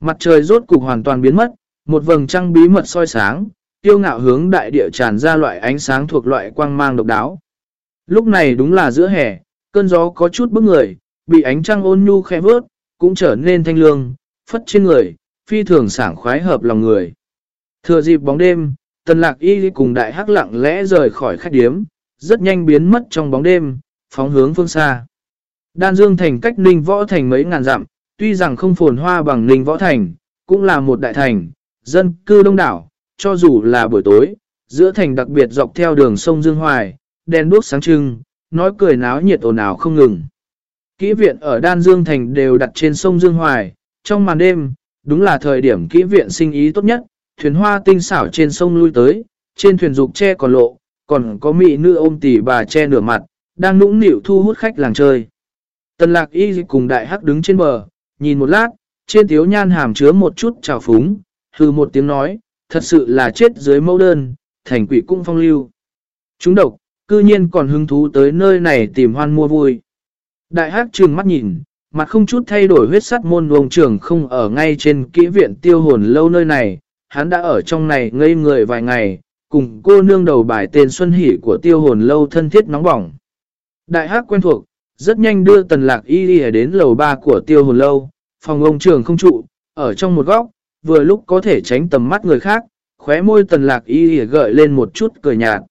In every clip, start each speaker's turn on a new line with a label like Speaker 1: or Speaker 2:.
Speaker 1: Mặt trời rốt cục hoàn toàn biến mất, một vầng trăng bí mật soi sáng, tiêu ngạo hướng đại địa tràn ra loại ánh sáng thuộc loại quang mang độc đáo. Lúc này đúng là giữa hè, cơn gió có chút bức người, bị ánh trăng ôn nhu khẽ vớt, cũng trở nên thanh lương, phất trên người, phi thường sảng khoái hợp lòng người. Thừa dịp bóng đêm, tần lạc y cùng đại hắc lặng lẽ rời khỏi khách điếm, rất nhanh biến mất trong bóng đêm, phóng hướng phương xa. Đan Dương thành cách Ninh Võ Thành mấy ngàn dặm, tuy rằng không phồn hoa bằng Ninh Võ Thành, cũng là một đại thành, dân cư đông đảo, cho dù là buổi tối, giữa thành đặc biệt dọc theo đường sông Dương Hoài, đèn đuốc sáng trưng, nói cười náo nhiệt ồn ào không ngừng. Kỹ viện ở Đan Dương Thành đều đặt trên sông Dương Hoài, trong màn đêm, đúng là thời điểm kỹ viện sinh ý tốt nhất, thuyền hoa tinh xảo trên sông lui tới, trên thuyền dục che còn lộ, còn có mỹ nữ ôm tỷ bà che nửa mặt, đang nũng nịu thu hút khách làng chơi. Tần lạc y cùng đại hắc đứng trên bờ, nhìn một lát, trên thiếu nhan hàm chứa một chút trào phúng, hư một tiếng nói, thật sự là chết dưới mẫu đơn, thành quỷ cung phong lưu. Chúng độc, cư nhiên còn hứng thú tới nơi này tìm hoan mua vui. Đại hắc trừng mắt nhìn, mặt không chút thay đổi huyết sắt môn vùng trường không ở ngay trên kỹ viện tiêu hồn lâu nơi này, hắn đã ở trong này ngây người vài ngày, cùng cô nương đầu bài tên Xuân Hỷ của tiêu hồn lâu thân thiết nóng bỏng. Đại hắc quen thuộc, rất nhanh đưa tần lạc y đi đến lầu ba của tiêu hồn lâu, phòng ông trường không trụ, ở trong một góc, vừa lúc có thể tránh tầm mắt người khác, khóe môi tần lạc y gợi lên một chút cười nhạt.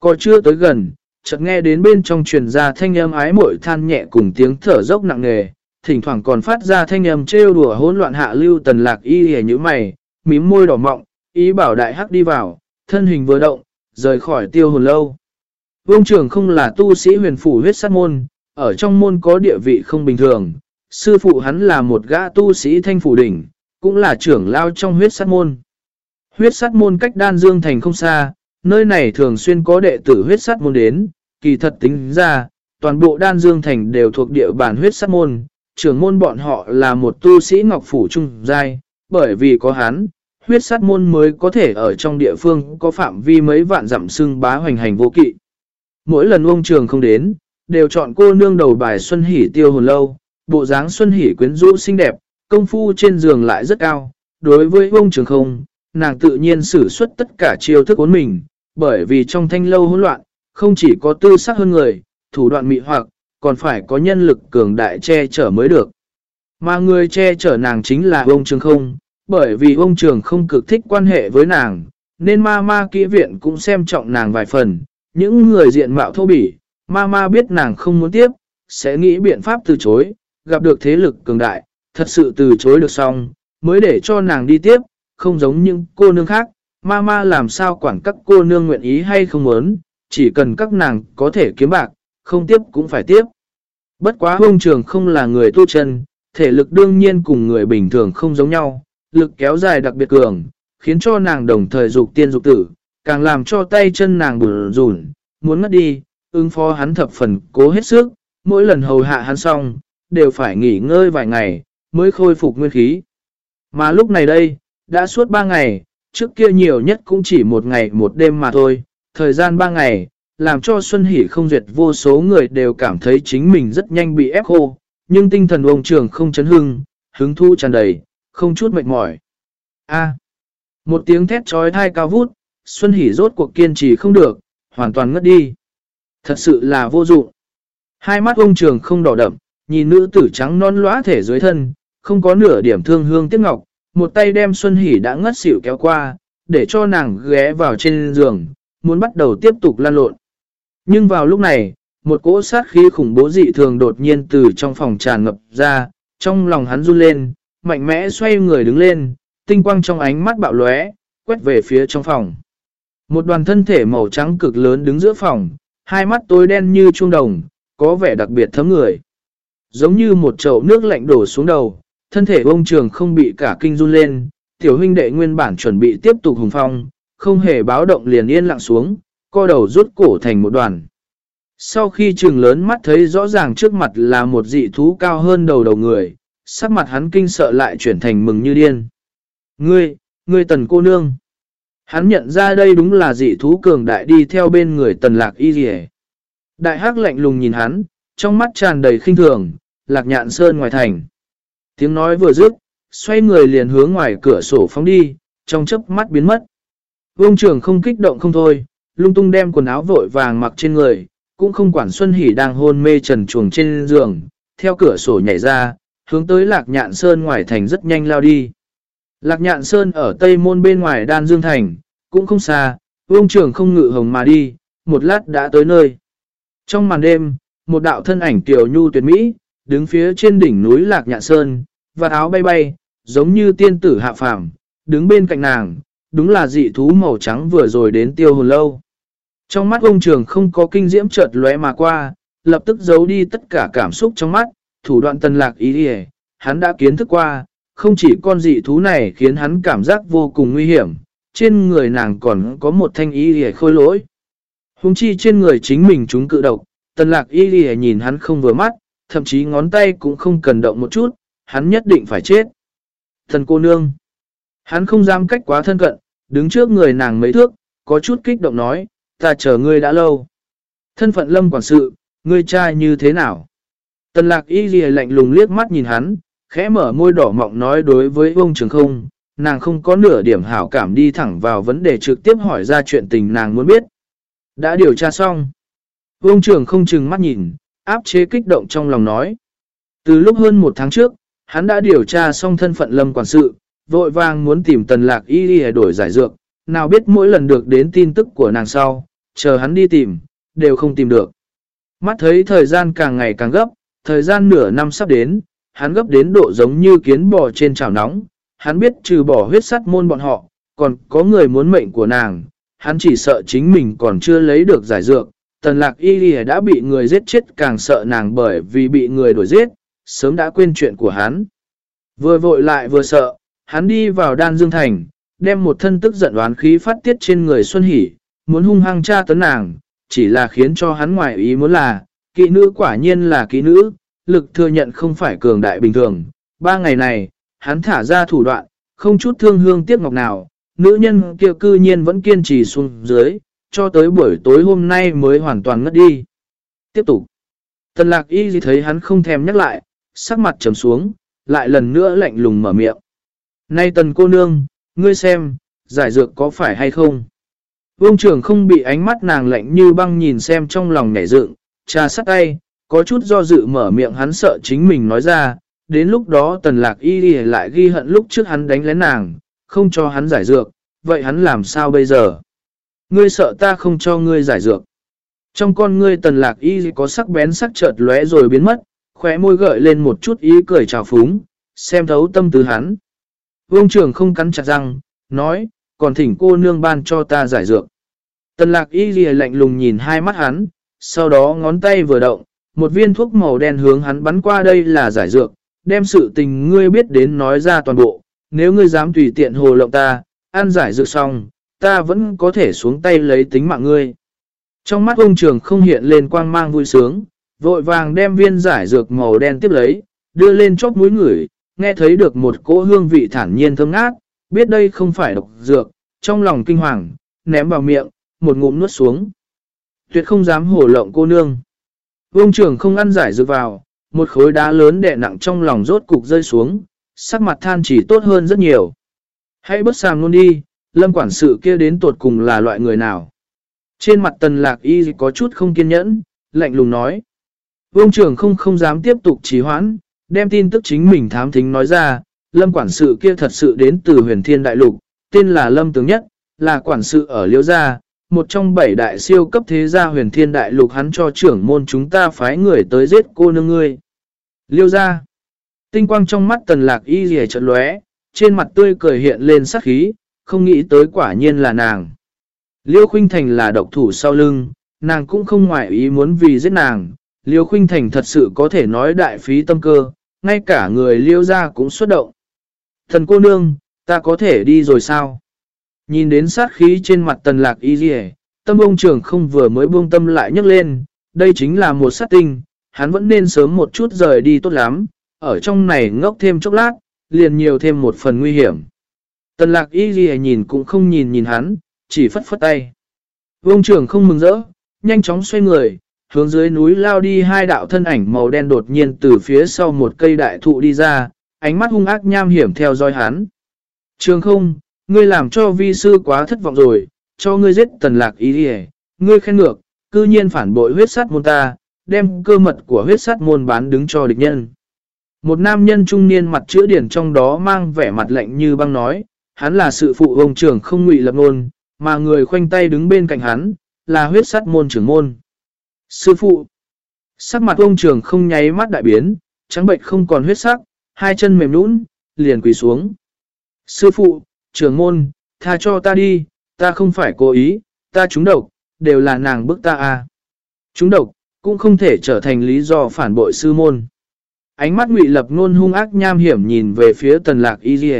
Speaker 1: Có chưa tới gần, chợt nghe đến bên trong truyền ra thanh âm ái mội than nhẹ cùng tiếng thở dốc nặng nề, thỉnh thoảng còn phát ra thanh âm trêu đùa hỗn loạn hạ lưu tần lạc y đi như mày, mím môi đỏ mọng, ý bảo đại hắc đi vào, thân hình vừa động, rời khỏi tiêu hồn lâu. Vương trưởng không là tu sĩ huyền phủ huyết sát môn, ở trong môn có địa vị không bình thường, sư phụ hắn là một gã tu sĩ thanh phủ đỉnh, cũng là trưởng lao trong huyết sát môn. Huyết sát môn cách đan dương thành không xa, nơi này thường xuyên có đệ tử huyết sát môn đến, kỳ thật tính ra, toàn bộ đan dương thành đều thuộc địa bàn huyết sát môn, trưởng môn bọn họ là một tu sĩ ngọc phủ trung giai, bởi vì có hắn, huyết sát môn mới có thể ở trong địa phương có phạm vi mấy vạn dặm xưng bá hoành hành vô kỵ. Mỗi lần ông trường không đến, đều chọn cô nương đầu bài Xuân Hỷ tiêu hồn lâu, bộ dáng Xuân Hỷ quyến rũ xinh đẹp, công phu trên giường lại rất cao. Đối với ông trường không, nàng tự nhiên sử xuất tất cả chiêu thức của mình, bởi vì trong thanh lâu hỗn loạn, không chỉ có tư sắc hơn người, thủ đoạn mị hoặc, còn phải có nhân lực cường đại che chở mới được. Mà người che chở nàng chính là ông trường không, bởi vì ông trường không cực thích quan hệ với nàng, nên ma ma kỹ viện cũng xem trọng nàng vài phần. Những người diện mạo thô bỉ, Mama biết nàng không muốn tiếp, sẽ nghĩ biện pháp từ chối, gặp được thế lực cường đại, thật sự từ chối được xong, mới để cho nàng đi tiếp, không giống những cô nương khác. Mama làm sao quản các cô nương nguyện ý hay không muốn, chỉ cần các nàng có thể kiếm bạc, không tiếp cũng phải tiếp. Bất quá hông trường không là người tu chân, thể lực đương nhiên cùng người bình thường không giống nhau, lực kéo dài đặc biệt cường, khiến cho nàng đồng thời dục tiên dục tử, càng làm cho tay chân nàng bùn rùn, muốn ngất đi, ứng phó hắn thập phần cố hết sức, mỗi lần hầu hạ hắn xong, đều phải nghỉ ngơi vài ngày, mới khôi phục nguyên khí. Mà lúc này đây, đã suốt ba ngày, trước kia nhiều nhất cũng chỉ một ngày một đêm mà thôi, thời gian ba ngày, làm cho Xuân Hỷ không duyệt vô số người đều cảm thấy chính mình rất nhanh bị ép khô, nhưng tinh thần ông trường không chấn hưng, hứng thu tràn đầy, không chút mệt mỏi. A. một tiếng thét trói thai cao vút, Xuân Hỷ rốt cuộc kiên trì không được, hoàn toàn ngất đi. Thật sự là vô dụng. Hai mắt ông trường không đỏ đậm, nhìn nữ tử trắng non lóa thể dưới thân, không có nửa điểm thương hương tiếc ngọc, một tay đem Xuân Hỷ đã ngất xỉu kéo qua, để cho nàng ghé vào trên giường, muốn bắt đầu tiếp tục lan lộn. Nhưng vào lúc này, một cỗ sát khí khủng bố dị thường đột nhiên từ trong phòng tràn ngập ra, trong lòng hắn run lên, mạnh mẽ xoay người đứng lên, tinh quang trong ánh mắt bạo lóe, quét về phía trong phòng. Một đoàn thân thể màu trắng cực lớn đứng giữa phòng, hai mắt tối đen như chuông đồng, có vẻ đặc biệt thấm người. Giống như một chậu nước lạnh đổ xuống đầu, thân thể ông trường không bị cả kinh run lên, tiểu huynh đệ nguyên bản chuẩn bị tiếp tục hùng phong, không hề báo động liền yên lặng xuống, co đầu rút cổ thành một đoàn. Sau khi trường lớn mắt thấy rõ ràng trước mặt là một dị thú cao hơn đầu đầu người, sắc mặt hắn kinh sợ lại chuyển thành mừng như điên. Ngươi, ngươi tần cô nương. Hắn nhận ra đây đúng là dị thú cường đại đi theo bên người tần lạc y dì Đại hắc lạnh lùng nhìn hắn, trong mắt tràn đầy khinh thường, lạc nhạn sơn ngoài thành. Tiếng nói vừa dứt, xoay người liền hướng ngoài cửa sổ phóng đi, trong chớp mắt biến mất. Vương trưởng không kích động không thôi, lung tung đem quần áo vội vàng mặc trên người, cũng không quản Xuân Hỷ đang hôn mê trần chuồng trên giường, theo cửa sổ nhảy ra, hướng tới Lạc Nhạn Sơn ngoài thành rất nhanh lao đi. Lạc Nhạn Sơn ở tây môn bên ngoài Đan Dương Thành, cũng không xa, Vương trưởng không ngự hồng mà đi, một lát đã tới nơi. Trong màn đêm, một đạo thân ảnh tiểu nhu tuyệt mỹ, đứng phía trên đỉnh núi Lạc Nhạn Sơn, và áo bay bay, giống như tiên tử hạ phàm, đứng bên cạnh nàng, đúng là dị thú màu trắng vừa rồi đến tiêu hồn lâu. Trong mắt ông trường không có kinh diễm chợt lóe mà qua, lập tức giấu đi tất cả cảm xúc trong mắt, thủ đoạn tân lạc ý hề, hắn đã kiến thức qua, không chỉ con dị thú này khiến hắn cảm giác vô cùng nguy hiểm, trên người nàng còn có một thanh ý lìa khôi lỗi. Hùng chi trên người chính mình chúng cự độc, tần lạc y lìa nhìn hắn không vừa mắt, thậm chí ngón tay cũng không cần động một chút, hắn nhất định phải chết. Thần cô nương. Hắn không dám cách quá thân cận, đứng trước người nàng mấy thước, có chút kích động nói, ta chờ ngươi đã lâu. Thân phận lâm quản sự, ngươi trai như thế nào? Tần lạc y ghi lạnh lùng liếc mắt nhìn hắn, khẽ mở môi đỏ mọng nói đối với ông trường không, nàng không có nửa điểm hảo cảm đi thẳng vào vấn đề trực tiếp hỏi ra chuyện tình nàng muốn biết. Đã điều tra xong. Vương trường không chừng mắt nhìn, áp chế kích động trong lòng nói. Từ lúc hơn một tháng trước, hắn đã điều tra xong thân phận lâm quản sự, vội vàng muốn tìm tần lạc y đi đổi giải dược, nào biết mỗi lần được đến tin tức của nàng sau, chờ hắn đi tìm, đều không tìm được. Mắt thấy thời gian càng ngày càng gấp, thời gian nửa năm sắp đến, hắn gấp đến độ giống như kiến bò trên chảo nóng, hắn biết trừ bỏ huyết sắt môn bọn họ, còn có người muốn mệnh của nàng, hắn chỉ sợ chính mình còn chưa lấy được giải dược. Tần lạc y đã bị người giết chết càng sợ nàng bởi vì bị người đuổi giết, sớm đã quên chuyện của hắn. Vừa vội lại vừa sợ, hắn đi vào đan dương thành, đem một thân tức giận đoán khí phát tiết trên người Xuân Hỷ, muốn hung hăng tra tấn nàng, chỉ là khiến cho hắn ngoại ý muốn là, kỹ nữ quả nhiên là kỹ nữ, lực thừa nhận không phải cường đại bình thường. Ba ngày này, hắn thả ra thủ đoạn, không chút thương hương tiếc ngọc nào, nữ nhân kia cư nhiên vẫn kiên trì xuống dưới, cho tới buổi tối hôm nay mới hoàn toàn ngất đi. Tiếp tục. Tần lạc y gì thấy hắn không thèm nhắc lại, sắc mặt trầm xuống, lại lần nữa lạnh lùng mở miệng. Nay tần cô nương, ngươi xem, giải dược có phải hay không? Vương trưởng không bị ánh mắt nàng lạnh như băng nhìn xem trong lòng nhảy dựng, trà sắt tay, có chút do dự mở miệng hắn sợ chính mình nói ra, đến lúc đó tần lạc y đi lại ghi hận lúc trước hắn đánh lén nàng, không cho hắn giải dược, vậy hắn làm sao bây giờ? Ngươi sợ ta không cho ngươi giải dược. Trong con ngươi tần lạc y có sắc bén sắc chợt lóe rồi biến mất, khóe môi gợi lên một chút ý cười trào phúng, xem thấu tâm tư hắn. Vương trưởng không cắn chặt răng, nói, còn thỉnh cô nương ban cho ta giải dược. Tần lạc y ghi lạnh lùng nhìn hai mắt hắn, sau đó ngón tay vừa động, một viên thuốc màu đen hướng hắn bắn qua đây là giải dược, đem sự tình ngươi biết đến nói ra toàn bộ, nếu ngươi dám tùy tiện hồ lộng ta, ăn giải dược xong, ta vẫn có thể xuống tay lấy tính mạng ngươi. Trong mắt ông trường không hiện lên quang mang vui sướng, vội vàng đem viên giải dược màu đen tiếp lấy, đưa lên chóp mũi ngửi, nghe thấy được một cỗ hương vị thản nhiên thơm ngát, biết đây không phải độc dược, trong lòng kinh hoàng, ném vào miệng, một ngụm nuốt xuống. Tuyệt không dám hổ lộng cô nương. Vương trưởng không ăn giải dược vào, một khối đá lớn đè nặng trong lòng rốt cục rơi xuống, sắc mặt than chỉ tốt hơn rất nhiều. Hãy bớt sàng luôn đi, lâm quản sự kia đến tột cùng là loại người nào. Trên mặt tần lạc y có chút không kiên nhẫn, lạnh lùng nói. Vương trưởng không không dám tiếp tục trì hoãn, đem tin tức chính mình thám thính nói ra, lâm quản sự kia thật sự đến từ huyền thiên đại lục, tên là lâm tướng nhất, là quản sự ở liễu gia, một trong bảy đại siêu cấp thế gia huyền thiên đại lục hắn cho trưởng môn chúng ta phái người tới giết cô nương ngươi. Liêu gia, tinh quang trong mắt tần lạc y rìa trận lóe, trên mặt tươi cười hiện lên sắc khí, không nghĩ tới quả nhiên là nàng. Liêu Khuynh Thành là độc thủ sau lưng, nàng cũng không ngoại ý muốn vì giết nàng. Liêu Khuynh Thành thật sự có thể nói đại phí tâm cơ, ngay cả người Liêu gia cũng xuất động. Thần cô nương, ta có thể đi rồi sao? Nhìn đến sát khí trên mặt tần lạc y dì tâm ông trưởng không vừa mới buông tâm lại nhấc lên, đây chính là một sát tinh, hắn vẫn nên sớm một chút rời đi tốt lắm, ở trong này ngốc thêm chốc lát, liền nhiều thêm một phần nguy hiểm. Tần lạc y dì nhìn cũng không nhìn nhìn hắn, chỉ phất phất tay. Vương trưởng không mừng rỡ, nhanh chóng xoay người, hướng dưới núi lao đi hai đạo thân ảnh màu đen đột nhiên từ phía sau một cây đại thụ đi ra, ánh mắt hung ác nham hiểm theo dõi hắn. Trường không, ngươi làm cho vi sư quá thất vọng rồi, cho ngươi giết tần lạc ý đi ngươi khen ngược, cư nhiên phản bội huyết sát môn ta, đem cơ mật của huyết sát môn bán đứng cho địch nhân. Một nam nhân trung niên mặt chữa điển trong đó mang vẻ mặt lạnh như băng nói, hắn là sự phụ ông trưởng không ngụy lập ngôn, mà người khoanh tay đứng bên cạnh hắn, là huyết sát môn trưởng môn. Sư phụ, sắc mặt ông trưởng không nháy mắt đại biến, trắng bệnh không còn huyết sắc, hai chân mềm nũng, liền quỳ xuống. Sư phụ, trưởng môn, tha cho ta đi, ta không phải cố ý, ta trúng độc, đều là nàng bức ta à. Trúng độc, cũng không thể trở thành lý do phản bội sư môn. Ánh mắt ngụy lập ngôn hung ác nham hiểm nhìn về phía tần lạc y dì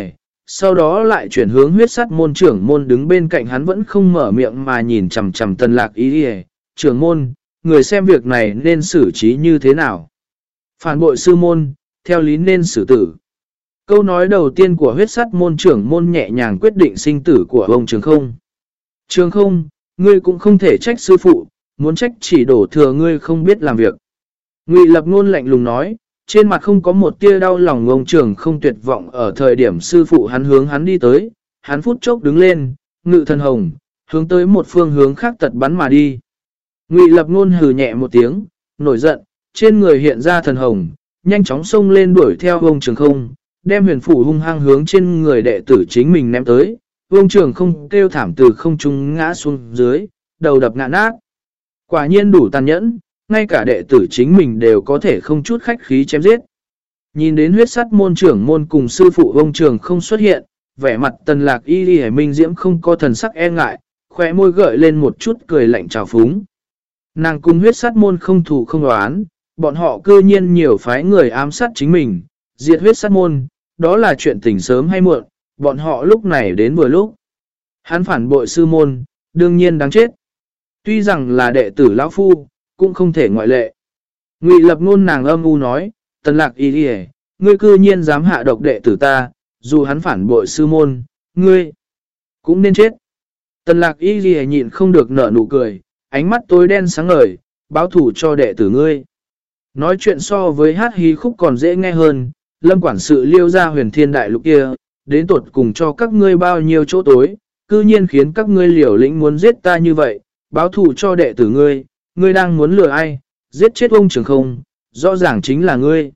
Speaker 1: sau đó lại chuyển hướng huyết sắt môn trưởng môn đứng bên cạnh hắn vẫn không mở miệng mà nhìn chầm chầm tần lạc y dì trưởng môn, người xem việc này nên xử trí như thế nào. Phản bội sư môn, theo lý nên xử tử. Câu nói đầu tiên của huyết sắt môn trưởng môn nhẹ nhàng quyết định sinh tử của ông trường không. Trường không, ngươi cũng không thể trách sư phụ, muốn trách chỉ đổ thừa ngươi không biết làm việc. Ngụy lập ngôn lạnh lùng nói, trên mặt không có một tia đau lòng ông trưởng không tuyệt vọng ở thời điểm sư phụ hắn hướng hắn đi tới, hắn phút chốc đứng lên, ngự thần hồng, hướng tới một phương hướng khác tật bắn mà đi. Ngụy lập ngôn hừ nhẹ một tiếng, nổi giận, trên người hiện ra thần hồng, nhanh chóng xông lên đuổi theo ông trường không, đem huyền phủ hung hăng hướng trên người đệ tử chính mình ném tới. Vương trường không kêu thảm từ không trung ngã xuống dưới, đầu đập ngã nát. Quả nhiên đủ tàn nhẫn, ngay cả đệ tử chính mình đều có thể không chút khách khí chém giết. Nhìn đến huyết sắt môn trưởng môn cùng sư phụ vông trường không xuất hiện, vẻ mặt tần lạc y đi minh diễm không có thần sắc e ngại, khỏe môi gợi lên một chút cười lạnh trào phúng. Nàng cùng huyết sát môn không thủ không đoán, bọn họ cư nhiên nhiều phái người ám sát chính mình, diệt huyết sát môn, đó là chuyện tình sớm hay muộn, bọn họ lúc này đến vừa lúc. Hắn phản bội sư môn, đương nhiên đáng chết. Tuy rằng là đệ tử lão phu, cũng không thể ngoại lệ. Ngụy lập ngôn nàng âm u nói, tần lạc y đi ngươi cư nhiên dám hạ độc đệ tử ta, dù hắn phản bội sư môn, ngươi cũng nên chết. Tần lạc y đi nhịn không được nở nụ cười, ánh mắt tối đen sáng ngời, báo thủ cho đệ tử ngươi. Nói chuyện so với hát hí khúc còn dễ nghe hơn, lâm quản sự liêu ra huyền thiên đại lục kia, đến tuột cùng cho các ngươi bao nhiêu chỗ tối, cư nhiên khiến các ngươi liều lĩnh muốn giết ta như vậy, báo thủ cho đệ tử ngươi, ngươi đang muốn lừa ai, giết chết ông trường không, rõ ràng chính là ngươi.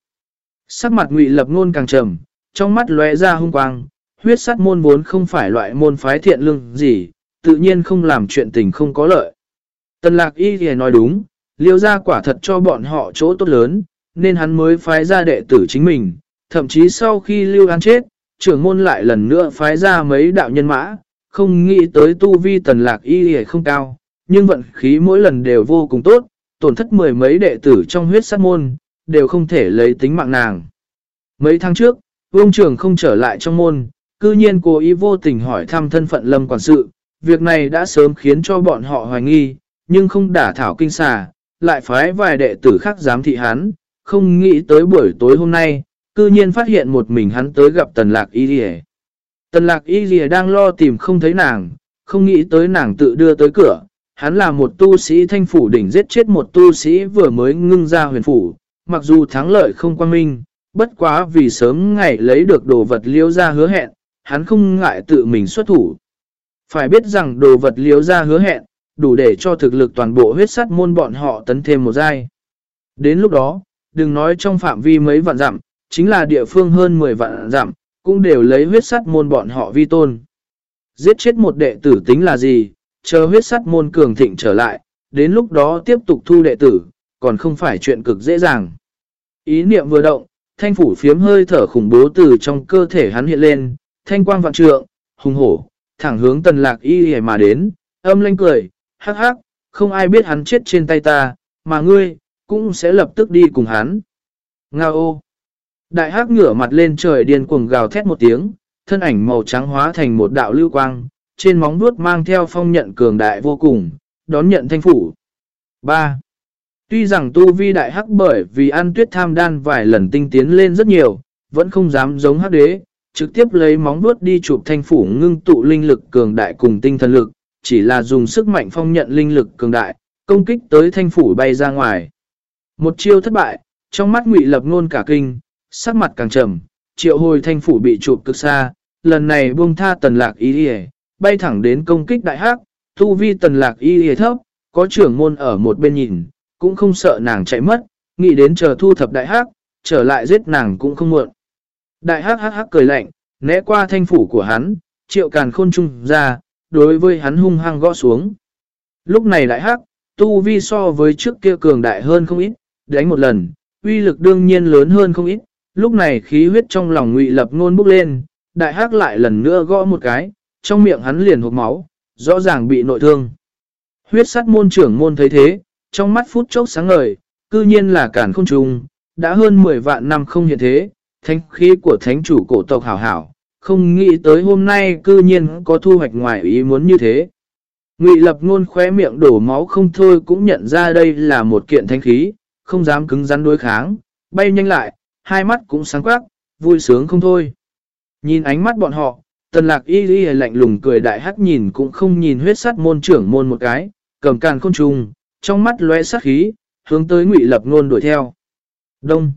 Speaker 1: Sắc mặt ngụy lập ngôn càng trầm, trong mắt lóe ra hung quang, huyết sát môn vốn không phải loại môn phái thiện lương gì, tự nhiên không làm chuyện tình không có lợi. Tần lạc y thì nói đúng, liêu ra quả thật cho bọn họ chỗ tốt lớn, nên hắn mới phái ra đệ tử chính mình. Thậm chí sau khi lưu an chết, trưởng môn lại lần nữa phái ra mấy đạo nhân mã, không nghĩ tới tu vi tần lạc y hề không cao, nhưng vận khí mỗi lần đều vô cùng tốt, tổn thất mười mấy đệ tử trong huyết sát môn, đều không thể lấy tính mạng nàng. Mấy tháng trước, vương trưởng không trở lại trong môn, cư nhiên cố ý vô tình hỏi thăm thân phận lâm quản sự, việc này đã sớm khiến cho bọn họ hoài nghi, nhưng không đả thảo kinh xà, lại phái vài đệ tử khác giám thị hắn, không nghĩ tới buổi tối hôm nay, cư nhiên phát hiện một mình hắn tới gặp tần lạc y dì Tần lạc y dì đang lo tìm không thấy nàng, không nghĩ tới nàng tự đưa tới cửa, hắn là một tu sĩ thanh phủ đỉnh giết chết một tu sĩ vừa mới ngưng ra huyền phủ, mặc dù thắng lợi không quan minh, bất quá vì sớm ngày lấy được đồ vật liêu ra hứa hẹn, hắn không ngại tự mình xuất thủ. Phải biết rằng đồ vật liêu ra hứa hẹn, đủ để cho thực lực toàn bộ huyết sắt môn bọn họ tấn thêm một giai. Đến lúc đó, đừng nói trong phạm vi mấy vạn dặm, chính là địa phương hơn 10 vạn giảm cũng đều lấy huyết sắt môn bọn họ vi tôn. Giết chết một đệ tử tính là gì, chờ huyết sắt môn cường thịnh trở lại, đến lúc đó tiếp tục thu đệ tử, còn không phải chuyện cực dễ dàng. Ý niệm vừa động, thanh phủ phiếm hơi thở khủng bố từ trong cơ thể hắn hiện lên, thanh quang vạn trượng, hùng hổ, thẳng hướng tần lạc y hề mà đến, âm lanh cười, hắc hắc, không ai biết hắn chết trên tay ta, mà ngươi, cũng sẽ lập tức đi cùng hắn. Nga ô! Đại hắc ngửa mặt lên trời điên cuồng gào thét một tiếng, thân ảnh màu trắng hóa thành một đạo lưu quang, trên móng vuốt mang theo phong nhận cường đại vô cùng, đón nhận thanh phủ. 3. Tuy rằng tu vi đại hắc bởi vì ăn tuyết tham đan vài lần tinh tiến lên rất nhiều, vẫn không dám giống hắc đế, trực tiếp lấy móng vuốt đi chụp thanh phủ ngưng tụ linh lực cường đại cùng tinh thần lực, chỉ là dùng sức mạnh phong nhận linh lực cường đại, công kích tới thanh phủ bay ra ngoài. Một chiêu thất bại, trong mắt ngụy lập ngôn cả kinh, sắc mặt càng trầm, triệu hồi thanh phủ bị chụp cực xa, lần này buông tha tần lạc y đi bay thẳng đến công kích đại hắc, thu vi tần lạc y đi thấp, có trưởng môn ở một bên nhìn, cũng không sợ nàng chạy mất, nghĩ đến chờ thu thập đại hắc, trở lại giết nàng cũng không muộn. Đại hắc hắc hắc cười lạnh, né qua thanh phủ của hắn, triệu càn khôn trung ra, đối với hắn hung hăng gõ xuống. Lúc này đại hắc, tu vi so với trước kia cường đại hơn không ít, đánh một lần, uy lực đương nhiên lớn hơn không ít, lúc này khí huyết trong lòng ngụy lập ngôn bốc lên, đại hắc lại lần nữa gõ một cái, trong miệng hắn liền hộp máu, rõ ràng bị nội thương. Huyết sát môn trưởng môn thấy thế, trong mắt phút chốc sáng ngời, cư nhiên là cản không trùng, đã hơn 10 vạn năm không hiện thế, thánh khí của thánh chủ cổ tộc hảo hảo, không nghĩ tới hôm nay cư nhiên có thu hoạch ngoài ý muốn như thế. Ngụy lập ngôn khóe miệng đổ máu không thôi cũng nhận ra đây là một kiện thánh khí, không dám cứng rắn đối kháng, bay nhanh lại, hai mắt cũng sáng quắc, vui sướng không thôi. Nhìn ánh mắt bọn họ, tần lạc y y lạnh lùng cười đại hắc nhìn cũng không nhìn huyết sắt môn trưởng môn một cái, cầm càn không trùng, trong mắt lóe sát khí, hướng tới ngụy lập ngôn đuổi theo. Đông.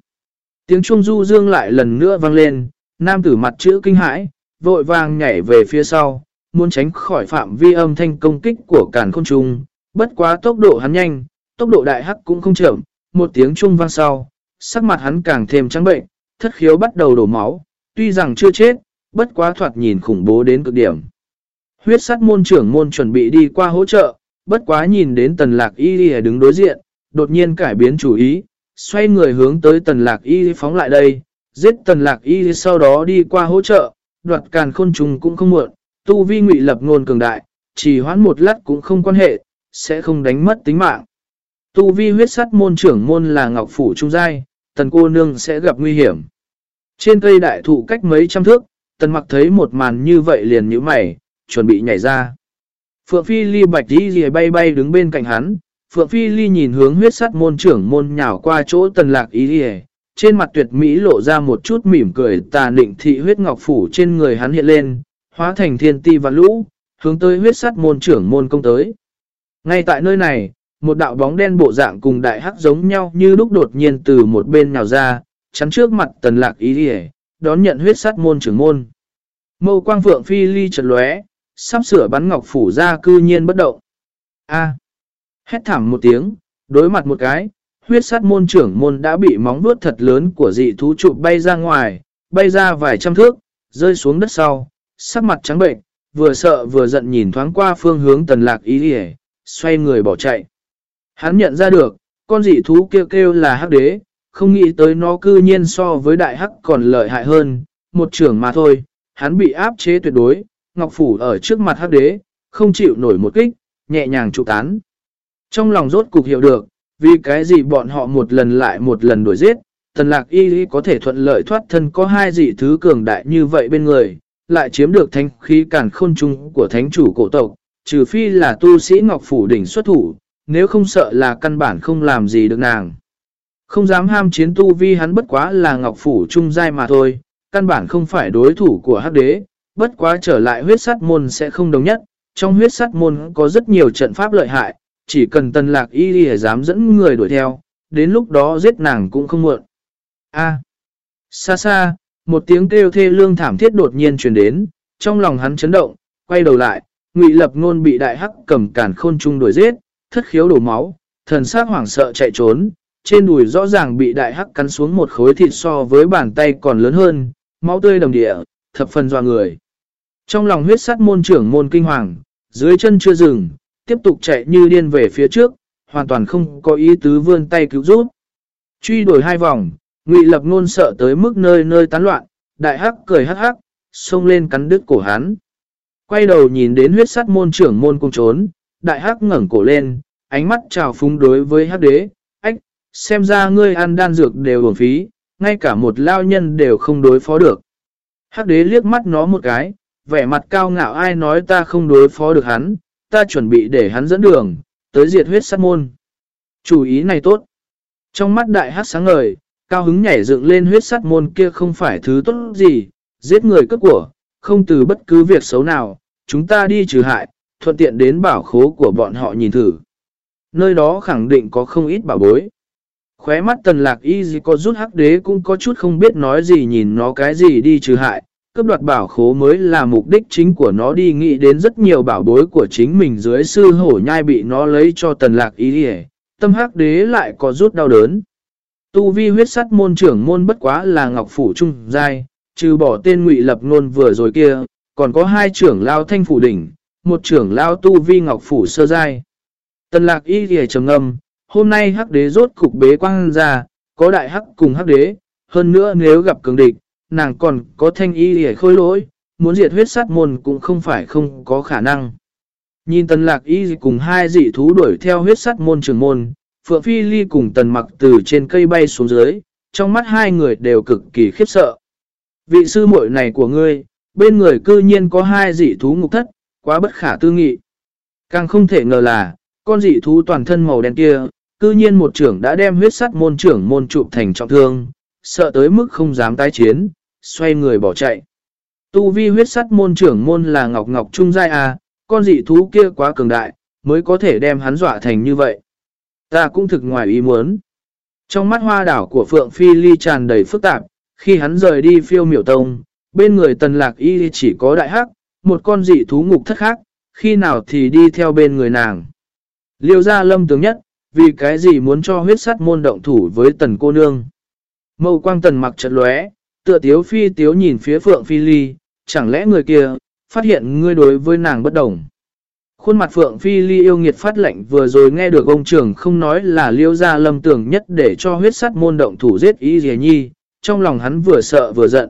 Speaker 1: Tiếng chuông du dương lại lần nữa vang lên, nam tử mặt chữ kinh hãi, vội vàng nhảy về phía sau, muốn tránh khỏi phạm vi âm thanh công kích của càn khôn trùng, bất quá tốc độ hắn nhanh, tốc độ đại hắc cũng không chậm, một tiếng chuông vang sau, sắc mặt hắn càng thêm trắng bệnh, thất khiếu bắt đầu đổ máu, tuy rằng chưa chết, bất quá thoạt nhìn khủng bố đến cực điểm. Huyết sát môn trưởng môn chuẩn bị đi qua hỗ trợ, bất quá nhìn đến tần lạc y đi đứng đối diện, đột nhiên cải biến chủ ý, xoay người hướng tới tần lạc y phóng lại đây, giết tần lạc y sau đó đi qua hỗ trợ, đoạt càn khôn trùng cũng không muộn, tu vi ngụy lập ngôn cường đại, chỉ hoãn một lát cũng không quan hệ, sẽ không đánh mất tính mạng. Tu vi huyết sắt môn trưởng môn là Ngọc Phủ Trung Giai, tần cô nương sẽ gặp nguy hiểm. Trên cây đại thụ cách mấy trăm thước, tần mặc thấy một màn như vậy liền như mày, chuẩn bị nhảy ra. Phượng Phi Ly bạch đi rìa bay bay đứng bên cạnh hắn, Phượng Phi Ly nhìn hướng huyết sắt môn trưởng môn nhào qua chỗ tần lạc ý rìa, trên mặt tuyệt mỹ lộ ra một chút mỉm cười tà nịnh thị huyết ngọc phủ trên người hắn hiện lên, hóa thành thiên ti và lũ, hướng tới huyết sắt môn trưởng môn công tới. Ngay tại nơi này, một đạo bóng đen bộ dạng cùng đại hắc giống nhau như lúc đột nhiên từ một bên nhào ra, chắn trước mặt tần lạc ý đi đón nhận huyết sắt môn trưởng môn. Mâu quang phượng phi ly chật lóe, sắp sửa bắn ngọc phủ ra cư nhiên bất động. A. À. Hét thảm một tiếng, đối mặt một cái, huyết sắt môn trưởng môn đã bị móng vuốt thật lớn của dị thú trụ bay ra ngoài, bay ra vài trăm thước, rơi xuống đất sau, sắc mặt trắng bệnh, vừa sợ vừa giận nhìn thoáng qua phương hướng tần lạc ý đi xoay người bỏ chạy. Hắn nhận ra được, con dị thú kêu kêu là hắc đế, không nghĩ tới nó cư nhiên so với đại hắc còn lợi hại hơn, một trưởng mà thôi, hắn bị áp chế tuyệt đối, Ngọc Phủ ở trước mặt hắc đế, không chịu nổi một kích, nhẹ nhàng trụ tán. Trong lòng rốt cục hiểu được, vì cái gì bọn họ một lần lại một lần đuổi giết, tần lạc y có thể thuận lợi thoát thân có hai dị thứ cường đại như vậy bên người, lại chiếm được thánh khí cản khôn trung của thánh chủ cổ tộc, trừ phi là tu sĩ Ngọc Phủ đỉnh xuất thủ, nếu không sợ là căn bản không làm gì được nàng. Không dám ham chiến tu vi hắn bất quá là Ngọc Phủ trung giai mà thôi, căn bản không phải đối thủ của hắc đế, bất quá trở lại huyết sát môn sẽ không đồng nhất, trong huyết sát môn có rất nhiều trận pháp lợi hại, chỉ cần tần lạc y đi dám dẫn người đuổi theo, đến lúc đó giết nàng cũng không muộn. A. xa xa, một tiếng kêu thê lương thảm thiết đột nhiên truyền đến, trong lòng hắn chấn động, quay đầu lại, Ngụy Lập Ngôn bị đại hắc cầm cản khôn trung đuổi giết, thất khiếu đổ máu, thần sát hoảng sợ chạy trốn, trên đùi rõ ràng bị đại hắc cắn xuống một khối thịt so với bàn tay còn lớn hơn, máu tươi đồng địa, thập phần doa người. Trong lòng huyết sắt môn trưởng môn kinh hoàng, dưới chân chưa dừng, tiếp tục chạy như điên về phía trước, hoàn toàn không có ý tứ vươn tay cứu giúp. Truy đuổi hai vòng, Ngụy Lập Ngôn sợ tới mức nơi nơi tán loạn, đại hắc cười hắc hắc, xông lên cắn đứt cổ hắn. Quay đầu nhìn đến huyết sắt môn trưởng môn cung trốn, đại hắc ngẩng cổ lên, ánh mắt trào phúng đối với hắc đế, ách, xem ra ngươi ăn đan dược đều uổng phí, ngay cả một lao nhân đều không đối phó được. Hắc đế liếc mắt nó một cái, vẻ mặt cao ngạo ai nói ta không đối phó được hắn, ta chuẩn bị để hắn dẫn đường, tới diệt huyết sát môn. Chủ ý này tốt. Trong mắt đại hắc sáng ngời, cao hứng nhảy dựng lên huyết sát môn kia không phải thứ tốt gì, giết người cướp của, không từ bất cứ việc xấu nào, chúng ta đi trừ hại, thuận tiện đến bảo khố của bọn họ nhìn thử. Nơi đó khẳng định có không ít bảo bối. Khóe mắt tần lạc y gì có rút hắc đế cũng có chút không biết nói gì nhìn nó cái gì đi trừ hại, cấp đoạt bảo khố mới là mục đích chính của nó đi nghĩ đến rất nhiều bảo bối của chính mình dưới sư hổ nhai bị nó lấy cho tần lạc y gì tâm hắc đế lại có rút đau đớn. Tu vi huyết sắt môn trưởng môn bất quá là ngọc phủ trung giai, trừ bỏ tên ngụy lập ngôn vừa rồi kia, còn có hai trưởng lao thanh phủ đỉnh, một trưởng lao tu vi ngọc phủ sơ giai. Tần lạc y thì trầm ngâm, hôm nay hắc đế rốt cục bế quang ra, có đại hắc cùng hắc đế, hơn nữa nếu gặp cường địch, nàng còn có thanh y thì khôi lỗi, muốn diệt huyết sát môn cũng không phải không có khả năng. Nhìn tần lạc y cùng hai dị thú đuổi theo huyết sát môn trường môn, Phượng Phi Ly cùng tần mặc từ trên cây bay xuống dưới, trong mắt hai người đều cực kỳ khiếp sợ. Vị sư muội này của ngươi, bên người cư nhiên có hai dị thú ngục thất, quá bất khả tư nghị. Càng không thể ngờ là, con dị thú toàn thân màu đen kia, cư nhiên một trưởng đã đem huyết sắt môn trưởng môn trụ thành trọng thương, sợ tới mức không dám tái chiến, xoay người bỏ chạy. Tu vi huyết sắt môn trưởng môn là Ngọc Ngọc Trung Giai à, con dị thú kia quá cường đại, mới có thể đem hắn dọa thành như vậy. Ta cũng thực ngoài ý muốn. Trong mắt hoa đảo của Phượng Phi Ly tràn đầy phức tạp, khi hắn rời đi phiêu miểu tông, bên người tần lạc y chỉ có đại hắc, một con dị thú ngục thất khác, khi nào thì đi theo bên người nàng. Liêu ra lâm tướng nhất, vì cái gì muốn cho huyết sắt môn động thủ với tần cô nương. Mâu quang tần mặc chật lóe, tựa tiếu phi tiếu nhìn phía phượng phi ly, chẳng lẽ người kia, phát hiện ngươi đối với nàng bất đồng. Khuôn mặt Phượng Phi Ly yêu nghiệt phát lệnh vừa rồi nghe được ông trưởng không nói là liêu ra lâm tưởng nhất để cho huyết sắt môn động thủ giết ý dì nhi, trong lòng hắn vừa sợ vừa giận.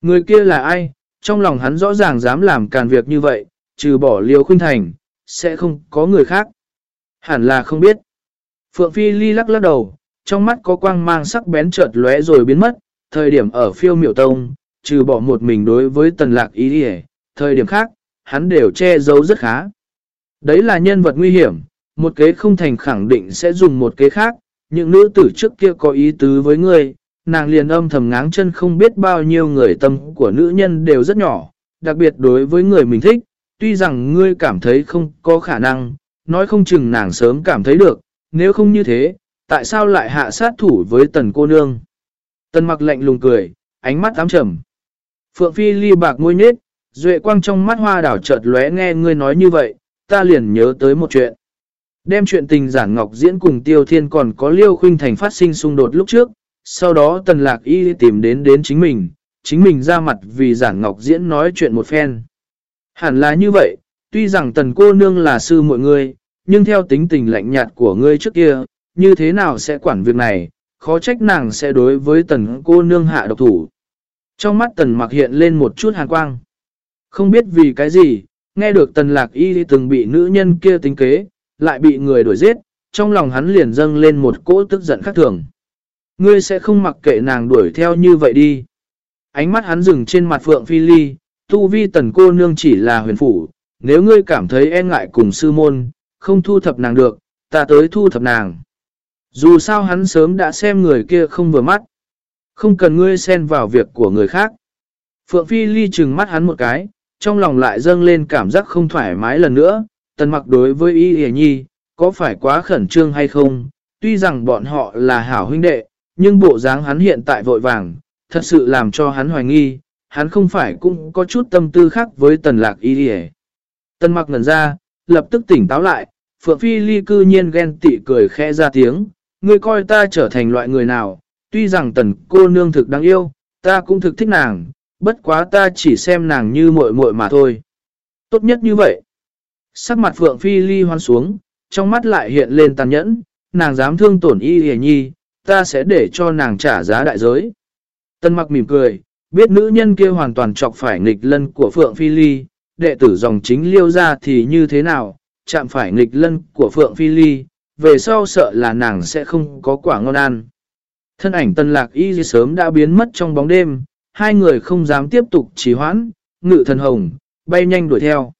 Speaker 1: Người kia là ai? Trong lòng hắn rõ ràng dám làm càn việc như vậy, trừ bỏ liêu khuynh thành, sẽ không có người khác. Hẳn là không biết. Phượng Phi Ly lắc lắc đầu, trong mắt có quang mang sắc bén chợt lóe rồi biến mất, thời điểm ở phiêu miểu tông, trừ bỏ một mình đối với tần lạc ý đi thời điểm khác, hắn đều che giấu rất khá. Đấy là nhân vật nguy hiểm, một kế không thành khẳng định sẽ dùng một kế khác, những nữ tử trước kia có ý tứ với người, nàng liền âm thầm ngáng chân không biết bao nhiêu người tâm của nữ nhân đều rất nhỏ, đặc biệt đối với người mình thích, tuy rằng ngươi cảm thấy không có khả năng, nói không chừng nàng sớm cảm thấy được, nếu không như thế, tại sao lại hạ sát thủ với tần cô nương? Tần mặc lạnh lùng cười, ánh mắt ám trầm. Phượng Phi ly bạc ngôi nết, duệ quang trong mắt hoa đảo chợt lóe nghe ngươi nói như vậy, ta liền nhớ tới một chuyện. Đem chuyện tình giản ngọc diễn cùng Tiêu Thiên còn có Liêu Khuynh Thành phát sinh xung đột lúc trước, sau đó tần lạc y tìm đến đến chính mình, chính mình ra mặt vì giản ngọc diễn nói chuyện một phen. Hẳn là như vậy, tuy rằng tần cô nương là sư mọi người, nhưng theo tính tình lạnh nhạt của ngươi trước kia, như thế nào sẽ quản việc này, khó trách nàng sẽ đối với tần cô nương hạ độc thủ. Trong mắt tần mặc hiện lên một chút hàn quang. Không biết vì cái gì, nghe được tần lạc y từng bị nữ nhân kia tính kế, lại bị người đuổi giết, trong lòng hắn liền dâng lên một cỗ tức giận khác thường. Ngươi sẽ không mặc kệ nàng đuổi theo như vậy đi. Ánh mắt hắn dừng trên mặt Phượng Phi Ly, tu vi tần cô nương chỉ là huyền phủ. Nếu ngươi cảm thấy e ngại cùng sư môn, không thu thập nàng được, ta tới thu thập nàng. Dù sao hắn sớm đã xem người kia không vừa mắt. Không cần ngươi xen vào việc của người khác. Phượng Phi Ly trừng mắt hắn một cái, trong lòng lại dâng lên cảm giác không thoải mái lần nữa. Tần mặc đối với Y Hề Nhi, có phải quá khẩn trương hay không? Tuy rằng bọn họ là hảo huynh đệ, nhưng bộ dáng hắn hiện tại vội vàng, thật sự làm cho hắn hoài nghi, hắn không phải cũng có chút tâm tư khác với tần lạc y đi Tần mặc ngần ra, lập tức tỉnh táo lại, Phượng Phi Ly cư nhiên ghen tị cười khẽ ra tiếng, ngươi coi ta trở thành loại người nào, tuy rằng tần cô nương thực đáng yêu, ta cũng thực thích nàng, bất quá ta chỉ xem nàng như muội muội mà thôi. Tốt nhất như vậy. Sắc mặt Phượng Phi Ly hoan xuống, trong mắt lại hiện lên tàn nhẫn, nàng dám thương tổn y hề nhi, ta sẽ để cho nàng trả giá đại giới. Tân mặc mỉm cười, biết nữ nhân kia hoàn toàn chọc phải nghịch lân của Phượng Phi Ly, đệ tử dòng chính liêu ra thì như thế nào, chạm phải nghịch lân của Phượng Phi Ly, về sau sợ là nàng sẽ không có quả ngon ăn. Thân ảnh tân lạc y sớm đã biến mất trong bóng đêm, hai người không dám tiếp tục trì hoãn, ngự thần hồng, bay nhanh đuổi theo.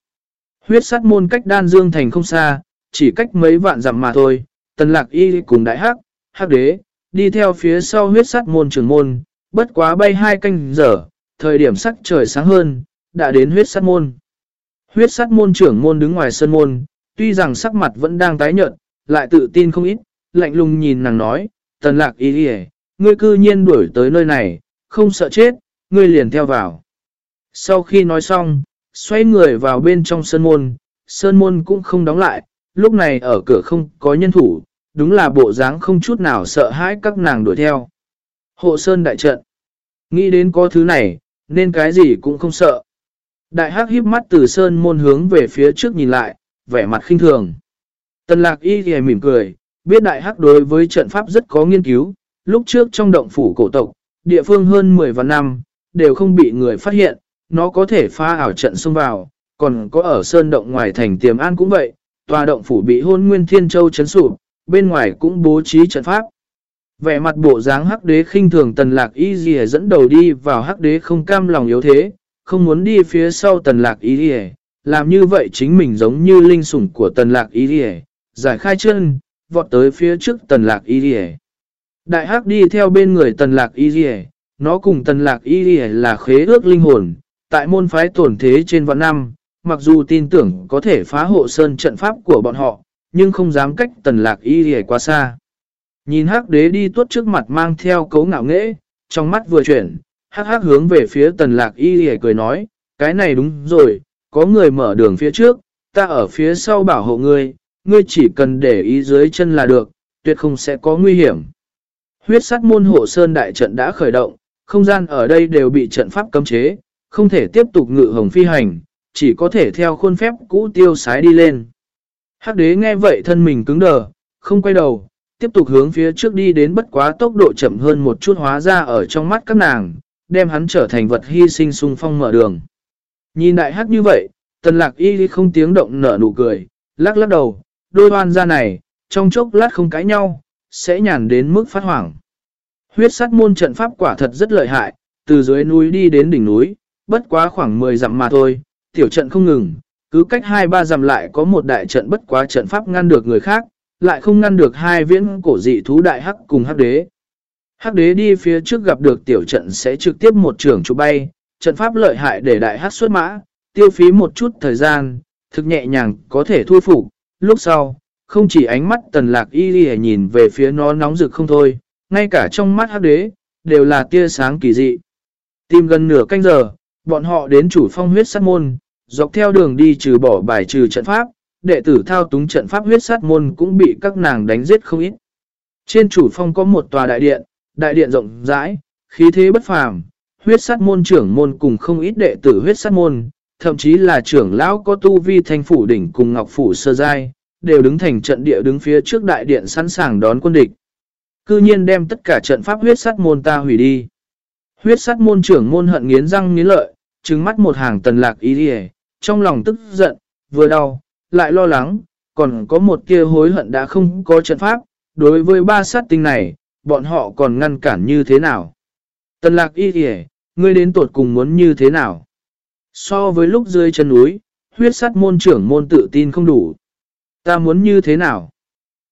Speaker 1: Huyết sát môn cách đan dương thành không xa, chỉ cách mấy vạn dặm mà thôi, tần lạc y cùng đại hắc, hắc đế, đi theo phía sau huyết sắt môn trường môn, bất quá bay hai canh giờ, thời điểm sắc trời sáng hơn, đã đến huyết sắt môn. Huyết sắt môn trưởng môn đứng ngoài sân môn, tuy rằng sắc mặt vẫn đang tái nhợt, lại tự tin không ít, lạnh lùng nhìn nàng nói, tần lạc ý đi ngươi cư nhiên đuổi tới nơi này, không sợ chết, ngươi liền theo vào. Sau khi nói xong, xoay người vào bên trong sân môn, sơn môn cũng không đóng lại, lúc này ở cửa không có nhân thủ, đúng là bộ dáng không chút nào sợ hãi các nàng đuổi theo. Hộ sơn đại trận. Nghĩ đến có thứ này, nên cái gì cũng không sợ. Đại hắc híp mắt từ sơn môn hướng về phía trước nhìn lại, vẻ mặt khinh thường. Tần lạc y thì mỉm cười, biết đại hắc đối với trận pháp rất có nghiên cứu. Lúc trước trong động phủ cổ tộc, địa phương hơn 10 vạn năm, đều không bị người phát hiện, nó có thể phá ảo trận xông vào, còn có ở sơn động ngoài thành tiềm an cũng vậy, tòa động phủ bị hôn nguyên thiên châu chấn sụp, bên ngoài cũng bố trí trận pháp. Vẻ mặt bộ dáng hắc đế khinh thường tần lạc y dì dẫn đầu đi vào hắc đế không cam lòng yếu thế, không muốn đi phía sau tần lạc y dì làm như vậy chính mình giống như linh sủng của tần lạc y dì giải khai chân, vọt tới phía trước tần lạc y dì Đại hắc đi theo bên người tần lạc y dì nó cùng tần lạc y dì là khế ước linh hồn, tại môn phái tổn thế trên vạn năm, mặc dù tin tưởng có thể phá hộ sơn trận pháp của bọn họ, nhưng không dám cách tần lạc y dì quá xa. Nhìn hắc đế đi tuốt trước mặt mang theo cấu ngạo nghễ, trong mắt vừa chuyển, hắc hắc hướng về phía tần lạc y dì cười nói, cái này đúng rồi, có người mở đường phía trước, ta ở phía sau bảo hộ ngươi, ngươi chỉ cần để ý dưới chân là được, tuyệt không sẽ có nguy hiểm. Huyết sát môn hộ sơn đại trận đã khởi động, không gian ở đây đều bị trận pháp cấm chế, không thể tiếp tục ngự hồng phi hành, chỉ có thể theo khuôn phép cũ tiêu sái đi lên. Hắc đế nghe vậy thân mình cứng đờ, không quay đầu, tiếp tục hướng phía trước đi đến bất quá tốc độ chậm hơn một chút hóa ra ở trong mắt các nàng, đem hắn trở thành vật hy sinh sung phong mở đường. Nhìn đại hắc như vậy, tần lạc y không tiếng động nở nụ cười, lắc lắc đầu, đôi hoan ra này, trong chốc lát không cãi nhau, sẽ nhàn đến mức phát hoảng. Huyết sát môn trận pháp quả thật rất lợi hại, từ dưới núi đi đến đỉnh núi, bất quá khoảng 10 dặm mà thôi, tiểu trận không ngừng, cứ cách 2-3 dặm lại có một đại trận bất quá trận pháp ngăn được người khác, lại không ngăn được hai viễn cổ dị thú đại hắc cùng hắc đế. Hắc đế đi phía trước gặp được tiểu trận sẽ trực tiếp một trường trụ bay, trận pháp lợi hại để đại hắc xuất mã, tiêu phí một chút thời gian, thực nhẹ nhàng có thể thu phục. Lúc sau, không chỉ ánh mắt tần lạc y đi nhìn về phía nó nóng rực không thôi, ngay cả trong mắt hắc đế, đều là tia sáng kỳ dị. Tìm gần nửa canh giờ, bọn họ đến chủ phong huyết sát môn, dọc theo đường đi trừ bỏ bài trừ trận pháp, đệ tử thao túng trận pháp huyết sát môn cũng bị các nàng đánh giết không ít. Trên chủ phong có một tòa đại điện, đại điện rộng rãi, khí thế bất phàm, huyết sát môn trưởng môn cùng không ít đệ tử huyết sát môn, thậm chí là trưởng lão có tu vi thanh phủ đỉnh cùng ngọc phủ sơ giai, đều đứng thành trận địa đứng phía trước đại điện sẵn sàng đón quân địch. Cư nhiên đem tất cả trận pháp huyết sát môn ta hủy đi. Huyết sát môn trưởng môn hận nghiến răng nghiến lợi, trừng mắt một hàng tần lạc ý đi trong lòng tức giận, vừa đau, lại lo lắng, còn có một kia hối hận đã không có trận pháp, đối với ba sát tinh này, bọn họ còn ngăn cản như thế nào? Tần lạc y kìa, ngươi đến tuột cùng muốn như thế nào? So với lúc dưới chân núi, huyết sát môn trưởng môn tự tin không đủ. Ta muốn như thế nào?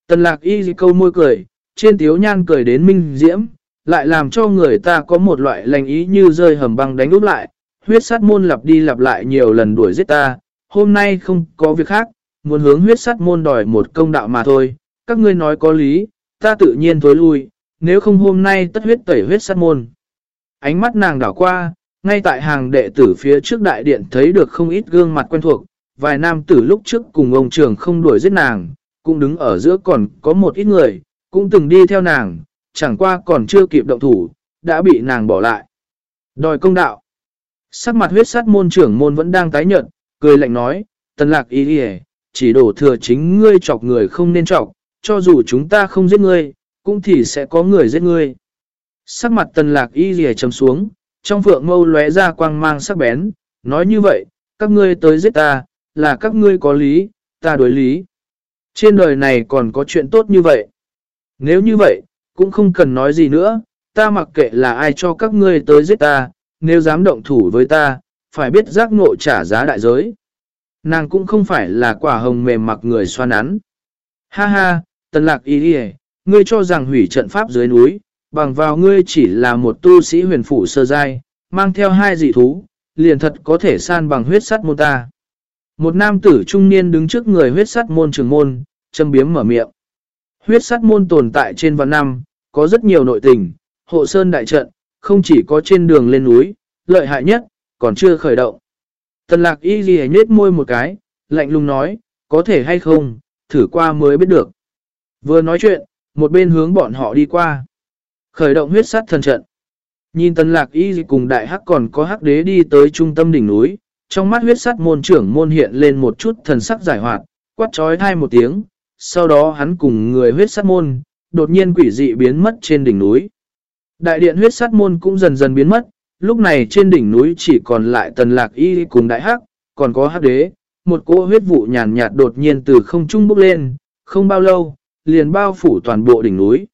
Speaker 1: Tần lạc y câu môi cười, trên tiếu nhan cười đến minh diễm, lại làm cho người ta có một loại lành ý như rơi hầm băng đánh úp lại. Huyết sát môn lặp đi lặp lại nhiều lần đuổi giết ta, hôm nay không có việc khác, muốn hướng huyết sát môn đòi một công đạo mà thôi, các ngươi nói có lý, ta tự nhiên thối lui, nếu không hôm nay tất huyết tẩy huyết sát môn. Ánh mắt nàng đảo qua, ngay tại hàng đệ tử phía trước đại điện thấy được không ít gương mặt quen thuộc, vài nam tử lúc trước cùng ông trường không đuổi giết nàng, cũng đứng ở giữa còn có một ít người, cũng từng đi theo nàng, chẳng qua còn chưa kịp động thủ, đã bị nàng bỏ lại. Đòi công đạo. Sắc mặt huyết sát môn trưởng môn vẫn đang tái nhợt, cười lạnh nói, tần lạc ý ý chỉ đổ thừa chính ngươi chọc người không nên chọc, cho dù chúng ta không giết ngươi, cũng thì sẽ có người giết ngươi. Sắc mặt tần lạc y rìa chấm xuống, trong phượng mâu lóe ra quang mang sắc bén, nói như vậy, các ngươi tới giết ta, là các ngươi có lý, ta đối lý. Trên đời này còn có chuyện tốt như vậy. Nếu như vậy, cũng không cần nói gì nữa, ta mặc kệ là ai cho các ngươi tới giết ta, nếu dám động thủ với ta, phải biết giác ngộ trả giá đại giới. Nàng cũng không phải là quả hồng mềm mặc người xoa nắn. Ha ha, tần lạc ý đi ngươi cho rằng hủy trận pháp dưới núi, bằng vào ngươi chỉ là một tu sĩ huyền phủ sơ giai, mang theo hai dị thú, liền thật có thể san bằng huyết sắt môn ta. Một nam tử trung niên đứng trước người huyết sắt môn trường môn, châm biếm mở miệng. Huyết sắt môn tồn tại trên vạn năm, có rất nhiều nội tình, hộ sơn đại trận, không chỉ có trên đường lên núi, lợi hại nhất, còn chưa khởi động. Tần lạc y ghi nhết môi một cái, lạnh lùng nói, có thể hay không, thử qua mới biết được. Vừa nói chuyện, một bên hướng bọn họ đi qua. Khởi động huyết sát thần trận. Nhìn tần lạc y cùng đại hắc còn có hắc đế đi tới trung tâm đỉnh núi, trong mắt huyết sát môn trưởng môn hiện lên một chút thần sắc giải hoạt, quát trói thai một tiếng, sau đó hắn cùng người huyết sát môn, đột nhiên quỷ dị biến mất trên đỉnh núi. Đại điện huyết sát môn cũng dần dần biến mất, lúc này trên đỉnh núi chỉ còn lại tần lạc y cùng đại hắc, còn có hắc đế, một cỗ huyết vụ nhàn nhạt đột nhiên từ không trung bốc lên, không bao lâu, liền bao phủ toàn bộ đỉnh núi.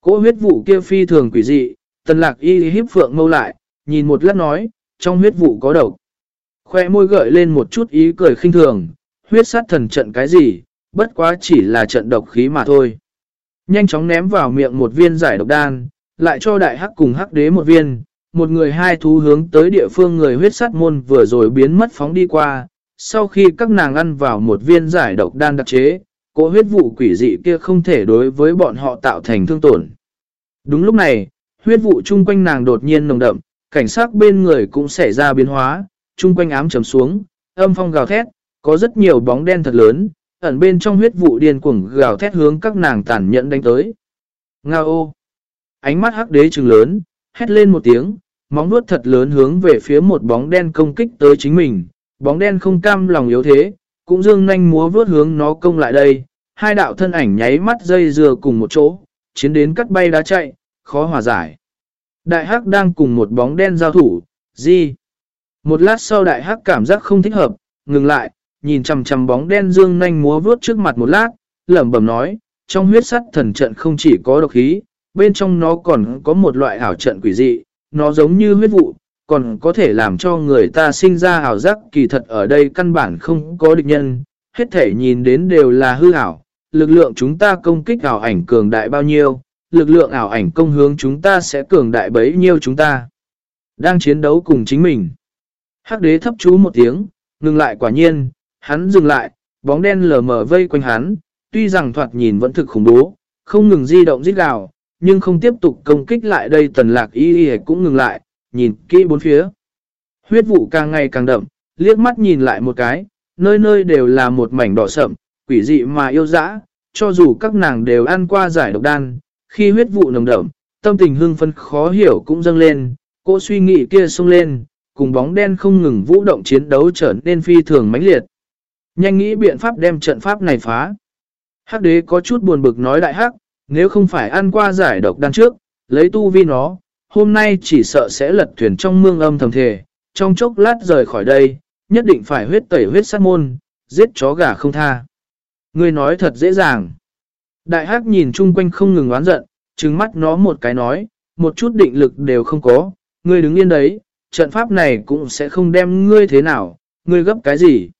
Speaker 1: Cỗ huyết vụ kia phi thường quỷ dị, tần lạc y hiếp phượng mâu lại, nhìn một lát nói, trong huyết vụ có độc. Khoe môi gợi lên một chút ý cười khinh thường, huyết sát thần trận cái gì, bất quá chỉ là trận độc khí mà thôi. Nhanh chóng ném vào miệng một viên giải độc đan, lại cho đại hắc cùng hắc đế một viên, một người hai thú hướng tới địa phương người huyết sát môn vừa rồi biến mất phóng đi qua. Sau khi các nàng ăn vào một viên giải độc đan đặc chế, cỗ huyết vụ quỷ dị kia không thể đối với bọn họ tạo thành thương tổn. Đúng lúc này, huyết vụ chung quanh nàng đột nhiên nồng đậm, cảnh sát bên người cũng xảy ra biến hóa, chung quanh ám trầm xuống, âm phong gào thét, có rất nhiều bóng đen thật lớn, ẩn bên trong huyết vụ điên cuồng gào thét hướng các nàng tàn nhẫn đánh tới. Nga ô! Ánh mắt hắc đế trừng lớn, hét lên một tiếng, móng vuốt thật lớn hướng về phía một bóng đen công kích tới chính mình. Bóng đen không cam lòng yếu thế, cũng dương nhanh múa vuốt hướng nó công lại đây. Hai đạo thân ảnh nháy mắt dây dừa cùng một chỗ, chiến đến cắt bay đá chạy, khó hòa giải. Đại hắc đang cùng một bóng đen giao thủ, gì? Một lát sau đại hắc cảm giác không thích hợp, ngừng lại, nhìn chằm chằm bóng đen dương nhanh múa vuốt trước mặt một lát, lẩm bẩm nói, trong huyết sắt thần trận không chỉ có độc khí, bên trong nó còn có một loại ảo trận quỷ dị, nó giống như huyết vụ, còn có thể làm cho người ta sinh ra ảo giác kỳ thật ở đây căn bản không có địch nhân, hết thể nhìn đến đều là hư ảo, lực lượng chúng ta công kích ảo ảnh cường đại bao nhiêu, lực lượng ảo ảnh công hướng chúng ta sẽ cường đại bấy nhiêu chúng ta. Đang chiến đấu cùng chính mình. Hắc đế thấp chú một tiếng, ngừng lại quả nhiên, hắn dừng lại, bóng đen lờ mờ vây quanh hắn, tuy rằng thoạt nhìn vẫn thực khủng bố, không ngừng di động giết gào, nhưng không tiếp tục công kích lại đây tần lạc y y cũng ngừng lại, nhìn kỹ bốn phía. Huyết vụ càng ngày càng đậm, liếc mắt nhìn lại một cái, nơi nơi đều là một mảnh đỏ sậm, quỷ dị mà yêu dã, cho dù các nàng đều ăn qua giải độc đan, khi huyết vụ nồng đậm, tâm tình hưng phân khó hiểu cũng dâng lên, cô suy nghĩ kia sung lên, cùng bóng đen không ngừng vũ động chiến đấu trở nên phi thường mãnh liệt. Nhanh nghĩ biện pháp đem trận pháp này phá. Hắc đế có chút buồn bực nói đại hắc, nếu không phải ăn qua giải độc đan trước, lấy tu vi nó, hôm nay chỉ sợ sẽ lật thuyền trong mương âm thầm thề, trong chốc lát rời khỏi đây, nhất định phải huyết tẩy huyết sát môn, giết chó gà không tha. Ngươi nói thật dễ dàng. Đại hắc nhìn chung quanh không ngừng oán giận, trừng mắt nó một cái nói, một chút định lực đều không có, ngươi đứng yên đấy, trận pháp này cũng sẽ không đem ngươi thế nào, ngươi gấp cái gì.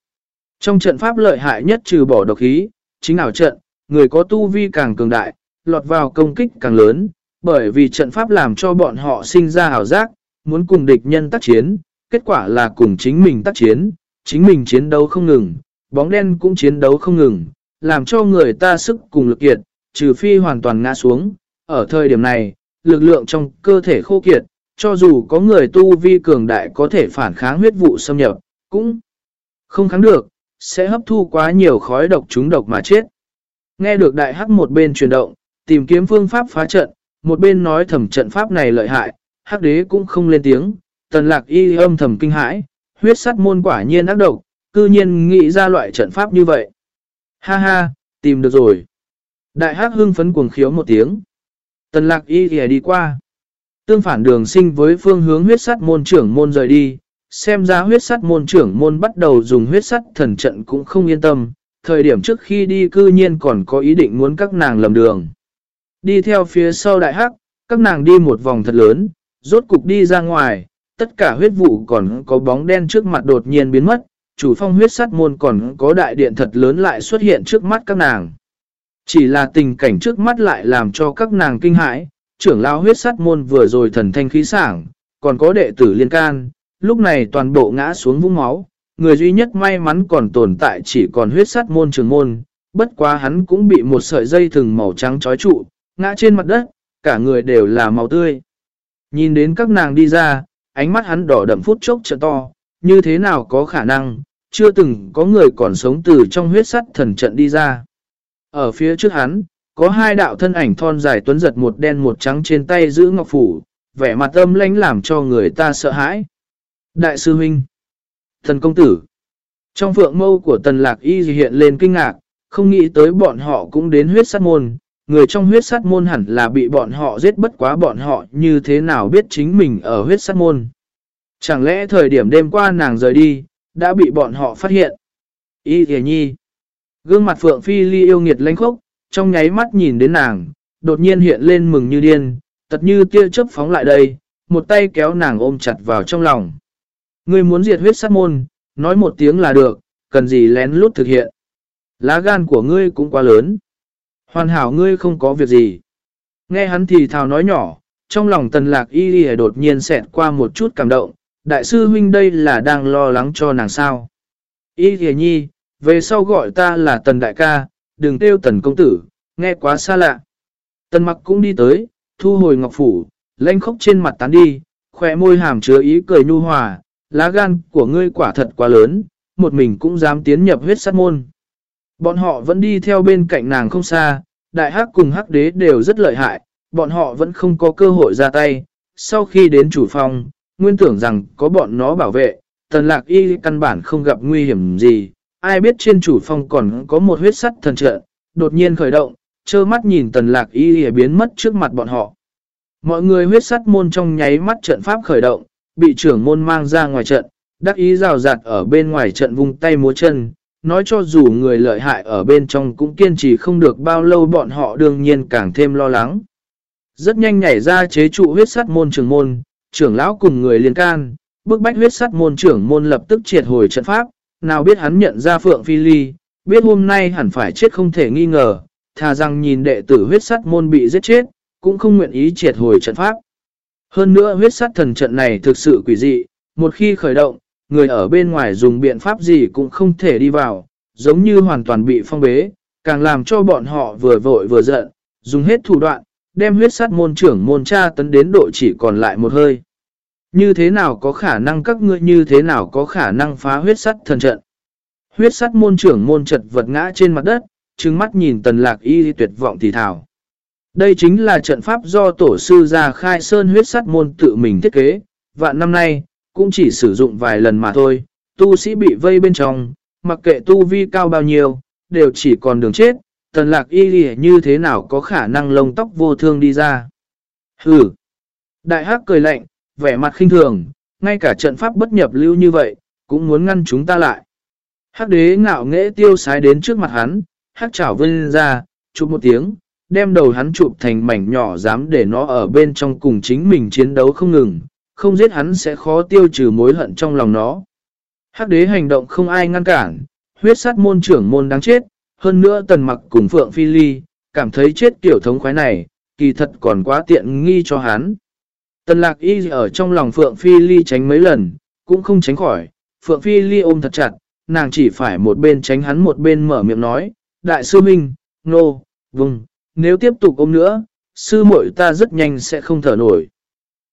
Speaker 1: Trong trận pháp lợi hại nhất trừ bỏ độc khí, chính ảo trận, người có tu vi càng cường đại, lọt vào công kích càng lớn, bởi vì trận pháp làm cho bọn họ sinh ra ảo giác, muốn cùng địch nhân tác chiến, kết quả là cùng chính mình tác chiến, chính mình chiến đấu không ngừng, bóng đen cũng chiến đấu không ngừng, làm cho người ta sức cùng lực kiệt, trừ phi hoàn toàn ngã xuống. Ở thời điểm này, lực lượng trong cơ thể khô kiệt, cho dù có người tu vi cường đại có thể phản kháng huyết vụ xâm nhập, cũng không kháng được, sẽ hấp thu quá nhiều khói độc trúng độc mà chết. Nghe được đại hắc một bên chuyển động, tìm kiếm phương pháp phá trận, một bên nói thầm trận pháp này lợi hại, hắc đế cũng không lên tiếng, tần lạc y âm thầm kinh hãi, huyết sắt môn quả nhiên ác độc, cư nhiên nghĩ ra loại trận pháp như vậy. Ha ha, tìm được rồi. Đại hắc hưng phấn cuồng khiếu một tiếng. Tần lạc y thì đi qua. Tương phản đường sinh với phương hướng huyết sắt môn trưởng môn rời đi, xem ra huyết sắt môn trưởng môn bắt đầu dùng huyết sắt thần trận cũng không yên tâm, thời điểm trước khi đi cư nhiên còn có ý định muốn các nàng lầm đường. Đi theo phía sau đại hắc, các nàng đi một vòng thật lớn, rốt cục đi ra ngoài, tất cả huyết vụ còn có bóng đen trước mặt đột nhiên biến mất, chủ phong huyết sắt môn còn có đại điện thật lớn lại xuất hiện trước mắt các nàng. Chỉ là tình cảnh trước mắt lại làm cho các nàng kinh hãi, trưởng lao huyết sắt môn vừa rồi thần thanh khí sảng, còn có đệ tử liên can, lúc này toàn bộ ngã xuống vũng máu, người duy nhất may mắn còn tồn tại chỉ còn huyết sắt môn trường môn, bất quá hắn cũng bị một sợi dây thừng màu trắng trói trụ, ngã trên mặt đất, cả người đều là màu tươi. Nhìn đến các nàng đi ra, ánh mắt hắn đỏ đậm phút chốc trợ to, như thế nào có khả năng, chưa từng có người còn sống từ trong huyết sắt thần trận đi ra. Ở phía trước hắn, có hai đạo thân ảnh thon dài tuấn giật một đen một trắng trên tay giữ ngọc phủ, vẻ mặt âm lãnh làm cho người ta sợ hãi. Đại sư huynh, thần công tử, trong phượng mâu của tần lạc y hiện lên kinh ngạc, không nghĩ tới bọn họ cũng đến huyết sát môn. Người trong huyết sát môn hẳn là bị bọn họ giết bất quá bọn họ như thế nào biết chính mình ở huyết sát môn. Chẳng lẽ thời điểm đêm qua nàng rời đi, đã bị bọn họ phát hiện. Y thề nhi. Gương mặt Phượng Phi Ly yêu nghiệt lãnh khốc, trong nháy mắt nhìn đến nàng, đột nhiên hiện lên mừng như điên, tật như tia chớp phóng lại đây, một tay kéo nàng ôm chặt vào trong lòng. Ngươi muốn diệt huyết sát môn, nói một tiếng là được, cần gì lén lút thực hiện. Lá gan của ngươi cũng quá lớn. Hoàn hảo ngươi không có việc gì. Nghe hắn thì thào nói nhỏ, trong lòng tần lạc y y đột nhiên xẹt qua một chút cảm động, đại sư huynh đây là đang lo lắng cho nàng sao. Y y nhi, về sau gọi ta là tần đại ca, đừng kêu tần công tử, nghe quá xa lạ. Tần mặc cũng đi tới, thu hồi ngọc phủ, lênh khóc trên mặt tán đi, khỏe môi hàm chứa ý cười nhu hòa, lá gan của ngươi quả thật quá lớn, một mình cũng dám tiến nhập huyết sát môn. Bọn họ vẫn đi theo bên cạnh nàng không xa, đại hắc cùng hắc đế đều rất lợi hại, bọn họ vẫn không có cơ hội ra tay. Sau khi đến chủ phòng, nguyên tưởng rằng có bọn nó bảo vệ, tần lạc y căn bản không gặp nguy hiểm gì. Ai biết trên chủ phòng còn có một huyết sắt thần trợ, đột nhiên khởi động, trơ mắt nhìn tần lạc y biến mất trước mặt bọn họ. Mọi người huyết sắt môn trong nháy mắt trận pháp khởi động, bị trưởng môn mang ra ngoài trận, đắc ý rào rạt ở bên ngoài trận vung tay múa chân, nói cho dù người lợi hại ở bên trong cũng kiên trì không được bao lâu bọn họ đương nhiên càng thêm lo lắng. Rất nhanh nhảy ra chế trụ huyết sắt môn trưởng môn, trưởng lão cùng người liên can, bức bách huyết sắt môn trưởng môn lập tức triệt hồi trận pháp, nào biết hắn nhận ra Phượng Phi Ly, biết hôm nay hẳn phải chết không thể nghi ngờ, thà rằng nhìn đệ tử huyết sắt môn bị giết chết, cũng không nguyện ý triệt hồi trận pháp. Hơn nữa huyết sắt thần trận này thực sự quỷ dị, một khi khởi động, người ở bên ngoài dùng biện pháp gì cũng không thể đi vào, giống như hoàn toàn bị phong bế, càng làm cho bọn họ vừa vội vừa giận, dùng hết thủ đoạn, đem huyết sát môn trưởng môn cha tấn đến độ chỉ còn lại một hơi. Như thế nào có khả năng các ngươi như thế nào có khả năng phá huyết sắt thần trận? Huyết sắt môn trưởng môn trật vật ngã trên mặt đất, trừng mắt nhìn tần lạc y tuyệt vọng thì thảo. Đây chính là trận pháp do tổ sư già khai sơn huyết sắt môn tự mình thiết kế, vạn năm nay, cũng chỉ sử dụng vài lần mà thôi. Tu sĩ bị vây bên trong, mặc kệ tu vi cao bao nhiêu, đều chỉ còn đường chết, tần lạc y ghi như thế nào có khả năng lông tóc vô thương đi ra. Hừ! Đại hắc cười lạnh, vẻ mặt khinh thường, ngay cả trận pháp bất nhập lưu như vậy, cũng muốn ngăn chúng ta lại. Hắc đế ngạo nghễ tiêu sái đến trước mặt hắn, hắc chảo vươn ra, chụp một tiếng, đem đầu hắn chụp thành mảnh nhỏ dám để nó ở bên trong cùng chính mình chiến đấu không ngừng, không giết hắn sẽ khó tiêu trừ mối hận trong lòng nó. Hắc đế hành động không ai ngăn cản, huyết sát môn trưởng môn đáng chết, hơn nữa tần mặc cùng Phượng Phi Ly, cảm thấy chết kiểu thống khoái này, kỳ thật còn quá tiện nghi cho hắn. Tần lạc y ở trong lòng Phượng Phi Ly tránh mấy lần, cũng không tránh khỏi, Phượng Phi Ly ôm thật chặt, nàng chỉ phải một bên tránh hắn một bên mở miệng nói, Đại sư Minh, nô, no, vùng, nếu tiếp tục ôm nữa, sư muội ta rất nhanh sẽ không thở nổi.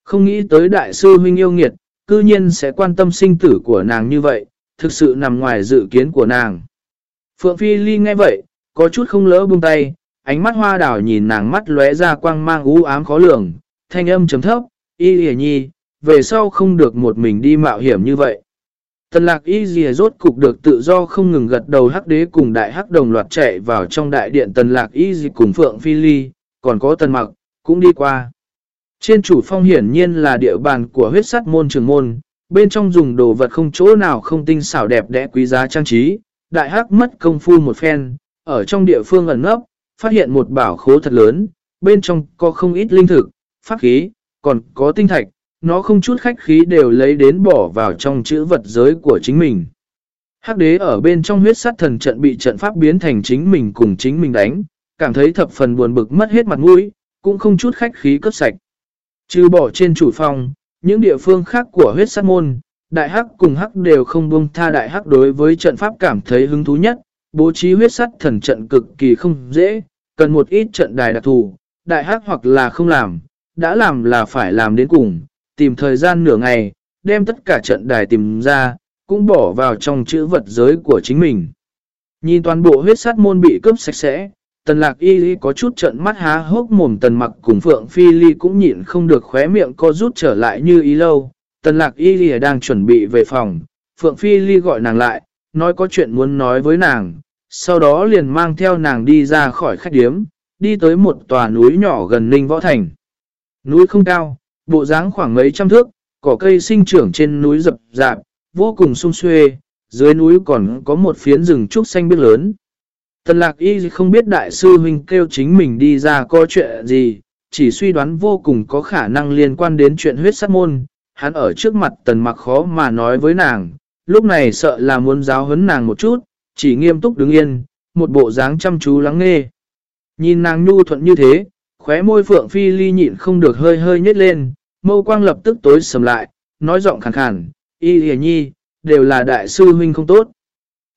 Speaker 1: Không nghĩ tới đại sư huynh yêu nghiệt, cư nhiên sẽ quan tâm sinh tử của nàng như vậy, thực sự nằm ngoài dự kiến của nàng. Phượng Phi Ly nghe vậy, có chút không lỡ buông tay, ánh mắt hoa đảo nhìn nàng mắt lóe ra quang mang u ám khó lường, thanh âm chấm thấp, y lìa nhi, về sau không được một mình đi mạo hiểm như vậy. Tần lạc y dìa rốt cục được tự do không ngừng gật đầu hắc đế cùng đại hắc đồng loạt chạy vào trong đại điện tần lạc y dì cùng Phượng Phi Ly, còn có tần mặc, cũng đi qua. Trên chủ phong hiển nhiên là địa bàn của huyết sắt môn trường môn, bên trong dùng đồ vật không chỗ nào không tinh xảo đẹp đẽ quý giá trang trí, đại hắc mất công phu một phen, ở trong địa phương ẩn nấp, phát hiện một bảo khố thật lớn, bên trong có không ít linh thực, pháp khí, còn có tinh thạch, nó không chút khách khí đều lấy đến bỏ vào trong chữ vật giới của chính mình. Hắc đế ở bên trong huyết sát thần trận bị trận pháp biến thành chính mình cùng chính mình đánh, cảm thấy thập phần buồn bực mất hết mặt mũi, cũng không chút khách khí cấp sạch. Trừ bỏ trên chủ phòng, những địa phương khác của huyết sát môn, đại hắc cùng hắc đều không buông tha đại hắc đối với trận pháp cảm thấy hứng thú nhất, bố trí huyết sát thần trận cực kỳ không dễ, cần một ít trận đài đặc thù, đại hắc hoặc là không làm, đã làm là phải làm đến cùng, tìm thời gian nửa ngày, đem tất cả trận đài tìm ra, cũng bỏ vào trong chữ vật giới của chính mình. Nhìn toàn bộ huyết sát môn bị cướp sạch sẽ, tần lạc y có chút trận mắt há hốc mồm tần mặc cùng phượng phi ly cũng nhịn không được khóe miệng co rút trở lại như ý lâu. Tần lạc y đang chuẩn bị về phòng, phượng phi ly gọi nàng lại, nói có chuyện muốn nói với nàng, sau đó liền mang theo nàng đi ra khỏi khách điếm, đi tới một tòa núi nhỏ gần Ninh Võ Thành. Núi không cao, bộ dáng khoảng mấy trăm thước, cỏ cây sinh trưởng trên núi rập rạp, vô cùng sung xuê, dưới núi còn có một phiến rừng trúc xanh biếc lớn. Tần lạc y không biết đại sư huynh kêu chính mình đi ra có chuyện gì, chỉ suy đoán vô cùng có khả năng liên quan đến chuyện huyết sát môn. Hắn ở trước mặt tần mặc khó mà nói với nàng, lúc này sợ là muốn giáo huấn nàng một chút, chỉ nghiêm túc đứng yên, một bộ dáng chăm chú lắng nghe. Nhìn nàng nhu thuận như thế, khóe môi phượng phi ly nhịn không được hơi hơi nhét lên, mâu quang lập tức tối sầm lại, nói giọng khàn khàn, y hề nhi, đều là đại sư huynh không tốt.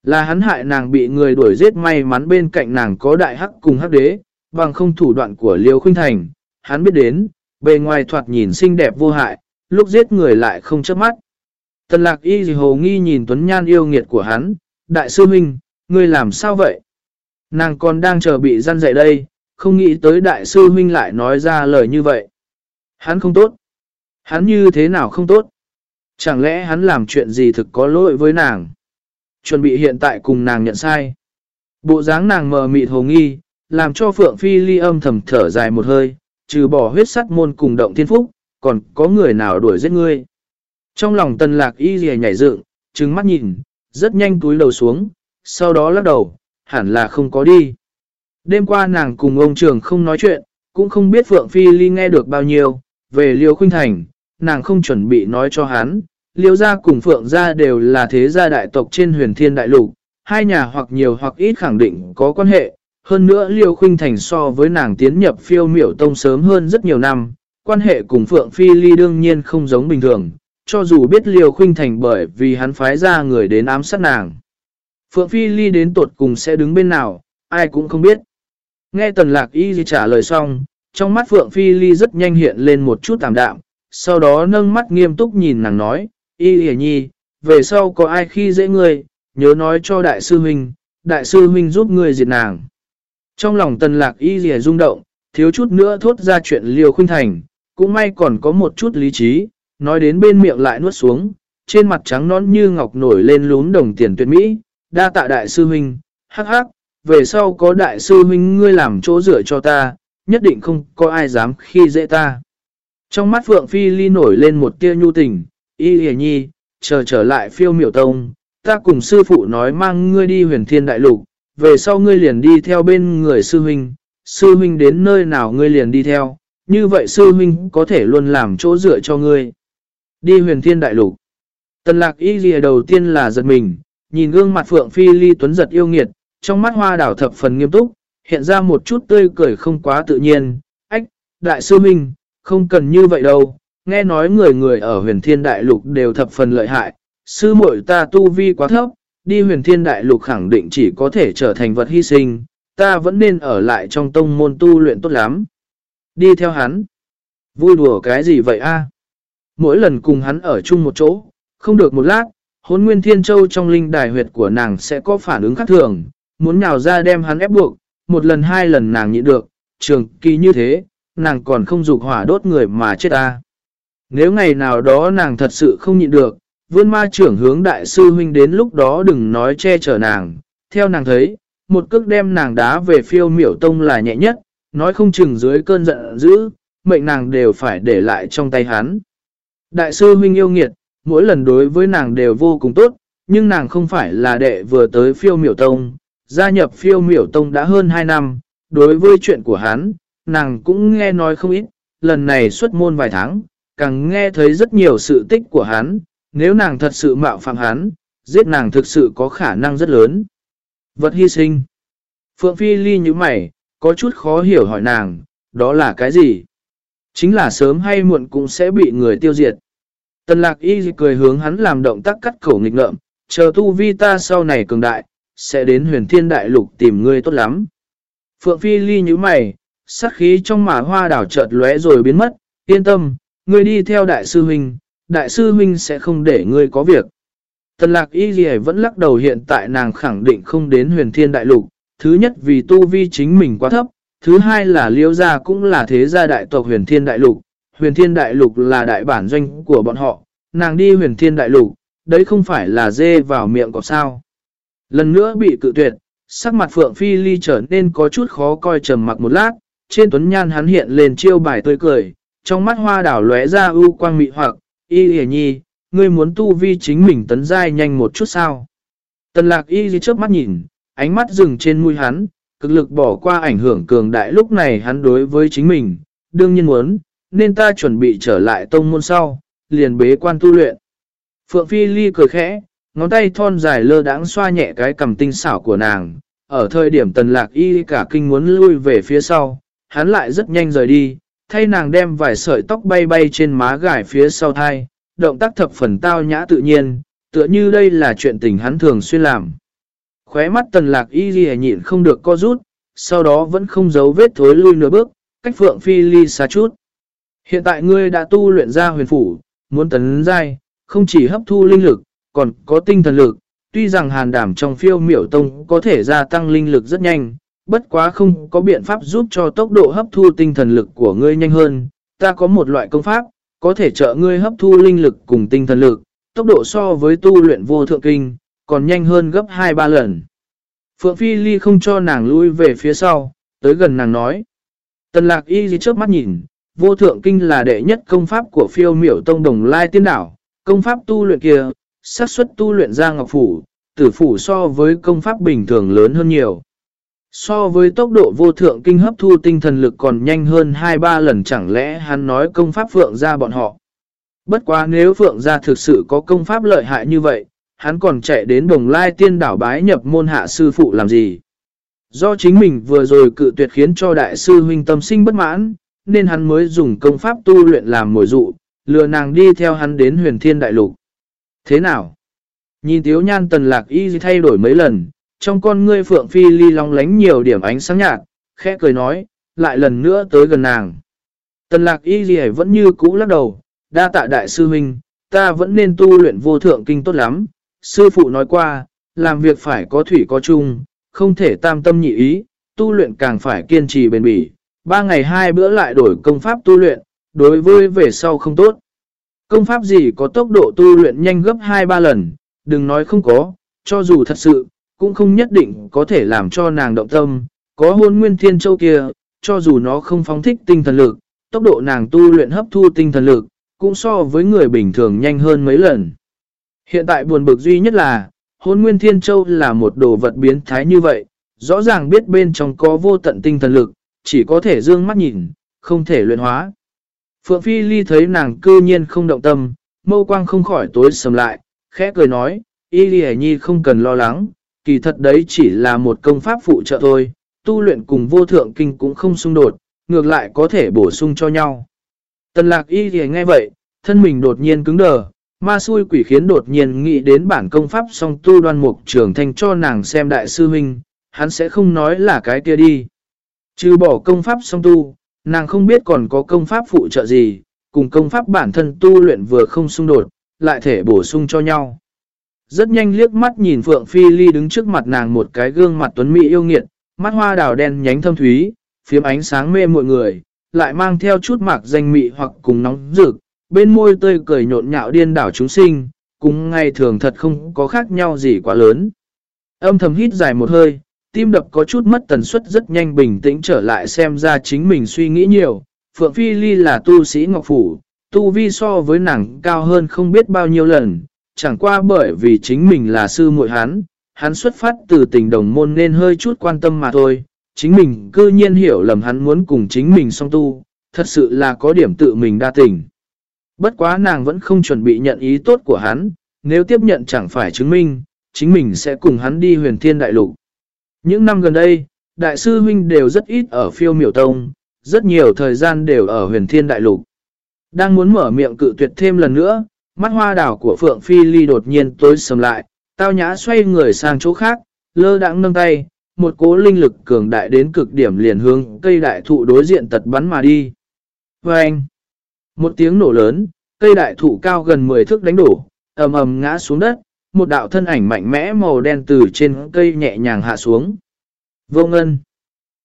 Speaker 1: Là hắn hại nàng bị người đuổi giết may mắn bên cạnh nàng có đại hắc cùng hắc đế, bằng không thủ đoạn của Liêu Khuynh Thành, hắn biết đến, bề ngoài thoạt nhìn xinh đẹp vô hại, lúc giết người lại không chớp mắt. Tần lạc y dì hồ nghi nhìn Tuấn Nhan yêu nghiệt của hắn, đại sư huynh, ngươi làm sao vậy? Nàng còn đang chờ bị gian dạy đây, không nghĩ tới đại sư huynh lại nói ra lời như vậy. Hắn không tốt. Hắn như thế nào không tốt? Chẳng lẽ hắn làm chuyện gì thực có lỗi với nàng? Chuẩn bị hiện tại cùng nàng nhận sai. Bộ dáng nàng mờ mịt hồ nghi, làm cho Phượng Phi ly âm thầm thở dài một hơi, trừ bỏ huyết sắt môn cùng động thiên phúc, còn có người nào đuổi giết ngươi. Trong lòng tần lạc y rìa nhảy dựng, trừng mắt nhìn, rất nhanh túi đầu xuống, sau đó lắc đầu, hẳn là không có đi. Đêm qua nàng cùng ông trường không nói chuyện, cũng không biết Phượng Phi Ly nghe được bao nhiêu, về Liêu Khuynh Thành, nàng không chuẩn bị nói cho hắn. Liêu gia cùng Phượng gia đều là thế gia đại tộc trên huyền thiên đại lục, hai nhà hoặc nhiều hoặc ít khẳng định có quan hệ. Hơn nữa Liêu Khuynh Thành so với nàng tiến nhập phiêu miểu tông sớm hơn rất nhiều năm, quan hệ cùng Phượng Phi Ly đương nhiên không giống bình thường, cho dù biết Liêu Khuynh Thành bởi vì hắn phái ra người đến ám sát nàng. Phượng Phi Ly đến tột cùng sẽ đứng bên nào, ai cũng không biết. Nghe Tần Lạc Y trả lời xong, trong mắt Phượng Phi Ly rất nhanh hiện lên một chút tạm đạm, sau đó nâng mắt nghiêm túc nhìn nàng nói, Y hề nhi, về sau có ai khi dễ ngươi, nhớ nói cho Đại sư Huynh, Đại sư Huynh giúp ngươi diệt nàng. Trong lòng Tần Lạc Y hề rung động, thiếu chút nữa thốt ra chuyện liều khuynh thành, cũng may còn có một chút lý trí, nói đến bên miệng lại nuốt xuống, trên mặt trắng nón như ngọc nổi lên lún đồng tiền tuyệt mỹ, đa tạ đại sư huynh, hắc hắc, về sau có đại sư huynh ngươi làm chỗ rửa cho ta, nhất định không có ai dám khi dễ ta. Trong mắt Phượng Phi Ly nổi lên một tia nhu tình, y hề nhi, chờ trở lại phiêu miểu tông, ta cùng sư phụ nói mang ngươi đi huyền thiên đại lục, về sau ngươi liền đi theo bên người sư huynh, sư huynh đến nơi nào ngươi liền đi theo, như vậy sư huynh có thể luôn làm chỗ dựa cho ngươi. Đi huyền thiên đại lục. Tần lạc y lìa đầu tiên là giật mình, nhìn gương mặt Phượng Phi Ly tuấn giật yêu nghiệt, trong mắt hoa đảo thập phần nghiêm túc, hiện ra một chút tươi cười không quá tự nhiên. Ách, đại sư huynh không cần như vậy đâu, nghe nói người người ở huyền thiên đại lục đều thập phần lợi hại, sư muội ta tu vi quá thấp, đi huyền thiên đại lục khẳng định chỉ có thể trở thành vật hy sinh, ta vẫn nên ở lại trong tông môn tu luyện tốt lắm. Đi theo hắn. Vui đùa cái gì vậy a? Mỗi lần cùng hắn ở chung một chỗ, không được một lát, hốn nguyên thiên châu trong linh đài huyệt của nàng sẽ có phản ứng khác thường, muốn nhào ra đem hắn ép buộc, một lần hai lần nàng nhịn được, trường kỳ như thế, nàng còn không dục hỏa đốt người mà chết ta. Nếu ngày nào đó nàng thật sự không nhịn được, vươn ma trưởng hướng đại sư huynh đến lúc đó đừng nói che chở nàng, theo nàng thấy, một cước đem nàng đá về phiêu miểu tông là nhẹ nhất, nói không chừng dưới cơn giận dữ, mệnh nàng đều phải để lại trong tay hắn. Đại sư huynh yêu nghiệt, mỗi lần đối với nàng đều vô cùng tốt, nhưng nàng không phải là đệ vừa tới phiêu miểu tông, gia nhập phiêu miểu tông đã hơn 2 năm, đối với chuyện của hắn, nàng cũng nghe nói không ít, lần này xuất môn vài tháng, càng nghe thấy rất nhiều sự tích của hắn, nếu nàng thật sự mạo phạm hắn, giết nàng thực sự có khả năng rất lớn. Vật hy sinh Phượng Phi Ly như mày, có chút khó hiểu hỏi nàng, đó là cái gì? Chính là sớm hay muộn cũng sẽ bị người tiêu diệt. Tần lạc y cười hướng hắn làm động tác cắt khẩu nghịch ngợm, chờ tu vi ta sau này cường đại, sẽ đến huyền thiên đại lục tìm ngươi tốt lắm. Phượng Phi ly như mày, sát khí trong mả hoa đảo chợt lóe rồi biến mất, yên tâm, ngươi đi theo đại sư huynh, đại sư huynh sẽ không để ngươi có việc. Tần lạc y gì vẫn lắc đầu hiện tại nàng khẳng định không đến huyền thiên đại lục, thứ nhất vì tu vi chính mình quá thấp, thứ hai là liêu gia cũng là thế gia đại tộc huyền thiên đại lục, huyền thiên đại lục là đại bản doanh của bọn họ, nàng đi huyền thiên đại lục, đấy không phải là dê vào miệng có sao. Lần nữa bị cự tuyệt, sắc mặt Phượng Phi Ly trở nên có chút khó coi trầm mặc một lát, trên tuấn nhan hắn hiện lên chiêu bài tươi cười, trong mắt hoa đảo lóe ra ưu quang mị hoặc, y hề nhi, ngươi muốn tu vi chính mình tấn giai nhanh một chút sao. Tần lạc y dưới trước mắt nhìn, ánh mắt dừng trên mũi hắn, cực lực bỏ qua ảnh hưởng cường đại lúc này hắn đối với chính mình, đương nhiên muốn, nên ta chuẩn bị trở lại tông môn sau, liền bế quan tu luyện. Phượng Phi Ly cười khẽ, ngón tay thon dài lơ đãng xoa nhẹ cái cầm tinh xảo của nàng. Ở thời điểm tần lạc y cả kinh muốn lui về phía sau, hắn lại rất nhanh rời đi, thay nàng đem vài sợi tóc bay bay trên má gải phía sau thai, động tác thập phần tao nhã tự nhiên, tựa như đây là chuyện tình hắn thường xuyên làm. Khóe mắt tần lạc y ghi nhịn không được co rút, sau đó vẫn không giấu vết thối lui nửa bước, cách phượng phi ly xa chút. Hiện tại ngươi đã tu luyện ra huyền phủ, muốn tấn giai, không chỉ hấp thu linh lực, còn có tinh thần lực. Tuy rằng hàn đảm trong phiêu miểu tông có thể gia tăng linh lực rất nhanh, bất quá không có biện pháp giúp cho tốc độ hấp thu tinh thần lực của ngươi nhanh hơn. Ta có một loại công pháp, có thể trợ ngươi hấp thu linh lực cùng tinh thần lực, tốc độ so với tu luyện vô thượng kinh, còn nhanh hơn gấp 2-3 lần. Phượng Phi Ly không cho nàng lui về phía sau, tới gần nàng nói. Tần lạc y gì trước mắt nhìn, vô thượng kinh là đệ nhất công pháp của phiêu miểu tông đồng lai tiên đảo, công pháp tu luyện kia, xác suất tu luyện ra ngọc phủ, tử phủ so với công pháp bình thường lớn hơn nhiều. So với tốc độ vô thượng kinh hấp thu tinh thần lực còn nhanh hơn 2-3 lần chẳng lẽ hắn nói công pháp phượng ra bọn họ. Bất quá nếu phượng ra thực sự có công pháp lợi hại như vậy, hắn còn chạy đến đồng lai tiên đảo bái nhập môn hạ sư phụ làm gì. Do chính mình vừa rồi cự tuyệt khiến cho đại sư huynh tâm sinh bất mãn, nên hắn mới dùng công pháp tu luyện làm mồi dụ, lừa nàng đi theo hắn đến huyền thiên đại lục. Thế nào? Nhìn tiếu nhan tần lạc y thay đổi mấy lần, trong con ngươi phượng phi ly long lánh nhiều điểm ánh sáng nhạt, khẽ cười nói, lại lần nữa tới gần nàng. Tần lạc y gì vẫn như cũ lắc đầu, đa tạ đại sư huynh, ta vẫn nên tu luyện vô thượng kinh tốt lắm. Sư phụ nói qua, làm việc phải có thủy có chung, không thể tam tâm nhị ý, tu luyện càng phải kiên trì bền bỉ. Ba ngày hai bữa lại đổi công pháp tu luyện, đối với về sau không tốt. Công pháp gì có tốc độ tu luyện nhanh gấp 2-3 lần, đừng nói không có, cho dù thật sự, cũng không nhất định có thể làm cho nàng động tâm. Có hôn nguyên thiên châu kia, cho dù nó không phóng thích tinh thần lực, tốc độ nàng tu luyện hấp thu tinh thần lực, cũng so với người bình thường nhanh hơn mấy lần. Hiện tại buồn bực duy nhất là, hôn nguyên thiên châu là một đồ vật biến thái như vậy, rõ ràng biết bên trong có vô tận tinh thần lực, chỉ có thể dương mắt nhìn, không thể luyện hóa. Phượng Phi Ly thấy nàng cư nhiên không động tâm, mâu quang không khỏi tối sầm lại, khẽ cười nói, Y Ly Nhi không cần lo lắng, kỳ thật đấy chỉ là một công pháp phụ trợ thôi, tu luyện cùng vô thượng kinh cũng không xung đột, ngược lại có thể bổ sung cho nhau. Tần lạc Y thì nghe vậy, thân mình đột nhiên cứng đờ, ma xui quỷ khiến đột nhiên nghĩ đến bản công pháp song tu đoan mục trưởng thành cho nàng xem đại sư huynh, hắn sẽ không nói là cái kia đi. Trừ bỏ công pháp song tu, nàng không biết còn có công pháp phụ trợ gì, cùng công pháp bản thân tu luyện vừa không xung đột, lại thể bổ sung cho nhau. Rất nhanh liếc mắt nhìn Phượng Phi Ly đứng trước mặt nàng một cái gương mặt tuấn mỹ yêu nghiệt, mắt hoa đào đen nhánh thâm thúy, phiếm ánh sáng mê mọi người, lại mang theo chút mạc danh mị hoặc cùng nóng rực, bên môi tươi cười nhộn nhạo điên đảo chúng sinh, cùng ngày thường thật không có khác nhau gì quá lớn. Âm thầm hít dài một hơi, tim đập có chút mất tần suất rất nhanh bình tĩnh trở lại xem ra chính mình suy nghĩ nhiều. Phượng Phi Ly là tu sĩ Ngọc Phủ, tu vi so với nàng cao hơn không biết bao nhiêu lần, chẳng qua bởi vì chính mình là sư muội hắn, hắn xuất phát từ tình đồng môn nên hơi chút quan tâm mà thôi. Chính mình cư nhiên hiểu lầm hắn muốn cùng chính mình song tu, thật sự là có điểm tự mình đa tình. Bất quá nàng vẫn không chuẩn bị nhận ý tốt của hắn, nếu tiếp nhận chẳng phải chứng minh, chính mình sẽ cùng hắn đi huyền thiên đại lục. Những năm gần đây, đại sư huynh đều rất ít ở phiêu miểu tông, rất nhiều thời gian đều ở huyền thiên đại lục. Đang muốn mở miệng cự tuyệt thêm lần nữa, mắt hoa đảo của Phượng Phi Ly đột nhiên tối sầm lại, tao nhã xoay người sang chỗ khác, lơ đãng nâng tay, một cố linh lực cường đại đến cực điểm liền hướng cây đại thụ đối diện tật bắn mà đi. Vâng! một tiếng nổ lớn, cây đại thụ cao gần 10 thước đánh đổ, ầm ầm ngã xuống đất, một đạo thân ảnh mạnh mẽ màu đen từ trên cây nhẹ nhàng hạ xuống. Vô ngân.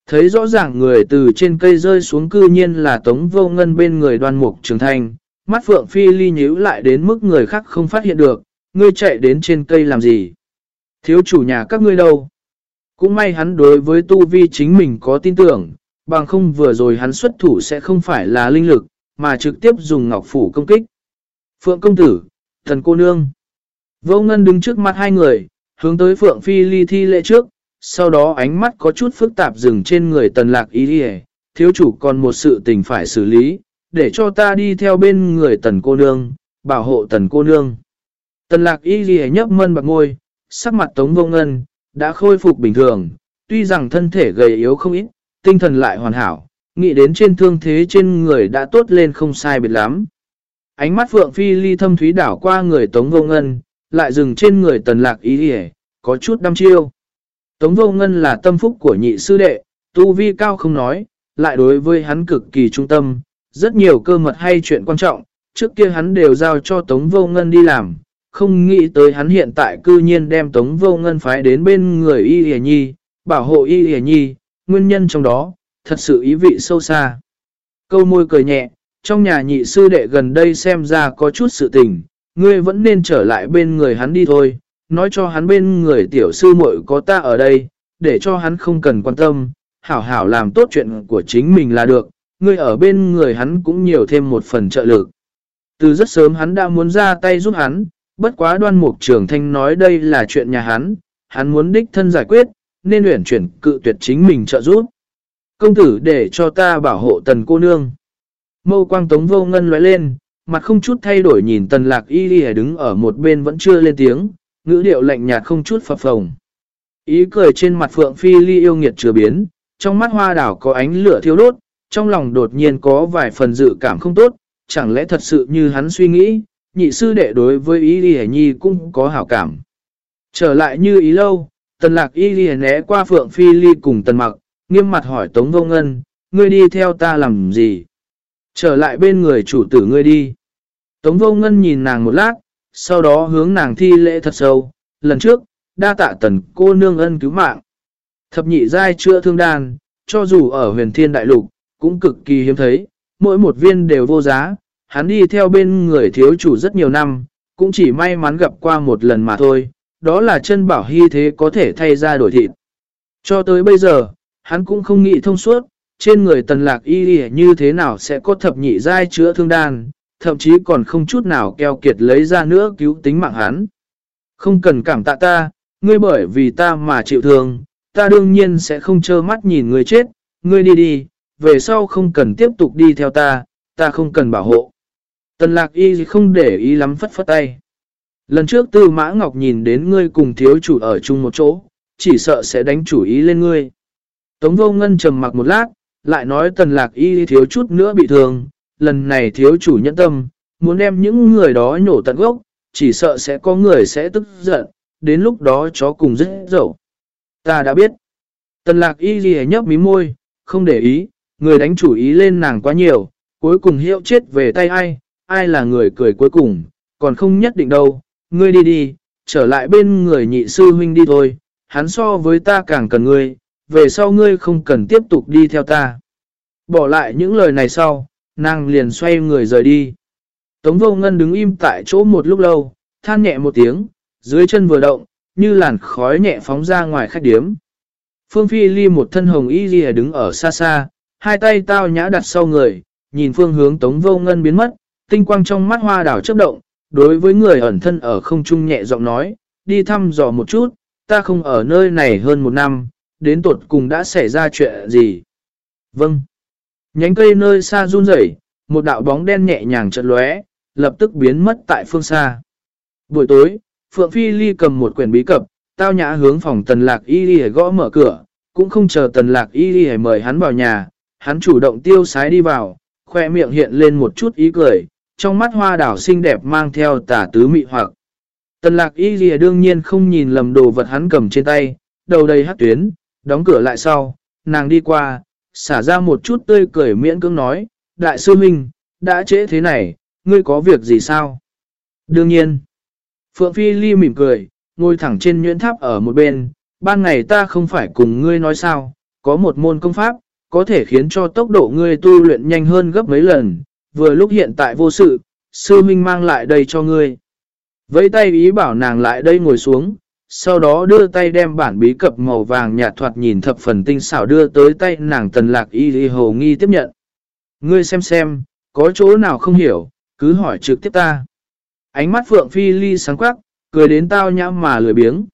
Speaker 1: Thấy rõ ràng người từ trên cây rơi xuống cư nhiên là tống vô ngân bên người đoan mục trường thanh, mắt phượng phi ly nhíu lại đến mức người khác không phát hiện được, ngươi chạy đến trên cây làm gì? Thiếu chủ nhà các ngươi đâu? Cũng may hắn đối với tu vi chính mình có tin tưởng, bằng không vừa rồi hắn xuất thủ sẽ không phải là linh lực, mà trực tiếp dùng ngọc phủ công kích. Phượng công tử, thần cô nương. Vô ngân đứng trước mặt hai người, hướng tới Phượng Phi ly thi lễ trước, sau đó ánh mắt có chút phức tạp dừng trên người tần lạc ý đi thiếu chủ còn một sự tình phải xử lý, để cho ta đi theo bên người tần cô nương, bảo hộ tần cô nương. Tần lạc y ghi nhấp mân bạc ngôi, sắc mặt tống vô ngân, đã khôi phục bình thường, tuy rằng thân thể gầy yếu không ít, tinh thần lại hoàn hảo, nghĩ đến trên thương thế trên người đã tốt lên không sai biệt lắm. Ánh mắt Phượng Phi ly thâm thúy đảo qua người Tống Vô Ngân, lại dừng trên người Tần Lạc Ý Hề, có chút đăm chiêu. Tống Vô Ngân là tâm phúc của nhị sư đệ, tu vi cao không nói, lại đối với hắn cực kỳ trung tâm, rất nhiều cơ mật hay chuyện quan trọng, trước kia hắn đều giao cho Tống Vô Ngân đi làm, không nghĩ tới hắn hiện tại cư nhiên đem Tống Vô Ngân phái đến bên người Y Hề Nhi, bảo hộ Y Hề Nhi, nguyên nhân trong đó, thật sự ý vị sâu xa. Câu môi cười nhẹ, trong nhà nhị sư đệ gần đây xem ra có chút sự tình, ngươi vẫn nên trở lại bên người hắn đi thôi, nói cho hắn bên người tiểu sư muội có ta ở đây, để cho hắn không cần quan tâm, hảo hảo làm tốt chuyện của chính mình là được, ngươi ở bên người hắn cũng nhiều thêm một phần trợ lực. Từ rất sớm hắn đã muốn ra tay giúp hắn, bất quá đoan mục trưởng thanh nói đây là chuyện nhà hắn, hắn muốn đích thân giải quyết, nên luyện chuyển cự tuyệt chính mình trợ giúp. Công tử để cho ta bảo hộ tần cô nương. Mâu quang tống vô ngân lóe lên, mặt không chút thay đổi nhìn tần lạc y đi đứng ở một bên vẫn chưa lên tiếng, ngữ điệu lạnh nhạt không chút phập phồng. Ý cười trên mặt phượng phi ly yêu nghiệt chưa biến, trong mắt hoa đảo có ánh lửa thiêu đốt, trong lòng đột nhiên có vài phần dự cảm không tốt, chẳng lẽ thật sự như hắn suy nghĩ, nhị sư đệ đối với ý đi nhi cũng có hảo cảm. Trở lại như ý lâu, tần lạc y đi né qua phượng phi ly cùng tần mặc, nghiêm mặt hỏi Tống Vô Ngân, ngươi đi theo ta làm gì? Trở lại bên người chủ tử ngươi đi. Tống Vô Ngân nhìn nàng một lát, sau đó hướng nàng thi lễ thật sâu. Lần trước, đa tạ tần cô nương ân cứu mạng. Thập nhị giai chữa thương đan, cho dù ở huyền thiên đại lục, cũng cực kỳ hiếm thấy, mỗi một viên đều vô giá. Hắn đi theo bên người thiếu chủ rất nhiều năm, cũng chỉ may mắn gặp qua một lần mà thôi. Đó là chân bảo hy thế có thể thay ra đổi thịt. Cho tới bây giờ, hắn cũng không nghĩ thông suốt, trên người tần lạc y như thế nào sẽ có thập nhị giai chữa thương đan, thậm chí còn không chút nào keo kiệt lấy ra nữa cứu tính mạng hắn. Không cần cảm tạ ta, ngươi bởi vì ta mà chịu thương, ta đương nhiên sẽ không trơ mắt nhìn ngươi chết, ngươi đi đi, về sau không cần tiếp tục đi theo ta, ta không cần bảo hộ. Tần lạc y không để ý lắm phất phất tay. Lần trước tư mã ngọc nhìn đến ngươi cùng thiếu chủ ở chung một chỗ, chỉ sợ sẽ đánh chủ ý lên ngươi. Tống vô ngân trầm mặc một lát, lại nói tần lạc y thiếu chút nữa bị thương, lần này thiếu chủ nhẫn tâm, muốn đem những người đó nhổ tận gốc, chỉ sợ sẽ có người sẽ tức giận, đến lúc đó chó cùng rất dẫu. Ta đã biết. Tần lạc y ghi nhấp mí môi, không để ý, người đánh chủ ý lên nàng quá nhiều, cuối cùng hiệu chết về tay ai, ai là người cười cuối cùng, còn không nhất định đâu, ngươi đi đi, trở lại bên người nhị sư huynh đi thôi, hắn so với ta càng cần ngươi, về sau ngươi không cần tiếp tục đi theo ta. Bỏ lại những lời này sau, nàng liền xoay người rời đi. Tống vô ngân đứng im tại chỗ một lúc lâu, than nhẹ một tiếng, dưới chân vừa động, như làn khói nhẹ phóng ra ngoài khách điếm. Phương Phi Ly một thân hồng y ghi đứng ở xa xa, hai tay tao nhã đặt sau người, nhìn phương hướng Tống vô ngân biến mất, tinh quang trong mắt hoa đảo chấp động, đối với người ẩn thân ở không trung nhẹ giọng nói, đi thăm dò một chút, ta không ở nơi này hơn một năm, đến tột cùng đã xảy ra chuyện gì? Vâng. Nhánh cây nơi xa run rẩy, một đạo bóng đen nhẹ nhàng chợt lóe, lập tức biến mất tại phương xa. Buổi tối, Phượng Phi Ly cầm một quyển bí cập, tao nhã hướng phòng tần lạc y ly gõ mở cửa, cũng không chờ tần lạc y ly mời hắn vào nhà, hắn chủ động tiêu sái đi vào, khoe miệng hiện lên một chút ý cười, trong mắt hoa đảo xinh đẹp mang theo tả tứ mị hoặc. Tần lạc y ly đương nhiên không nhìn lầm đồ vật hắn cầm trên tay, đầu đầy hát tuyến, đóng cửa lại sau, nàng đi qua, xả ra một chút tươi cười miễn cưỡng nói, đại sư minh đã trễ thế này, ngươi có việc gì sao? Đương nhiên, Phượng Phi Ly mỉm cười, ngồi thẳng trên nhuyễn tháp ở một bên, ban ngày ta không phải cùng ngươi nói sao, có một môn công pháp, có thể khiến cho tốc độ ngươi tu luyện nhanh hơn gấp mấy lần, vừa lúc hiện tại vô sự, sư minh mang lại đây cho ngươi. Với tay ý bảo nàng lại đây ngồi xuống, sau đó đưa tay đem bản bí cập màu vàng nhạt thoạt nhìn thập phần tinh xảo đưa tới tay nàng tần lạc y y hồ nghi tiếp nhận. Ngươi xem xem, có chỗ nào không hiểu, cứ hỏi trực tiếp ta. Ánh mắt Phượng Phi Ly sáng quắc, cười đến tao nhãm mà lười biếng.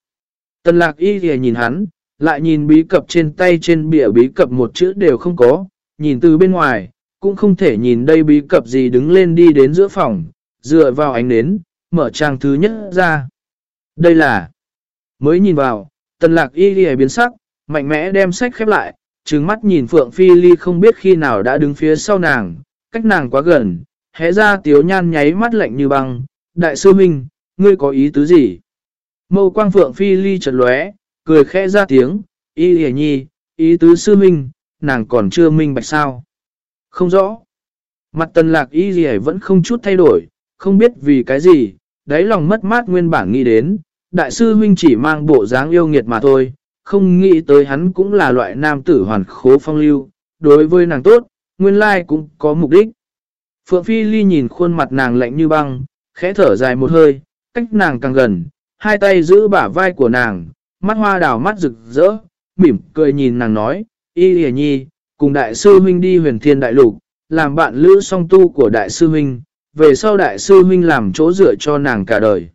Speaker 1: Tần lạc y y nhìn hắn, lại nhìn bí cập trên tay trên bìa bí cập một chữ đều không có, nhìn từ bên ngoài, cũng không thể nhìn đây bí cập gì đứng lên đi đến giữa phòng, dựa vào ánh nến, mở trang thứ nhất ra. Đây là, mới nhìn vào, tần lạc y ghi biến sắc, mạnh mẽ đem sách khép lại, trừng mắt nhìn Phượng Phi Ly không biết khi nào đã đứng phía sau nàng, cách nàng quá gần, hẽ ra tiếu nhan nháy mắt lạnh như băng, đại sư Minh, ngươi có ý tứ gì? Mâu quang Phượng Phi Ly chợt lóe, cười khẽ ra tiếng, y hề nhi, ý tứ sư Minh, nàng còn chưa minh bạch sao? Không rõ. Mặt tần lạc y hề vẫn không chút thay đổi, không biết vì cái gì, đáy lòng mất mát nguyên bản nghĩ đến, đại sư huynh chỉ mang bộ dáng yêu nghiệt mà thôi, không nghĩ tới hắn cũng là loại nam tử hoàn khố phong lưu, đối với nàng tốt, nguyên lai cũng có mục đích. Phượng Phi Ly nhìn khuôn mặt nàng lạnh như băng, khẽ thở dài một hơi, cách nàng càng gần, hai tay giữ bả vai của nàng, mắt hoa đào mắt rực rỡ, mỉm cười nhìn nàng nói, y hề nhi, cùng đại sư huynh đi huyền thiên đại lục, làm bạn lữ song tu của đại sư huynh, về sau đại sư huynh làm chỗ dựa cho nàng cả đời.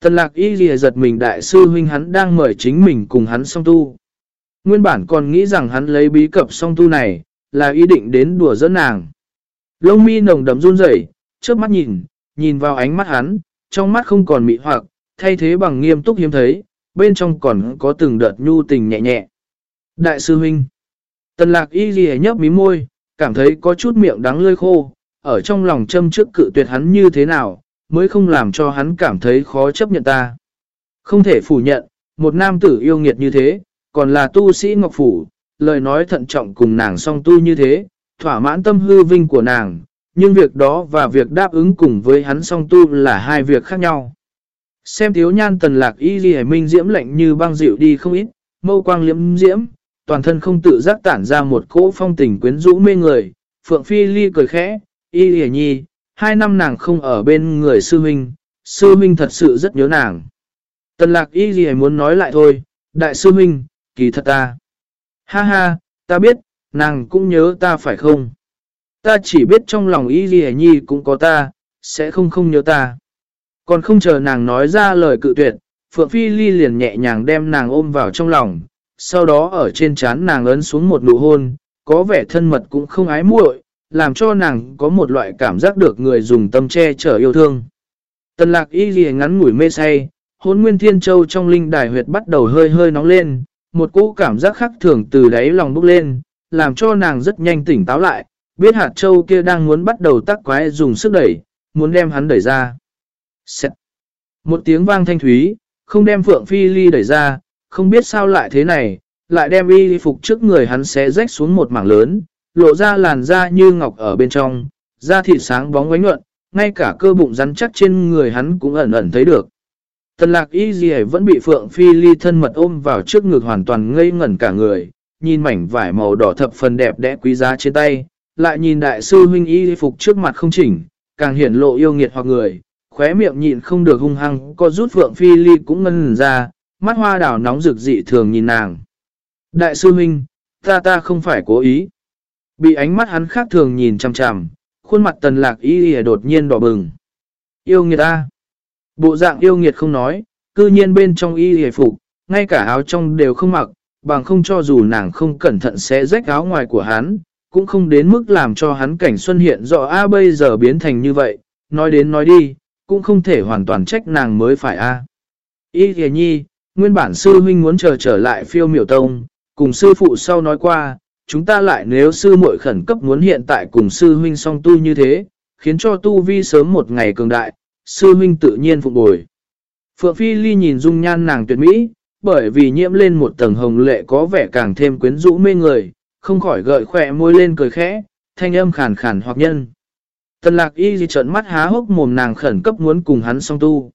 Speaker 1: Tần lạc y lìa giật mình đại sư huynh hắn đang mời chính mình cùng hắn song tu. Nguyên bản còn nghĩ rằng hắn lấy bí cập song tu này, là ý định đến đùa dẫn nàng. Lông mi nồng đậm run rẩy, trước mắt nhìn, nhìn vào ánh mắt hắn, trong mắt không còn mị hoặc, thay thế bằng nghiêm túc hiếm thấy, bên trong còn có từng đợt nhu tình nhẹ nhẹ. Đại sư huynh, tần lạc y ghi nhấp mí môi, cảm thấy có chút miệng đắng lơi khô, ở trong lòng châm trước cự tuyệt hắn như thế nào, mới không làm cho hắn cảm thấy khó chấp nhận ta. Không thể phủ nhận, một nam tử yêu nghiệt như thế, còn là tu sĩ Ngọc Phủ, lời nói thận trọng cùng nàng song tu như thế, thỏa mãn tâm hư vinh của nàng, nhưng việc đó và việc đáp ứng cùng với hắn song tu là hai việc khác nhau. Xem thiếu nhan tần lạc y ghi minh diễm lạnh như băng dịu đi không ít, mâu quang liễm diễm, toàn thân không tự giác tản ra một cỗ phong tình quyến rũ mê người, phượng phi ly cười khẽ, y ghi nhi, hai năm nàng không ở bên người sư minh, sư minh thật sự rất nhớ nàng. Tần lạc y ghi muốn nói lại thôi, đại sư minh, kỳ thật ta. Ha ha, ta biết, nàng cũng nhớ ta phải không? Ta chỉ biết trong lòng y ghi nhi cũng có ta, sẽ không không nhớ ta. Còn không chờ nàng nói ra lời cự tuyệt, Phượng Phi Ly liền nhẹ nhàng đem nàng ôm vào trong lòng, sau đó ở trên trán nàng ấn xuống một nụ hôn, có vẻ thân mật cũng không ái muội, làm cho nàng có một loại cảm giác được người dùng tâm che chở yêu thương. Tần lạc y ghi ngắn ngủi mê say, hôn nguyên thiên châu trong linh đài huyệt bắt đầu hơi hơi nóng lên, một cỗ cảm giác khác thường từ đáy lòng bốc lên, làm cho nàng rất nhanh tỉnh táo lại, biết hạt châu kia đang muốn bắt đầu tắc quái dùng sức đẩy, muốn đem hắn đẩy ra. Xẹt. Một tiếng vang thanh thúy, không đem Phượng Phi Ly đẩy ra, không biết sao lại thế này, lại đem y phục trước người hắn xé rách xuống một mảng lớn, lộ ra làn da như ngọc ở bên trong, da thịt sáng bóng ánh nhuận, ngay cả cơ bụng rắn chắc trên người hắn cũng ẩn ẩn thấy được. Tần lạc y gì vẫn bị Phượng Phi Ly thân mật ôm vào trước ngực hoàn toàn ngây ngẩn cả người, nhìn mảnh vải màu đỏ thập phần đẹp đẽ quý giá trên tay, lại nhìn đại sư huynh y phục trước mặt không chỉnh, càng hiển lộ yêu nghiệt hoặc người, khóe miệng nhịn không được hung hăng, có rút Phượng Phi Ly cũng ngân ra, mắt hoa đảo nóng rực dị thường nhìn nàng. Đại sư huynh, ta ta không phải cố ý. Bị ánh mắt hắn khác thường nhìn chằm chằm, khuôn mặt tần lạc y đột nhiên đỏ bừng. Yêu nghiệt ta. Bộ dạng yêu nghiệt không nói, cư nhiên bên trong y y phục, ngay cả áo trong đều không mặc, bằng không cho dù nàng không cẩn thận sẽ rách áo ngoài của hắn, cũng không đến mức làm cho hắn cảnh xuân hiện rõ A bây giờ biến thành như vậy, nói đến nói đi, cũng không thể hoàn toàn trách nàng mới phải A. Y thề nhi, nguyên bản sư huynh muốn chờ trở lại phiêu miểu tông, cùng sư phụ sau nói qua, chúng ta lại nếu sư muội khẩn cấp muốn hiện tại cùng sư huynh song tu như thế, khiến cho tu vi sớm một ngày cường đại, sư huynh tự nhiên phục bồi. Phượng Phi Ly nhìn dung nhan nàng tuyệt mỹ, bởi vì nhiễm lên một tầng hồng lệ có vẻ càng thêm quyến rũ mê người, không khỏi gợi khỏe môi lên cười khẽ, thanh âm khàn khàn hoặc nhân. Tần lạc y gì trợn mắt há hốc mồm nàng khẩn cấp muốn cùng hắn song tu.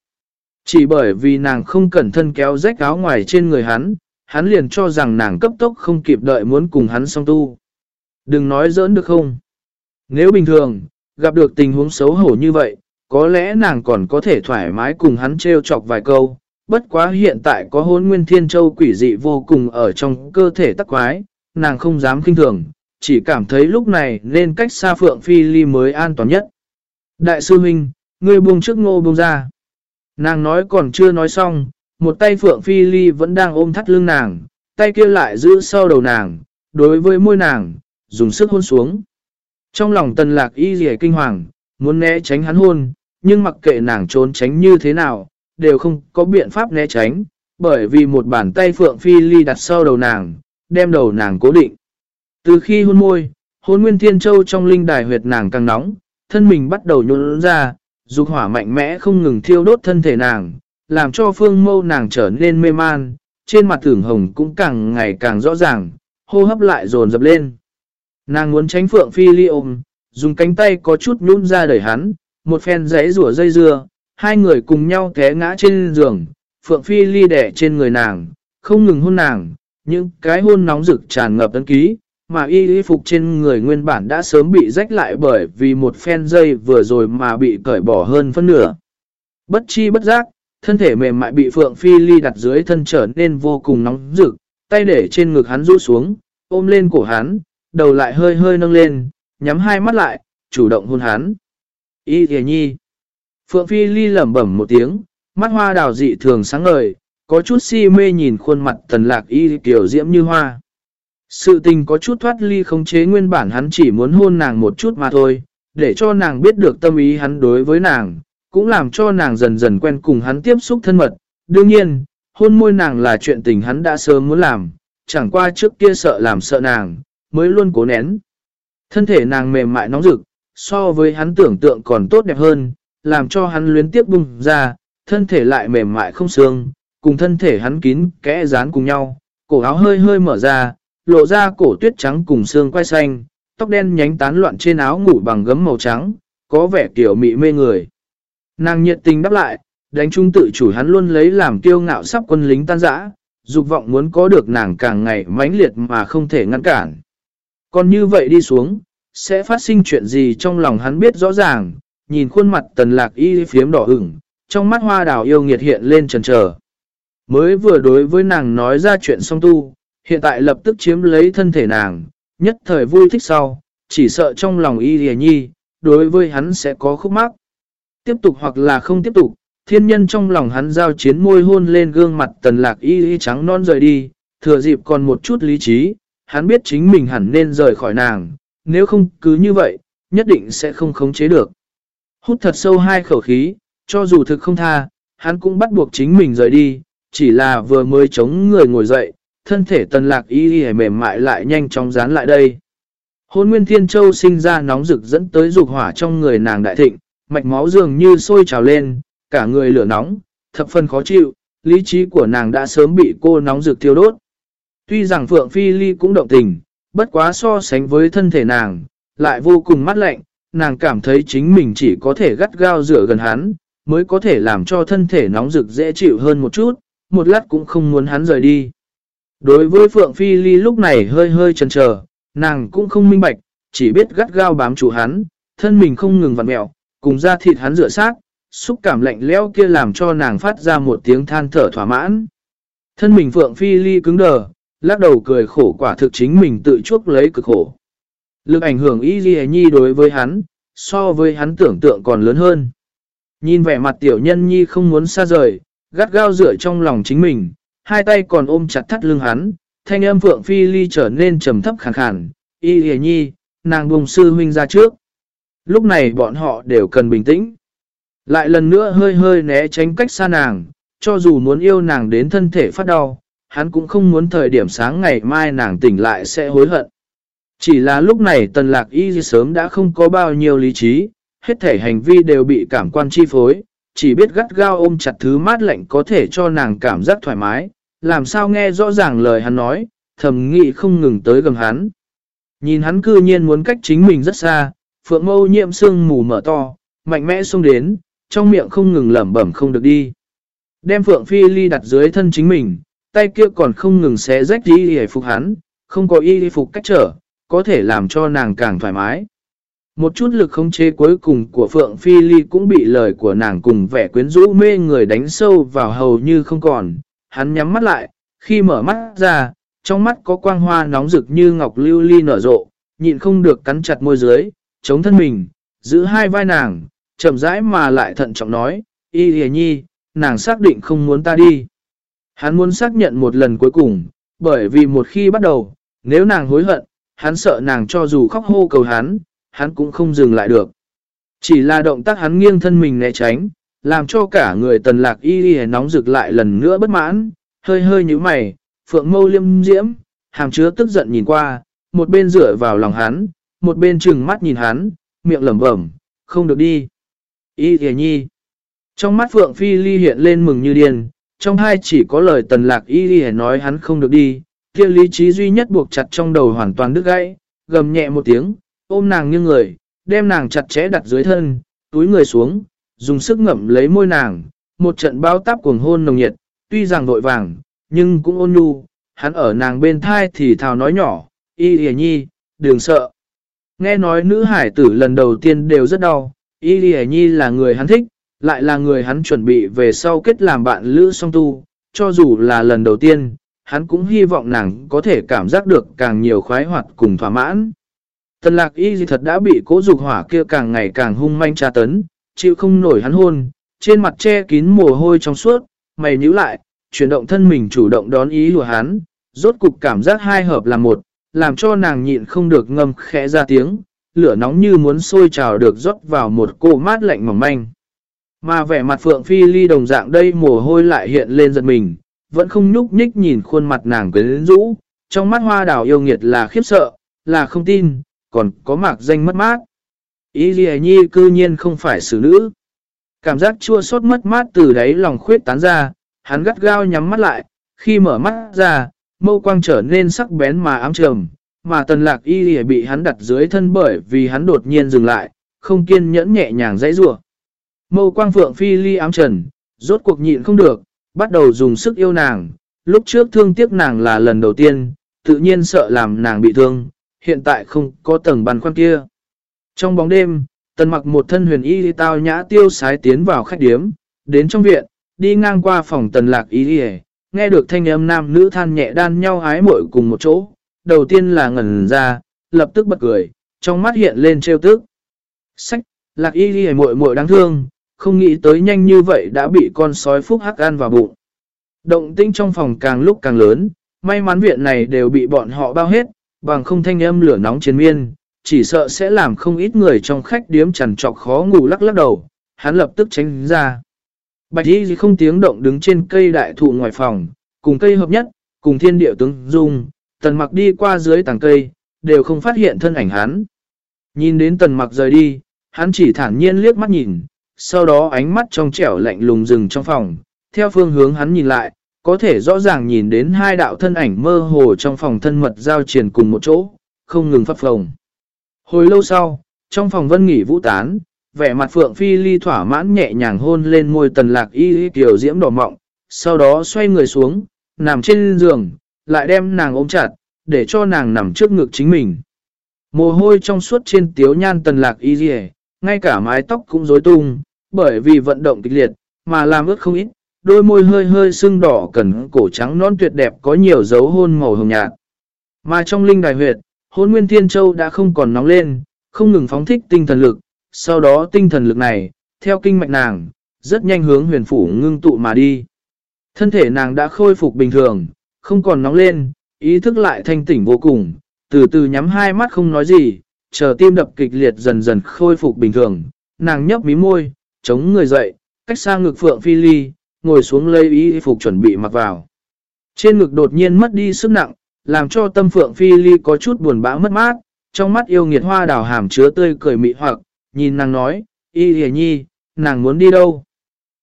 Speaker 1: Chỉ bởi vì nàng không cẩn thân kéo rách áo ngoài trên người hắn, hắn liền cho rằng nàng cấp tốc không kịp đợi muốn cùng hắn song tu. Đừng nói giỡn được không? Nếu bình thường, gặp được tình huống xấu hổ như vậy, có lẽ nàng còn có thể thoải mái cùng hắn trêu chọc vài câu. Bất quá hiện tại có hôn nguyên thiên châu quỷ dị vô cùng ở trong cơ thể tắc quái, nàng không dám kinh thường, chỉ cảm thấy lúc này nên cách xa Phượng Phi Ly mới an toàn nhất. Đại sư huynh, ngươi buông trước ngô buông ra. Nàng nói còn chưa nói xong, một tay Phượng Phi Ly vẫn đang ôm thắt lưng nàng, tay kia lại giữ sau đầu nàng, đối với môi nàng, dùng sức hôn xuống. Trong lòng tần lạc y dì kinh hoàng, muốn né tránh hắn hôn, nhưng mặc kệ nàng trốn tránh như thế nào, đều không có biện pháp né tránh, bởi vì một bàn tay Phượng Phi Ly đặt sau đầu nàng, đem đầu nàng cố định. Từ khi hôn môi, hôn nguyên thiên châu trong linh đài huyệt nàng càng nóng, thân mình bắt đầu nhuôn ra, dục hỏa mạnh mẽ không ngừng thiêu đốt thân thể nàng, làm cho phương mâu nàng trở nên mê man, trên mặt tưởng hồng cũng càng ngày càng rõ ràng, hô hấp lại dồn dập lên. Nàng muốn tránh phượng phi ly ôm, dùng cánh tay có chút nhún ra đẩy hắn, một phen giấy rủa dây dưa, hai người cùng nhau té ngã trên giường, phượng phi ly đẻ trên người nàng, không ngừng hôn nàng, những cái hôn nóng rực tràn ngập ấn ký, mà y y phục trên người nguyên bản đã sớm bị rách lại bởi vì một phen dây vừa rồi mà bị cởi bỏ hơn phân nửa. Bất chi bất giác, thân thể mềm mại bị Phượng Phi Ly đặt dưới thân trở nên vô cùng nóng rực, tay để trên ngực hắn rũ xuống, ôm lên cổ hắn, đầu lại hơi hơi nâng lên, nhắm hai mắt lại, chủ động hôn hắn. Y thề nhi. Phượng Phi Ly lẩm bẩm một tiếng, mắt hoa đào dị thường sáng ngời, có chút si mê nhìn khuôn mặt tần lạc y kiểu diễm như hoa. Sự tình có chút thoát ly không chế nguyên bản hắn chỉ muốn hôn nàng một chút mà thôi, để cho nàng biết được tâm ý hắn đối với nàng, cũng làm cho nàng dần dần quen cùng hắn tiếp xúc thân mật. Đương nhiên, hôn môi nàng là chuyện tình hắn đã sớm muốn làm, chẳng qua trước kia sợ làm sợ nàng, mới luôn cố nén. Thân thể nàng mềm mại nóng rực, so với hắn tưởng tượng còn tốt đẹp hơn, làm cho hắn luyến tiếp bung ra, thân thể lại mềm mại không xương, cùng thân thể hắn kín kẽ dán cùng nhau, cổ áo hơi hơi mở ra, lộ ra cổ tuyết trắng cùng xương quai xanh, tóc đen nhánh tán loạn trên áo ngủ bằng gấm màu trắng, có vẻ kiểu mị mê người. Nàng nhiệt tình đáp lại, đánh trung tự chủ hắn luôn lấy làm kiêu ngạo sắp quân lính tan rã, dục vọng muốn có được nàng càng ngày mãnh liệt mà không thể ngăn cản. Còn như vậy đi xuống, sẽ phát sinh chuyện gì trong lòng hắn biết rõ ràng, nhìn khuôn mặt tần lạc y phiếm đỏ ửng, trong mắt hoa đào yêu nghiệt hiện lên trần trở. Mới vừa đối với nàng nói ra chuyện song tu, hiện tại lập tức chiếm lấy thân thể nàng, nhất thời vui thích sau, chỉ sợ trong lòng y hề nhi, đối với hắn sẽ có khúc mắc. Tiếp tục hoặc là không tiếp tục, thiên nhân trong lòng hắn giao chiến môi hôn lên gương mặt tần lạc y y trắng non rời đi, thừa dịp còn một chút lý trí, hắn biết chính mình hẳn nên rời khỏi nàng, nếu không cứ như vậy, nhất định sẽ không khống chế được. Hút thật sâu hai khẩu khí, cho dù thực không tha, hắn cũng bắt buộc chính mình rời đi, chỉ là vừa mới chống người ngồi dậy, thân thể tần lạc y y mềm mại lại nhanh chóng dán lại đây. Hôn Nguyên Thiên Châu sinh ra nóng rực dẫn tới dục hỏa trong người nàng đại thịnh, mạch máu dường như sôi trào lên, cả người lửa nóng, thập phần khó chịu, lý trí của nàng đã sớm bị cô nóng rực thiêu đốt. Tuy rằng Phượng Phi Ly cũng động tình, bất quá so sánh với thân thể nàng, lại vô cùng mát lạnh, nàng cảm thấy chính mình chỉ có thể gắt gao rửa gần hắn, mới có thể làm cho thân thể nóng rực dễ chịu hơn một chút, một lát cũng không muốn hắn rời đi. Đối với Phượng Phi Ly lúc này hơi hơi chần chờ, nàng cũng không minh bạch, chỉ biết gắt gao bám chủ hắn, thân mình không ngừng vặn mẹo, cùng da thịt hắn rửa sát, xúc cảm lạnh leo kia làm cho nàng phát ra một tiếng than thở thỏa mãn. Thân mình Phượng Phi Ly cứng đờ, lắc đầu cười khổ quả thực chính mình tự chuốc lấy cực khổ. Lực ảnh hưởng Y Ghi Nhi đối với hắn, so với hắn tưởng tượng còn lớn hơn. Nhìn vẻ mặt tiểu nhân Nhi không muốn xa rời, gắt gao rửa trong lòng chính mình, hai tay còn ôm chặt thắt lưng hắn, thanh âm Phượng Phi Ly trở nên trầm thấp khàn khàn, Y hề Nhi, nàng bùng sư huynh ra trước. Lúc này bọn họ đều cần bình tĩnh. Lại lần nữa hơi hơi né tránh cách xa nàng, cho dù muốn yêu nàng đến thân thể phát đau, hắn cũng không muốn thời điểm sáng ngày mai nàng tỉnh lại sẽ hối hận. Chỉ là lúc này tần lạc y sớm đã không có bao nhiêu lý trí, hết thể hành vi đều bị cảm quan chi phối, chỉ biết gắt gao ôm chặt thứ mát lạnh có thể cho nàng cảm giác thoải mái, làm sao nghe rõ ràng lời hắn nói, thầm nghị không ngừng tới gần hắn. Nhìn hắn cư nhiên muốn cách chính mình rất xa, phượng mâu nhiễm sương mù mở to, mạnh mẽ xông đến, trong miệng không ngừng lẩm bẩm không được đi. Đem phượng phi ly đặt dưới thân chính mình, tay kia còn không ngừng xé rách đi hề phục hắn, không có y phục cách trở, có thể làm cho nàng càng thoải mái. Một chút lực khống chế cuối cùng của Phượng Phi Ly cũng bị lời của nàng cùng vẻ quyến rũ mê người đánh sâu vào hầu như không còn. Hắn nhắm mắt lại, khi mở mắt ra, trong mắt có quang hoa nóng rực như ngọc lưu ly nở rộ, nhịn không được cắn chặt môi dưới, chống thân mình, giữ hai vai nàng, chậm rãi mà lại thận trọng nói, y hề nhi, nàng xác định không muốn ta đi. Hắn muốn xác nhận một lần cuối cùng, bởi vì một khi bắt đầu, nếu nàng hối hận, hắn sợ nàng cho dù khóc hô cầu hắn, hắn cũng không dừng lại được. Chỉ là động tác hắn nghiêng thân mình né tránh, làm cho cả người tần lạc y y nóng rực lại lần nữa bất mãn, hơi hơi như mày, phượng mâu liêm diễm, hàm chứa tức giận nhìn qua, một bên rửa vào lòng hắn, một bên trừng mắt nhìn hắn, miệng lẩm bẩm, không được đi. Y y nhi. Trong mắt phượng phi ly hiện lên mừng như điên, trong hai chỉ có lời tần lạc y y nói hắn không được đi, kia lý trí duy nhất buộc chặt trong đầu hoàn toàn đứt gãy, gầm nhẹ một tiếng, ôm nàng như người, đem nàng chặt chẽ đặt dưới thân, túi người xuống, dùng sức ngậm lấy môi nàng, một trận bao táp cuồng hôn nồng nhiệt, tuy rằng vội vàng, nhưng cũng ôn nhu, hắn ở nàng bên thai thì thào nói nhỏ, y lìa nhi, đừng sợ. Nghe nói nữ hải tử lần đầu tiên đều rất đau, y lìa nhi là người hắn thích, lại là người hắn chuẩn bị về sau kết làm bạn lữ song tu, cho dù là lần đầu tiên, hắn cũng hy vọng nàng có thể cảm giác được càng nhiều khoái hoạt cùng thỏa mãn. Tần lạc y gì thật đã bị cố dục hỏa kia càng ngày càng hung manh tra tấn, chịu không nổi hắn hôn, trên mặt che kín mồ hôi trong suốt, mày nhíu lại, chuyển động thân mình chủ động đón ý của hắn, rốt cục cảm giác hai hợp là một, làm cho nàng nhịn không được ngâm khẽ ra tiếng, lửa nóng như muốn sôi trào được rót vào một cô mát lạnh mỏng manh. Mà vẻ mặt Phượng Phi Ly đồng dạng đây mồ hôi lại hiện lên giật mình, vẫn không nhúc nhích nhìn khuôn mặt nàng quyến rũ, trong mắt hoa đào yêu nghiệt là khiếp sợ, là không tin, còn có mạc danh mất mát. Ý gì nhi cư nhiên không phải xử nữ. Cảm giác chua xót mất mát từ đáy lòng khuyết tán ra, hắn gắt gao nhắm mắt lại, khi mở mắt ra, mâu quang trở nên sắc bén mà ám trầm, mà tần lạc y lìa bị hắn đặt dưới thân bởi vì hắn đột nhiên dừng lại, không kiên nhẫn nhẹ nhàng dãy rủa Mâu quang phượng phi ly ám trần, rốt cuộc nhịn không được, bắt đầu dùng sức yêu nàng, lúc trước thương tiếc nàng là lần đầu tiên, tự nhiên sợ làm nàng bị thương, hiện tại không có tầng bàn khoan kia. Trong bóng đêm, tần mặc một thân huyền y tao nhã tiêu sái tiến vào khách điếm, đến trong viện, đi ngang qua phòng tần lạc y đi nghe được thanh âm nam nữ than nhẹ đan nhau hái mội cùng một chỗ, đầu tiên là ngẩn ra, lập tức bật cười, trong mắt hiện lên trêu tức. Sách, lạc y đi mội mội đáng thương, không nghĩ tới nhanh như vậy đã bị con sói phúc hắc ăn vào bụng. Động tinh trong phòng càng lúc càng lớn, may mắn viện này đều bị bọn họ bao hết, bằng không thanh âm lửa nóng chiến miên, chỉ sợ sẽ làm không ít người trong khách điếm chằn trọc khó ngủ lắc lắc đầu, hắn lập tức tránh ra. Bạch y không tiếng động đứng trên cây đại thụ ngoài phòng, cùng cây hợp nhất, cùng thiên địa tướng dung, tần mặc đi qua dưới tàng cây, đều không phát hiện thân ảnh hắn. Nhìn đến tần mặc rời đi, hắn chỉ thản nhiên liếc mắt nhìn, sau đó ánh mắt trong trẻo lạnh lùng rừng trong phòng, theo phương hướng hắn nhìn lại, có thể rõ ràng nhìn đến hai đạo thân ảnh mơ hồ trong phòng thân mật giao triển cùng một chỗ, không ngừng phát phồng. Hồi lâu sau, trong phòng vân nghỉ vũ tán, vẻ mặt Phượng Phi Ly thỏa mãn nhẹ nhàng hôn lên môi tần lạc y kiểu diễm đỏ mọng, sau đó xoay người xuống, nằm trên giường, lại đem nàng ôm chặt, để cho nàng nằm trước ngực chính mình. Mồ hôi trong suốt trên tiếu nhan tần lạc y dì ngay cả mái tóc cũng rối tung, bởi vì vận động kịch liệt, mà làm ướt không ít, đôi môi hơi hơi sưng đỏ cần cổ trắng non tuyệt đẹp có nhiều dấu hôn màu hồng nhạt. Mà trong linh đài huyệt, hôn nguyên thiên châu đã không còn nóng lên, không ngừng phóng thích tinh thần lực, sau đó tinh thần lực này, theo kinh mạch nàng, rất nhanh hướng huyền phủ ngưng tụ mà đi. Thân thể nàng đã khôi phục bình thường, không còn nóng lên, ý thức lại thanh tỉnh vô cùng, từ từ nhắm hai mắt không nói gì, chờ tim đập kịch liệt dần dần khôi phục bình thường, nàng nhấp mí môi, chống người dậy, cách xa ngực phượng phi ly, ngồi xuống lấy y phục chuẩn bị mặc vào. Trên ngực đột nhiên mất đi sức nặng, làm cho tâm phượng phi ly có chút buồn bã mất mát, trong mắt yêu nghiệt hoa đào hàm chứa tươi cười mị hoặc, nhìn nàng nói, y hề nhi, nàng muốn đi đâu.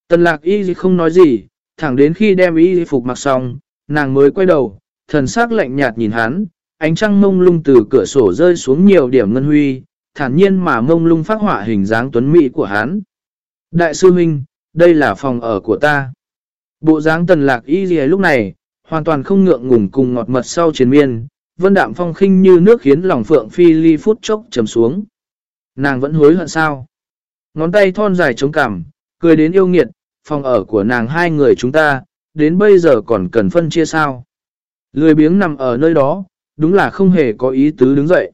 Speaker 1: Tần lạc y không nói gì, thẳng đến khi đem y phục mặc xong, nàng mới quay đầu, thần sắc lạnh nhạt nhìn hắn, ánh trăng mông lung từ cửa sổ rơi xuống nhiều điểm ngân huy, thản nhiên mà mông lung phát họa hình dáng tuấn mỹ của hắn. Đại sư huynh, đây là phòng ở của ta. Bộ dáng tần lạc y gì lúc này, hoàn toàn không ngượng ngùng cùng ngọt mật sau chiến miên, vân đạm phong khinh như nước khiến lòng phượng phi ly phút chốc trầm xuống. Nàng vẫn hối hận sao? Ngón tay thon dài chống cằm, cười đến yêu nghiệt, phòng ở của nàng hai người chúng ta, đến bây giờ còn cần phân chia sao? Lười biếng nằm ở nơi đó, đúng là không hề có ý tứ đứng dậy.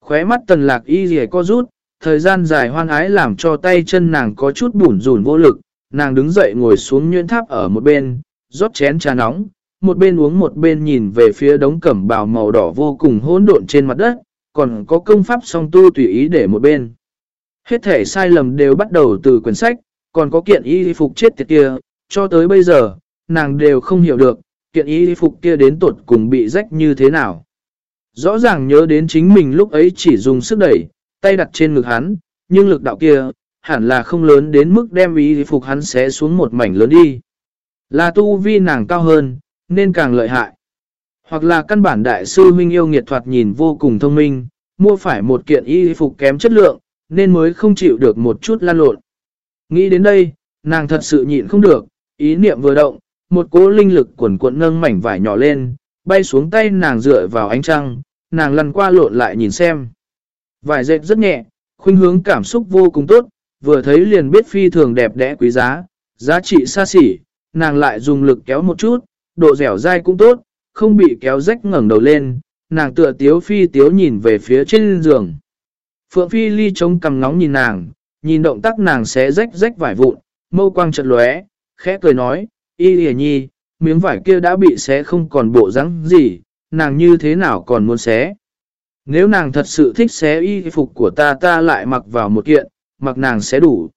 Speaker 1: Khóe mắt tần lạc y gì co rút, thời gian dài hoan ái làm cho tay chân nàng có chút bủn rủn vô lực, nàng đứng dậy ngồi xuống nhuyễn tháp ở một bên, rót chén trà nóng, một bên uống một bên nhìn về phía đống cẩm bào màu đỏ vô cùng hỗn độn trên mặt đất, còn có công pháp song tu tùy ý để một bên. Hết thể sai lầm đều bắt đầu từ quyển sách, còn có kiện y phục chết tiệt kia, cho tới bây giờ, nàng đều không hiểu được, kiện y phục kia đến tột cùng bị rách như thế nào. Rõ ràng nhớ đến chính mình lúc ấy chỉ dùng sức đẩy, tay đặt trên ngực hắn, nhưng lực đạo kia, hẳn là không lớn đến mức đem y phục hắn xé xuống một mảnh lớn đi. Là tu vi nàng cao hơn, nên càng lợi hại. Hoặc là căn bản đại sư huynh yêu nghiệt thoạt nhìn vô cùng thông minh, mua phải một kiện y phục kém chất lượng, nên mới không chịu được một chút lan lộn. Nghĩ đến đây, nàng thật sự nhịn không được, ý niệm vừa động, một cỗ linh lực quần cuộn nâng mảnh vải nhỏ lên, bay xuống tay nàng dựa vào ánh trăng, nàng lăn qua lộn lại nhìn xem. Vải dệt rất nhẹ, khuynh hướng cảm xúc vô cùng tốt, vừa thấy liền biết phi thường đẹp đẽ quý giá, giá trị xa xỉ, nàng lại dùng lực kéo một chút, độ dẻo dai cũng tốt, không bị kéo rách ngẩng đầu lên, nàng tựa tiếu phi tiếu nhìn về phía trên giường. Phượng phi ly trông cầm ngóng nhìn nàng, nhìn động tác nàng xé rách rách vải vụn, mâu quang chật lóe, khẽ cười nói, y hề nhi, miếng vải kia đã bị xé không còn bộ rắn gì, nàng như thế nào còn muốn xé. Nếu nàng thật sự thích xé y phục của ta ta lại mặc vào một kiện, mặc nàng sẽ đủ.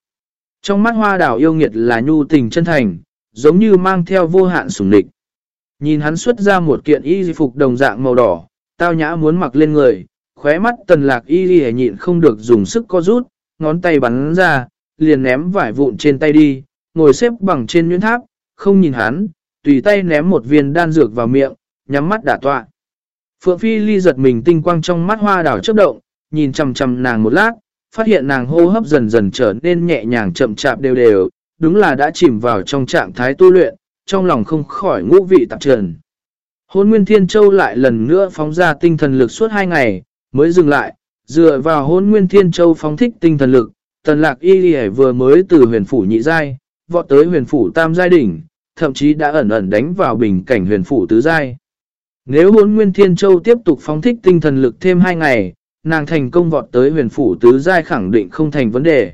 Speaker 1: Trong mắt hoa đảo yêu nghiệt là nhu tình chân thành, giống như mang theo vô hạn sủng địch. Nhìn hắn xuất ra một kiện y phục đồng dạng màu đỏ, tao nhã muốn mặc lên người, khóe mắt tần lạc y y nhịn không được dùng sức co rút, ngón tay bắn ra, liền ném vải vụn trên tay đi, ngồi xếp bằng trên nguyên tháp, không nhìn hắn, tùy tay ném một viên đan dược vào miệng, nhắm mắt đả tọa. Phượng Phi Ly giật mình tinh quang trong mắt hoa đảo chớp động, nhìn chầm chầm nàng một lát, phát hiện nàng hô hấp dần dần trở nên nhẹ nhàng chậm chạp đều đều, đúng là đã chìm vào trong trạng thái tu luyện, trong lòng không khỏi ngũ vị tạp trần. Hôn Nguyên Thiên Châu lại lần nữa phóng ra tinh thần lực suốt hai ngày, mới dừng lại, dựa vào hôn Nguyên Thiên Châu phóng thích tinh thần lực, tần lạc y lì vừa mới từ huyền phủ nhị giai, vọt tới huyền phủ tam giai đỉnh, thậm chí đã ẩn ẩn đánh vào bình cảnh huyền phủ tứ giai. Nếu hôn Nguyên Thiên Châu tiếp tục phóng thích tinh thần lực thêm hai ngày, nàng thành công vọt tới huyền phủ tứ giai khẳng định không thành vấn đề.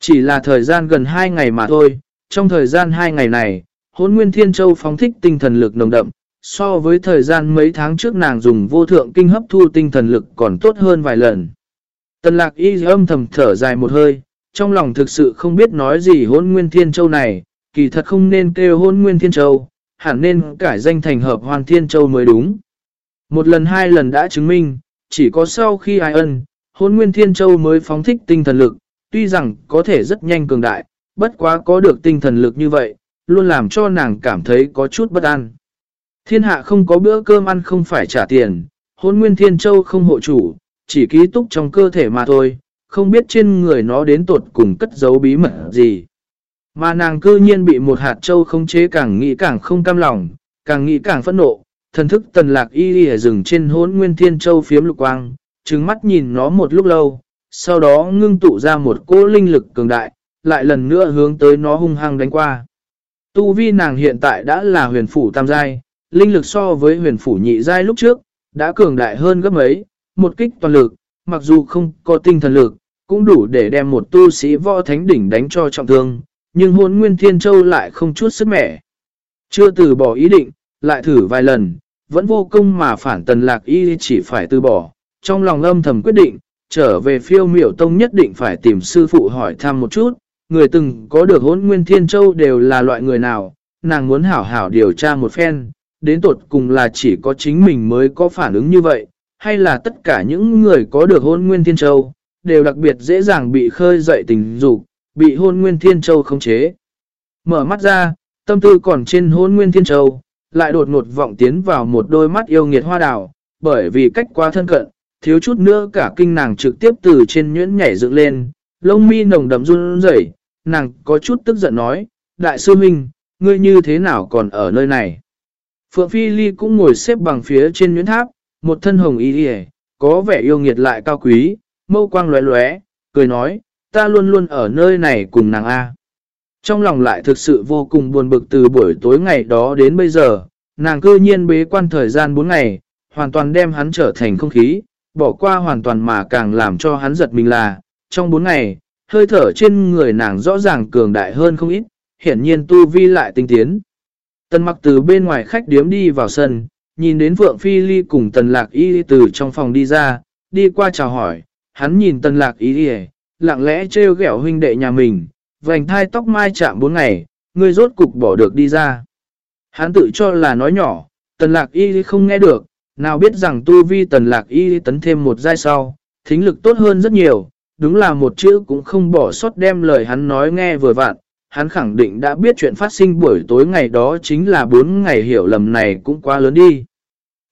Speaker 1: Chỉ là thời gian gần hai ngày mà thôi, trong thời gian hai ngày này, hôn Nguyên Thiên Châu phóng thích tinh thần lực nồng đậm, so với thời gian mấy tháng trước nàng dùng vô thượng kinh hấp thu tinh thần lực còn tốt hơn vài lần. Tần lạc y âm thầm thở dài một hơi, trong lòng thực sự không biết nói gì hôn Nguyên Thiên Châu này, kỳ thật không nên kêu hôn Nguyên Thiên Châu, hẳn nên cải danh thành hợp Hoàn Thiên Châu mới đúng. Một lần hai lần đã chứng minh, chỉ có sau khi ai ân, hôn Nguyên Thiên Châu mới phóng thích tinh thần lực, tuy rằng có thể rất nhanh cường đại, bất quá có được tinh thần lực như vậy, luôn làm cho nàng cảm thấy có chút bất an. Thiên hạ không có bữa cơm ăn không phải trả tiền, hôn nguyên thiên châu không hộ chủ, chỉ ký túc trong cơ thể mà thôi, không biết trên người nó đến tột cùng cất giấu bí mật gì. Mà nàng cư nhiên bị một hạt châu không chế càng nghĩ càng không cam lòng, càng nghĩ càng phẫn nộ, thần thức tần lạc y y ở rừng trên hốn nguyên thiên châu phiếm lục quang, trừng mắt nhìn nó một lúc lâu, sau đó ngưng tụ ra một cỗ linh lực cường đại, lại lần nữa hướng tới nó hung hăng đánh qua. Tu vi nàng hiện tại đã là huyền phủ tam giai, linh lực so với huyền phủ nhị giai lúc trước, đã cường đại hơn gấp mấy, một kích toàn lực, mặc dù không có tinh thần lực, cũng đủ để đem một tu sĩ võ thánh đỉnh đánh cho trọng thương, nhưng hôn nguyên thiên châu lại không chút sức mẻ. Chưa từ bỏ ý định, lại thử vài lần, vẫn vô công mà phản tần lạc y chỉ phải từ bỏ, trong lòng âm thầm quyết định, trở về phiêu miểu tông nhất định phải tìm sư phụ hỏi thăm một chút, người từng có được hốn nguyên thiên châu đều là loại người nào, nàng muốn hảo hảo điều tra một phen, đến tột cùng là chỉ có chính mình mới có phản ứng như vậy, hay là tất cả những người có được hôn nguyên thiên châu, đều đặc biệt dễ dàng bị khơi dậy tình dục, bị hôn nguyên thiên châu khống chế. Mở mắt ra, tâm tư còn trên hôn nguyên thiên châu, lại đột ngột vọng tiến vào một đôi mắt yêu nghiệt hoa đào, bởi vì cách quá thân cận, thiếu chút nữa cả kinh nàng trực tiếp từ trên nhuyễn nhảy dựng lên, lông mi nồng đậm run rẩy, nàng có chút tức giận nói, đại sư huynh, ngươi như thế nào còn ở nơi này? Phượng Phi Ly cũng ngồi xếp bằng phía trên nhuyễn tháp, một thân hồng y đi có vẻ yêu nghiệt lại cao quý, mâu quang lóe lóe, cười nói, ta luôn luôn ở nơi này cùng nàng A. Trong lòng lại thực sự vô cùng buồn bực từ buổi tối ngày đó đến bây giờ, nàng cư nhiên bế quan thời gian 4 ngày, hoàn toàn đem hắn trở thành không khí, bỏ qua hoàn toàn mà càng làm cho hắn giật mình là, trong 4 ngày, hơi thở trên người nàng rõ ràng cường đại hơn không ít, hiển nhiên tu vi lại tinh tiến. Tần mặc từ bên ngoài khách điếm đi vào sân, nhìn đến Phượng Phi Ly cùng Tần Lạc Y từ trong phòng đi ra, đi qua chào hỏi, hắn nhìn Tần Lạc Y lặng lẽ trêu ghẹo huynh đệ nhà mình, vành thai tóc mai chạm bốn ngày, người rốt cục bỏ được đi ra. Hắn tự cho là nói nhỏ, Tần Lạc Y không nghe được, nào biết rằng tu vi Tần Lạc Y tấn thêm một giai sau, thính lực tốt hơn rất nhiều, đúng là một chữ cũng không bỏ sót đem lời hắn nói nghe vừa vặn, hắn khẳng định đã biết chuyện phát sinh buổi tối ngày đó chính là bốn ngày hiểu lầm này cũng quá lớn đi.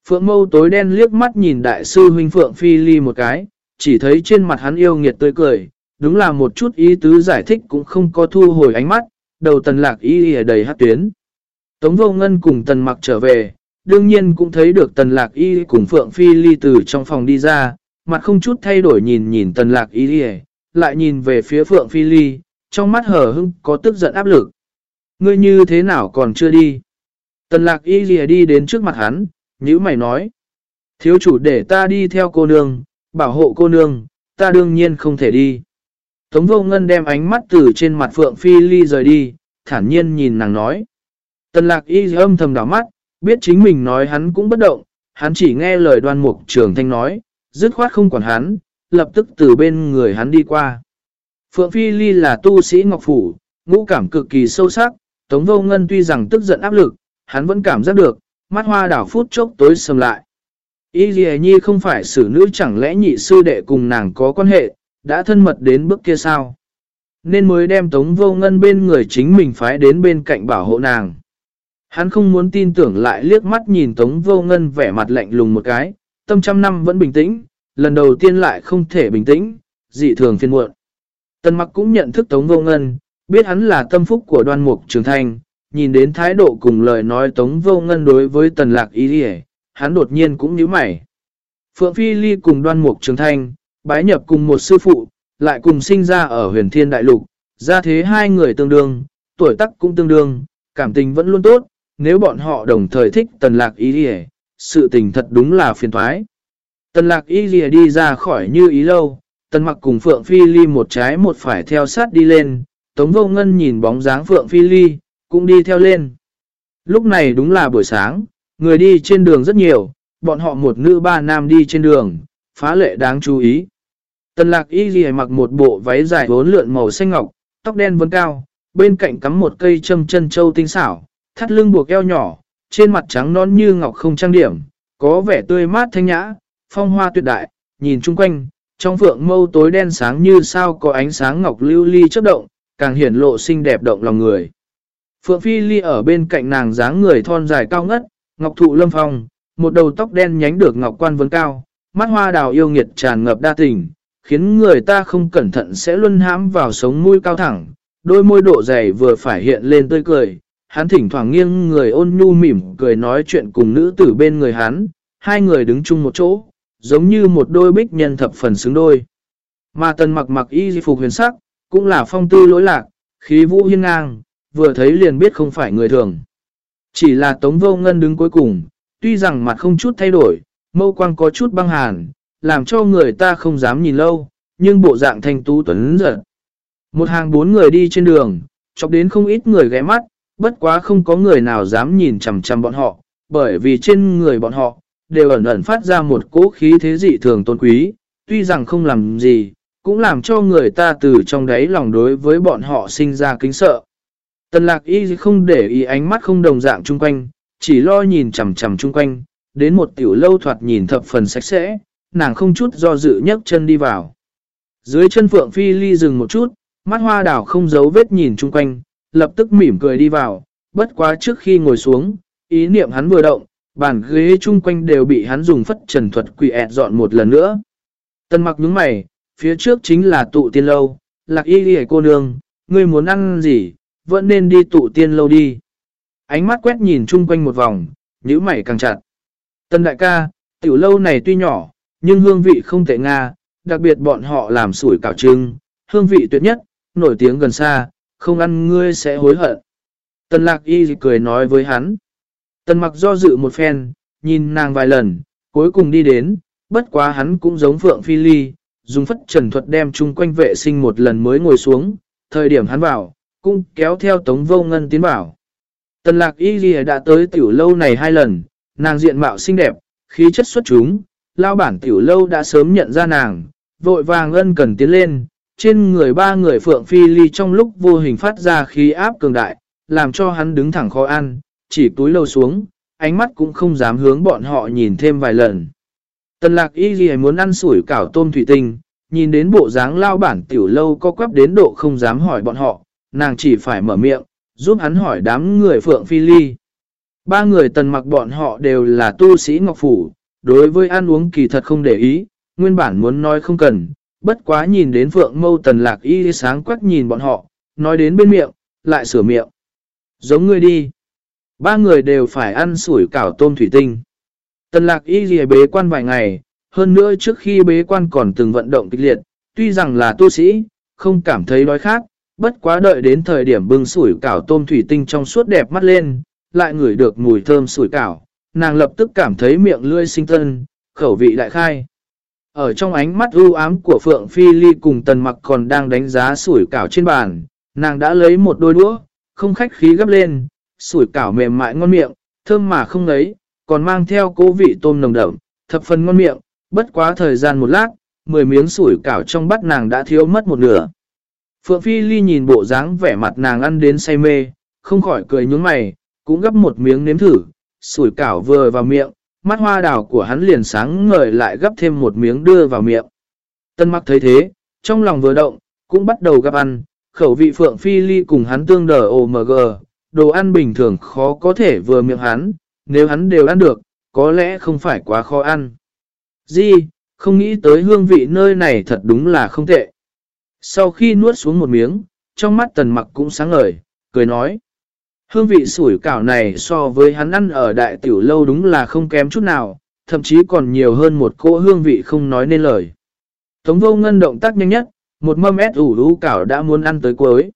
Speaker 1: Phượng mâu tối đen liếc mắt nhìn đại sư huynh Phượng Phi Ly một cái, chỉ thấy trên mặt hắn yêu nghiệt tươi cười, đúng là một chút ý tứ giải thích cũng không có thu hồi ánh mắt, đầu tần lạc y ở đầy hát tuyến. Tống vô ngân cùng tần mặc trở về, đương nhiên cũng thấy được tần lạc y cùng Phượng Phi Ly từ trong phòng đi ra, mặt không chút thay đổi nhìn nhìn tần lạc y lại nhìn về phía Phượng Phi Ly, trong mắt hở hưng có tức giận áp lực. Ngươi như thế nào còn chưa đi? Tần lạc y lìa đi đến trước mặt hắn, như mày nói. Thiếu chủ để ta đi theo cô nương, bảo hộ cô nương, ta đương nhiên không thể đi. Tống vô ngân đem ánh mắt từ trên mặt Phượng Phi Ly rời đi, thản nhiên nhìn nàng nói. Tần lạc y âm thầm đảo mắt, biết chính mình nói hắn cũng bất động, hắn chỉ nghe lời đoan mục trường thanh nói, dứt khoát không quản hắn, lập tức từ bên người hắn đi qua. Phượng Phi Ly là tu sĩ Ngọc Phủ, ngũ cảm cực kỳ sâu sắc, Tống Vô Ngân tuy rằng tức giận áp lực, hắn vẫn cảm giác được, mắt hoa đảo phút chốc tối sầm lại. Y Ghi Nhi không phải xử nữ chẳng lẽ nhị sư đệ cùng nàng có quan hệ, đã thân mật đến bước kia sao? Nên mới đem Tống Vô Ngân bên người chính mình phái đến bên cạnh bảo hộ nàng. Hắn không muốn tin tưởng lại liếc mắt nhìn Tống Vô Ngân vẻ mặt lạnh lùng một cái, tâm trăm năm vẫn bình tĩnh, lần đầu tiên lại không thể bình tĩnh, dị thường phiên muộn. Tần mặc cũng nhận thức Tống Vô Ngân, biết hắn là tâm phúc của đoan mục trường thành nhìn đến thái độ cùng lời nói Tống Vô Ngân đối với tần lạc ý đi hắn đột nhiên cũng nhíu mày. Phượng Phi Ly cùng đoan mục trường thanh, bái nhập cùng một sư phụ, lại cùng sinh ra ở huyền thiên đại lục, ra thế hai người tương đương, tuổi tác cũng tương đương, cảm tình vẫn luôn tốt, nếu bọn họ đồng thời thích tần lạc ý đi sự tình thật đúng là phiền thoái. Tần lạc ý đi đi ra khỏi như ý lâu, tần mặc cùng Phượng Phi Ly một trái một phải theo sát đi lên, Tống Vô Ngân nhìn bóng dáng Phượng Phi Ly, cũng đi theo lên. Lúc này đúng là buổi sáng, người đi trên đường rất nhiều, bọn họ một nữ ba nam đi trên đường, phá lệ đáng chú ý. Tần lạc y ghi mặc một bộ váy dài bốn lượn màu xanh ngọc, tóc đen vấn cao, bên cạnh cắm một cây châm chân châu tinh xảo, thắt lưng buộc eo nhỏ, trên mặt trắng non như ngọc không trang điểm, có vẻ tươi mát thanh nhã, phong hoa tuyệt đại, nhìn chung quanh, trong phượng mâu tối đen sáng như sao có ánh sáng ngọc lưu ly chấp động, càng hiển lộ xinh đẹp động lòng người. Phượng Phi Ly ở bên cạnh nàng dáng người thon dài cao ngất, ngọc thụ lâm phong, một đầu tóc đen nhánh được ngọc quan vấn cao, mắt hoa đào yêu nghiệt tràn ngập đa tình, khiến người ta không cẩn thận sẽ luân hãm vào sống mũi cao thẳng, đôi môi độ dày vừa phải hiện lên tươi cười. Hắn thỉnh thoảng nghiêng người ôn nhu mỉm cười nói chuyện cùng nữ tử bên người hắn, hai người đứng chung một chỗ, giống như một đôi bích nhân thập phần xứng đôi. Mà tần mặc mặc y di phục huyền sắc, cũng là phong tư lỗi lạc, khí vũ hiên ngang, vừa thấy liền biết không phải người thường. Chỉ là tống vô ngân đứng cuối cùng, tuy rằng mặt không chút thay đổi, mâu quang có chút băng hàn, làm cho người ta không dám nhìn lâu, nhưng bộ dạng thanh tú tuấn giật. Một hàng bốn người đi trên đường, chọc đến không ít người ghé mắt, bất quá không có người nào dám nhìn chằm chằm bọn họ, bởi vì trên người bọn họ, đều ẩn ẩn phát ra một cỗ khí thế dị thường tôn quý, tuy rằng không làm gì, cũng làm cho người ta từ trong đáy lòng đối với bọn họ sinh ra kính sợ. Tần lạc y không để ý ánh mắt không đồng dạng chung quanh, chỉ lo nhìn chằm chằm chung quanh, đến một tiểu lâu thoạt nhìn thập phần sạch sẽ, nàng không chút do dự nhấc chân đi vào. Dưới chân Phượng Phi Ly dừng một chút, mắt hoa đảo không giấu vết nhìn chung quanh, lập tức mỉm cười đi vào, bất quá trước khi ngồi xuống, ý niệm hắn vừa động, bàn ghế chung quanh đều bị hắn dùng phất trần thuật quỷ ẹt dọn một lần nữa. Tân mặc nhướng mày, phía trước chính là tụ tiên lâu, lạc y đi cô nương, ngươi muốn ăn gì, vẫn nên đi tụ tiên lâu đi. Ánh mắt quét nhìn chung quanh một vòng, nhíu mày càng chặt. Tân đại ca, tiểu lâu này tuy nhỏ, nhưng hương vị không tệ nga, đặc biệt bọn họ làm sủi cảo trưng, hương vị tuyệt nhất, nổi tiếng gần xa, không ăn ngươi sẽ hối hận. tần lạc y cười nói với hắn. tần mặc do dự một phen, nhìn nàng vài lần, cuối cùng đi đến, bất quá hắn cũng giống Phượng Phi Ly, dùng phất trần thuật đem chung quanh vệ sinh một lần mới ngồi xuống, thời điểm hắn vào, cũng kéo theo tống vô ngân tiến vào. Tần lạc y đã tới tiểu lâu này hai lần, nàng diện mạo xinh đẹp, khí chất xuất chúng, lao bản tiểu lâu đã sớm nhận ra nàng, vội vàng ân cần tiến lên, trên người ba người phượng phi ly trong lúc vô hình phát ra khí áp cường đại, làm cho hắn đứng thẳng khó ăn, chỉ túi lâu xuống, ánh mắt cũng không dám hướng bọn họ nhìn thêm vài lần. Tần lạc y ghi muốn ăn sủi cảo tôm thủy tinh, nhìn đến bộ dáng lao bản tiểu lâu co quắp đến độ không dám hỏi bọn họ, nàng chỉ phải mở miệng, giúp hắn hỏi đám người Phượng Phi Ly. Ba người tần mặc bọn họ đều là tu sĩ Ngọc Phủ, đối với ăn uống kỳ thật không để ý, nguyên bản muốn nói không cần, bất quá nhìn đến Phượng Mâu tần lạc y sáng quắc nhìn bọn họ, nói đến bên miệng, lại sửa miệng. Giống người đi. Ba người đều phải ăn sủi cảo tôm thủy tinh. Tần lạc y ghi bế quan vài ngày, hơn nữa trước khi bế quan còn từng vận động kịch liệt, tuy rằng là tu sĩ, không cảm thấy đói khát, bất quá đợi đến thời điểm bưng sủi cảo tôm thủy tinh trong suốt đẹp mắt lên, lại ngửi được mùi thơm sủi cảo, nàng lập tức cảm thấy miệng lươi sinh tân, khẩu vị đại khai. Ở trong ánh mắt ưu ám của Phượng Phi Ly cùng tần mặc còn đang đánh giá sủi cảo trên bàn, nàng đã lấy một đôi đũa, không khách khí gấp lên, sủi cảo mềm mại ngon miệng, thơm mà không ngấy, còn mang theo cố vị tôm nồng đậm, thập phần ngon miệng, bất quá thời gian một lát, 10 miếng sủi cảo trong bát nàng đã thiếu mất một nửa. Phượng Phi Ly nhìn bộ dáng vẻ mặt nàng ăn đến say mê, không khỏi cười nhướng mày, cũng gấp một miếng nếm thử, sủi cảo vừa vào miệng, mắt hoa đào của hắn liền sáng ngời lại gấp thêm một miếng đưa vào miệng. Tân mặc thấy thế, trong lòng vừa động, cũng bắt đầu gặp ăn, khẩu vị Phượng Phi Ly cùng hắn tương đờ OMG, đồ ăn bình thường khó có thể vừa miệng hắn, nếu hắn đều ăn được, có lẽ không phải quá khó ăn. Di, không nghĩ tới hương vị nơi này thật đúng là không tệ. Sau khi nuốt xuống một miếng, trong mắt tần mặc cũng sáng ngời, cười nói. Hương vị sủi cảo này so với hắn ăn ở đại tiểu lâu đúng là không kém chút nào, thậm chí còn nhiều hơn một cỗ hương vị không nói nên lời. Tống vô ngân động tác nhanh nhất, một mâm ép ủ lũ cảo đã muốn ăn tới cuối.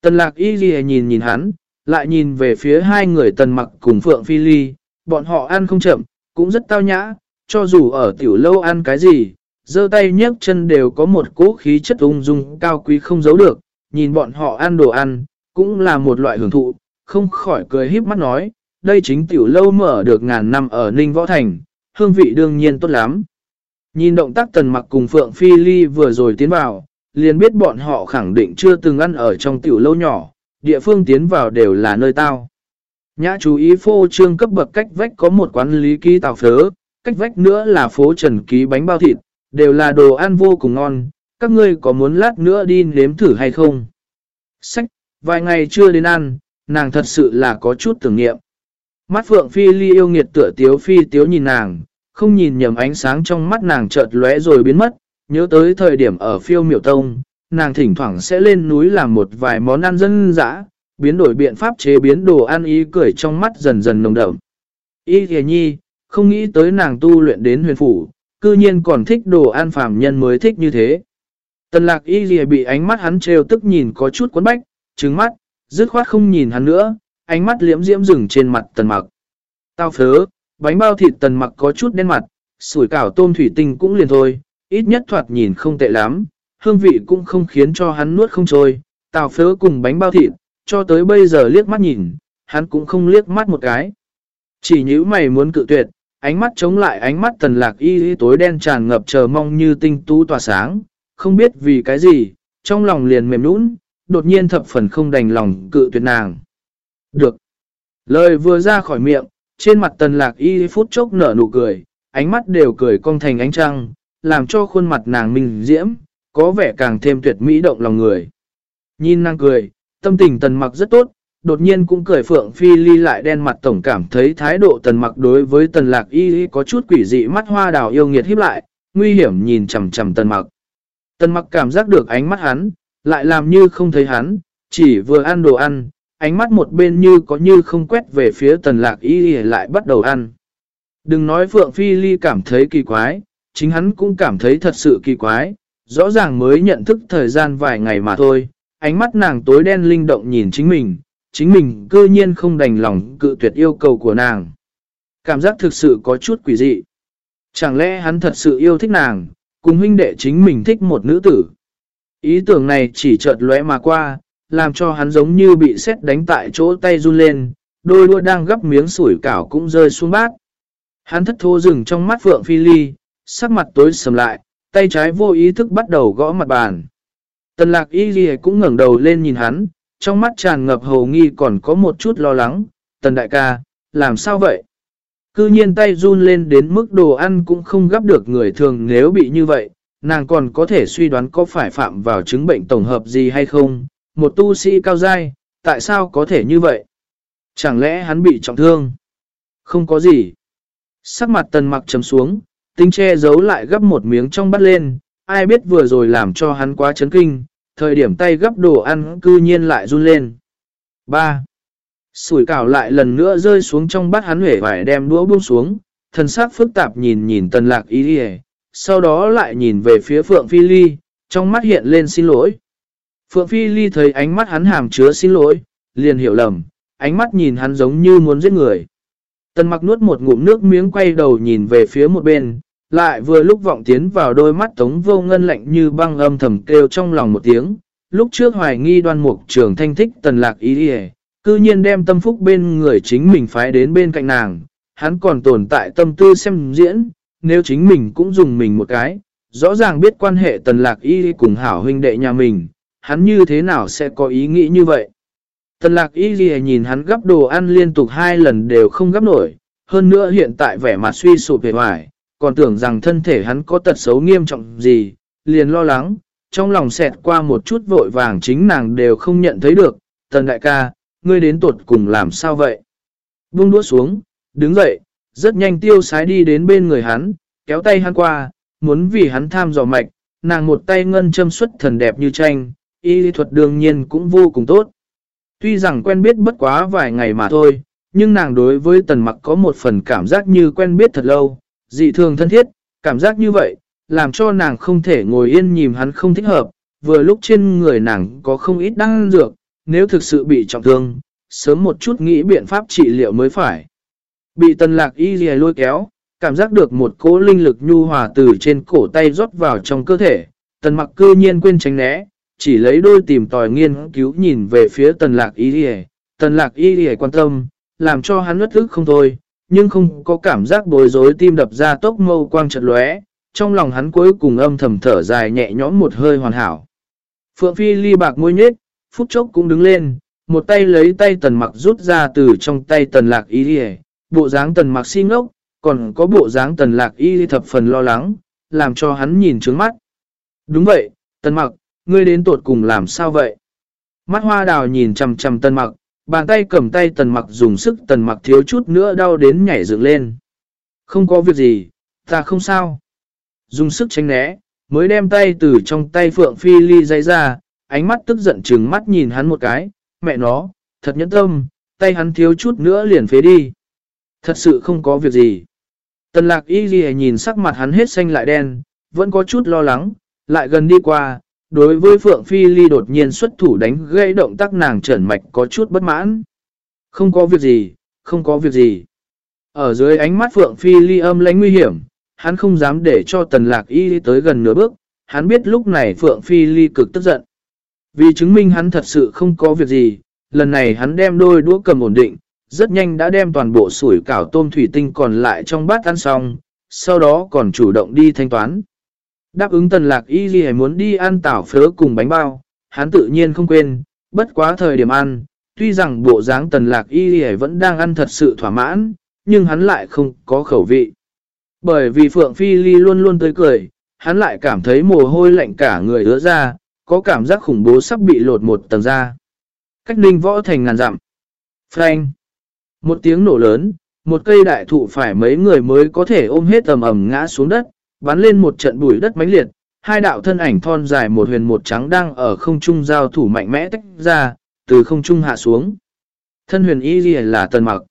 Speaker 1: Tần lạc y ghi nhìn nhìn hắn, lại nhìn về phía hai người tần mặc cùng Phượng Phi Ly, bọn họ ăn không chậm, cũng rất tao nhã, cho dù ở tiểu lâu ăn cái gì, giơ tay nhấc chân đều có một cỗ khí chất ung dung cao quý không giấu được, nhìn bọn họ ăn đồ ăn, cũng là một loại hưởng thụ, không khỏi cười híp mắt nói, đây chính tiểu lâu mở được ngàn năm ở Ninh Võ Thành, hương vị đương nhiên tốt lắm. Nhìn động tác tần mặc cùng Phượng Phi Ly vừa rồi tiến vào, liền biết bọn họ khẳng định chưa từng ăn ở trong tiểu lâu nhỏ, địa phương tiến vào đều là nơi tao. Nhã chú ý phô trương cấp bậc cách vách có một quán lý ký tàu phớ, cách vách nữa là phố trần ký bánh bao thịt, đều là đồ ăn vô cùng ngon, các ngươi có muốn lát nữa đi nếm thử hay không? Sách, vài ngày chưa đến ăn, nàng thật sự là có chút tưởng niệm. Mắt Phượng Phi Ly yêu nghiệt tựa tiếu phi tiếu nhìn nàng, không nhìn nhầm ánh sáng trong mắt nàng chợt lóe rồi biến mất, nhớ tới thời điểm ở phiêu miểu tông, nàng thỉnh thoảng sẽ lên núi làm một vài món ăn dân dã, biến đổi biện pháp chế biến đồ ăn ý cười trong mắt dần dần nồng đậm. Y kìa nhi, không nghĩ tới nàng tu luyện đến huyền phủ, cư nhiên còn thích đồ ăn phàm nhân mới thích như thế. Tần lạc y lìa bị ánh mắt hắn trêu tức nhìn có chút quấn bách, trứng mắt, dứt khoát không nhìn hắn nữa, ánh mắt liễm diễm rừng trên mặt tần mặc. Tao phớ, bánh bao thịt tần mặc có chút đen mặt, sủi cảo tôm thủy tinh cũng liền thôi, ít nhất thoạt nhìn không tệ lắm, hương vị cũng không khiến cho hắn nuốt không trôi, tào phớ cùng bánh bao thịt, cho tới bây giờ liếc mắt nhìn, hắn cũng không liếc mắt một cái. Chỉ nhữ mày muốn cự tuyệt, ánh mắt chống lại ánh mắt tần lạc y tối đen tràn ngập chờ mong như tinh tú tỏa sáng, không biết vì cái gì, trong lòng liền mềm nũng, đột nhiên thập phần không đành lòng cự tuyệt nàng. Được. Lời vừa ra khỏi miệng, trên mặt tần lạc y phút chốc nở nụ cười, ánh mắt đều cười cong thành ánh trăng, làm cho khuôn mặt nàng minh diễm, có vẻ càng thêm tuyệt mỹ động lòng người. Nhìn nàng cười, tâm tình tần mặc rất tốt, đột nhiên cũng cười Phượng Phi Ly lại đen mặt tổng cảm thấy thái độ tần mặc đối với tần lạc y có chút quỷ dị mắt hoa đào yêu nghiệt híp lại, nguy hiểm nhìn chầm chầm tần mặc. Tần mặc cảm giác được ánh mắt hắn, lại làm như không thấy hắn, chỉ vừa ăn đồ ăn, ánh mắt một bên như có như không quét về phía tần lạc y lại bắt đầu ăn. Đừng nói Phượng Phi Ly cảm thấy kỳ quái, chính hắn cũng cảm thấy thật sự kỳ quái, rõ ràng mới nhận thức thời gian vài ngày mà thôi, ánh mắt nàng tối đen linh động nhìn chính mình, chính mình cơ nhiên không đành lòng cự tuyệt yêu cầu của nàng. Cảm giác thực sự có chút quỷ dị. Chẳng lẽ hắn thật sự yêu thích nàng, cùng huynh đệ chính mình thích một nữ tử. Ý tưởng này chỉ chợt lóe mà qua, làm cho hắn giống như bị sét đánh tại chỗ tay run lên, đôi đua đang gấp miếng sủi cảo cũng rơi xuống bát. Hắn thất thô rừng trong mắt Phượng Phi Ly, sắc mặt tối sầm lại, tay trái vô ý thức bắt đầu gõ mặt bàn. Tần lạc y ghi cũng ngẩng đầu lên nhìn hắn, trong mắt tràn ngập hầu nghi còn có một chút lo lắng. Tần đại ca, làm sao vậy? Cư nhiên tay run lên đến mức đồ ăn cũng không gấp được người thường nếu bị như vậy, nàng còn có thể suy đoán có phải phạm vào chứng bệnh tổng hợp gì hay không. Một tu sĩ cao dai, tại sao có thể như vậy? Chẳng lẽ hắn bị trọng thương? Không có gì. Sắc mặt tần mặc chấm xuống, tinh che giấu lại gấp một miếng trong bát lên, ai biết vừa rồi làm cho hắn quá chấn kinh, thời điểm tay gấp đồ ăn cư nhiên lại run lên. 3. Sủi cảo lại lần nữa rơi xuống trong bát hắn hể vải đem đũa buông xuống, thần sắc phức tạp nhìn nhìn tần lạc ý đi sau đó lại nhìn về phía Phượng Phi Ly, trong mắt hiện lên xin lỗi. Phượng Phi Ly thấy ánh mắt hắn hàm chứa xin lỗi, liền hiểu lầm, ánh mắt nhìn hắn giống như muốn giết người. Tần mặc nuốt một ngụm nước miếng quay đầu nhìn về phía một bên, lại vừa lúc vọng tiến vào đôi mắt tống vô ngân lạnh như băng âm thầm kêu trong lòng một tiếng. Lúc trước hoài nghi đoan mục trường thanh thích tần lạc ý đi cư nhiên đem tâm phúc bên người chính mình phái đến bên cạnh nàng. Hắn còn tồn tại tâm tư xem diễn, nếu chính mình cũng dùng mình một cái, rõ ràng biết quan hệ tần lạc y cùng hảo huynh đệ nhà mình, hắn như thế nào sẽ có ý nghĩ như vậy. Tần lạc y ghi nhìn hắn gấp đồ ăn liên tục hai lần đều không gấp nổi, hơn nữa hiện tại vẻ mặt suy sụp về hoài, còn tưởng rằng thân thể hắn có tật xấu nghiêm trọng gì, liền lo lắng, trong lòng xẹt qua một chút vội vàng chính nàng đều không nhận thấy được, tần đại ca, ngươi đến tuột cùng làm sao vậy? Buông đũa xuống, đứng dậy, rất nhanh tiêu sái đi đến bên người hắn, kéo tay hắn qua, muốn vì hắn tham dò mạch, nàng một tay ngân châm xuất thần đẹp như tranh, y lý thuật đương nhiên cũng vô cùng tốt. Tuy rằng quen biết bất quá vài ngày mà thôi, nhưng nàng đối với tần mặc có một phần cảm giác như quen biết thật lâu, dị thường thân thiết, cảm giác như vậy, làm cho nàng không thể ngồi yên nhìn hắn không thích hợp, vừa lúc trên người nàng có không ít đăng dược, nếu thực sự bị trọng thương, sớm một chút nghĩ biện pháp trị liệu mới phải. Bị tần lạc y dì lôi kéo, cảm giác được một cỗ linh lực nhu hòa từ trên cổ tay rót vào trong cơ thể, tần mặc cư nhiên quên tránh né, chỉ lấy đôi tìm tòi nghiên cứu nhìn về phía tần lạc y dì tần lạc y dì quan tâm, làm cho hắn ướt ức không thôi, nhưng không có cảm giác bối rối tim đập ra tốc mâu quang trật lóe, trong lòng hắn cuối cùng âm thầm thở dài nhẹ nhõm một hơi hoàn hảo. Phượng Phi ly bạc môi nhết, phút chốc cũng đứng lên, một tay lấy tay tần mặc rút ra từ trong tay tần lạc y đi bộ dáng tần mặc si ngốc, còn có bộ dáng tần lạc y thập phần lo lắng, làm cho hắn nhìn trướng mắt. Đúng vậy, tần mặc, ngươi đến tuột cùng làm sao vậy? Mắt hoa đào nhìn chầm chầm tần mặc, Bàn tay cầm tay tần mặc dùng sức tần mặc thiếu chút nữa đau đến nhảy dựng lên. Không có việc gì, ta không sao. Dùng sức tránh né, mới đem tay từ trong tay Phượng Phi Ly dây ra, ánh mắt tức giận trừng mắt nhìn hắn một cái, mẹ nó, thật nhẫn tâm, tay hắn thiếu chút nữa liền phế đi. Thật sự không có việc gì. Tần lạc y ghi nhìn sắc mặt hắn hết xanh lại đen, vẫn có chút lo lắng, lại gần đi qua, đối với Phượng Phi Ly đột nhiên xuất thủ đánh gây động tác nàng trởn mạch có chút bất mãn. Không có việc gì, không có việc gì. Ở dưới ánh mắt Phượng Phi Ly âm lãnh nguy hiểm, hắn không dám để cho tần lạc y tới gần nửa bước, hắn biết lúc này Phượng Phi Ly cực tức giận. Vì chứng minh hắn thật sự không có việc gì, lần này hắn đem đôi đũa cầm ổn định, rất nhanh đã đem toàn bộ sủi cảo tôm thủy tinh còn lại trong bát ăn xong, sau đó còn chủ động đi thanh toán. Đáp ứng tần lạc y gì muốn đi ăn tảo phớ cùng bánh bao, hắn tự nhiên không quên, bất quá thời điểm ăn, tuy rằng bộ dáng tần lạc y gì vẫn đang ăn thật sự thỏa mãn, nhưng hắn lại không có khẩu vị. Bởi vì Phượng Phi Ly luôn luôn tới cười, hắn lại cảm thấy mồ hôi lạnh cả người ứa ra, có cảm giác khủng bố sắp bị lột một tầng ra. Cách ninh võ thành ngàn dặm. frank một tiếng nổ lớn, một cây đại thụ phải mấy người mới có thể ôm hết tầm ẩm ngã xuống đất, bắn lên một trận bụi đất mãnh liệt. Hai đạo thân ảnh thon dài một huyền một trắng đang ở không trung giao thủ mạnh mẽ tách ra, từ không trung hạ xuống. Thân huyền y gì là tần mặc.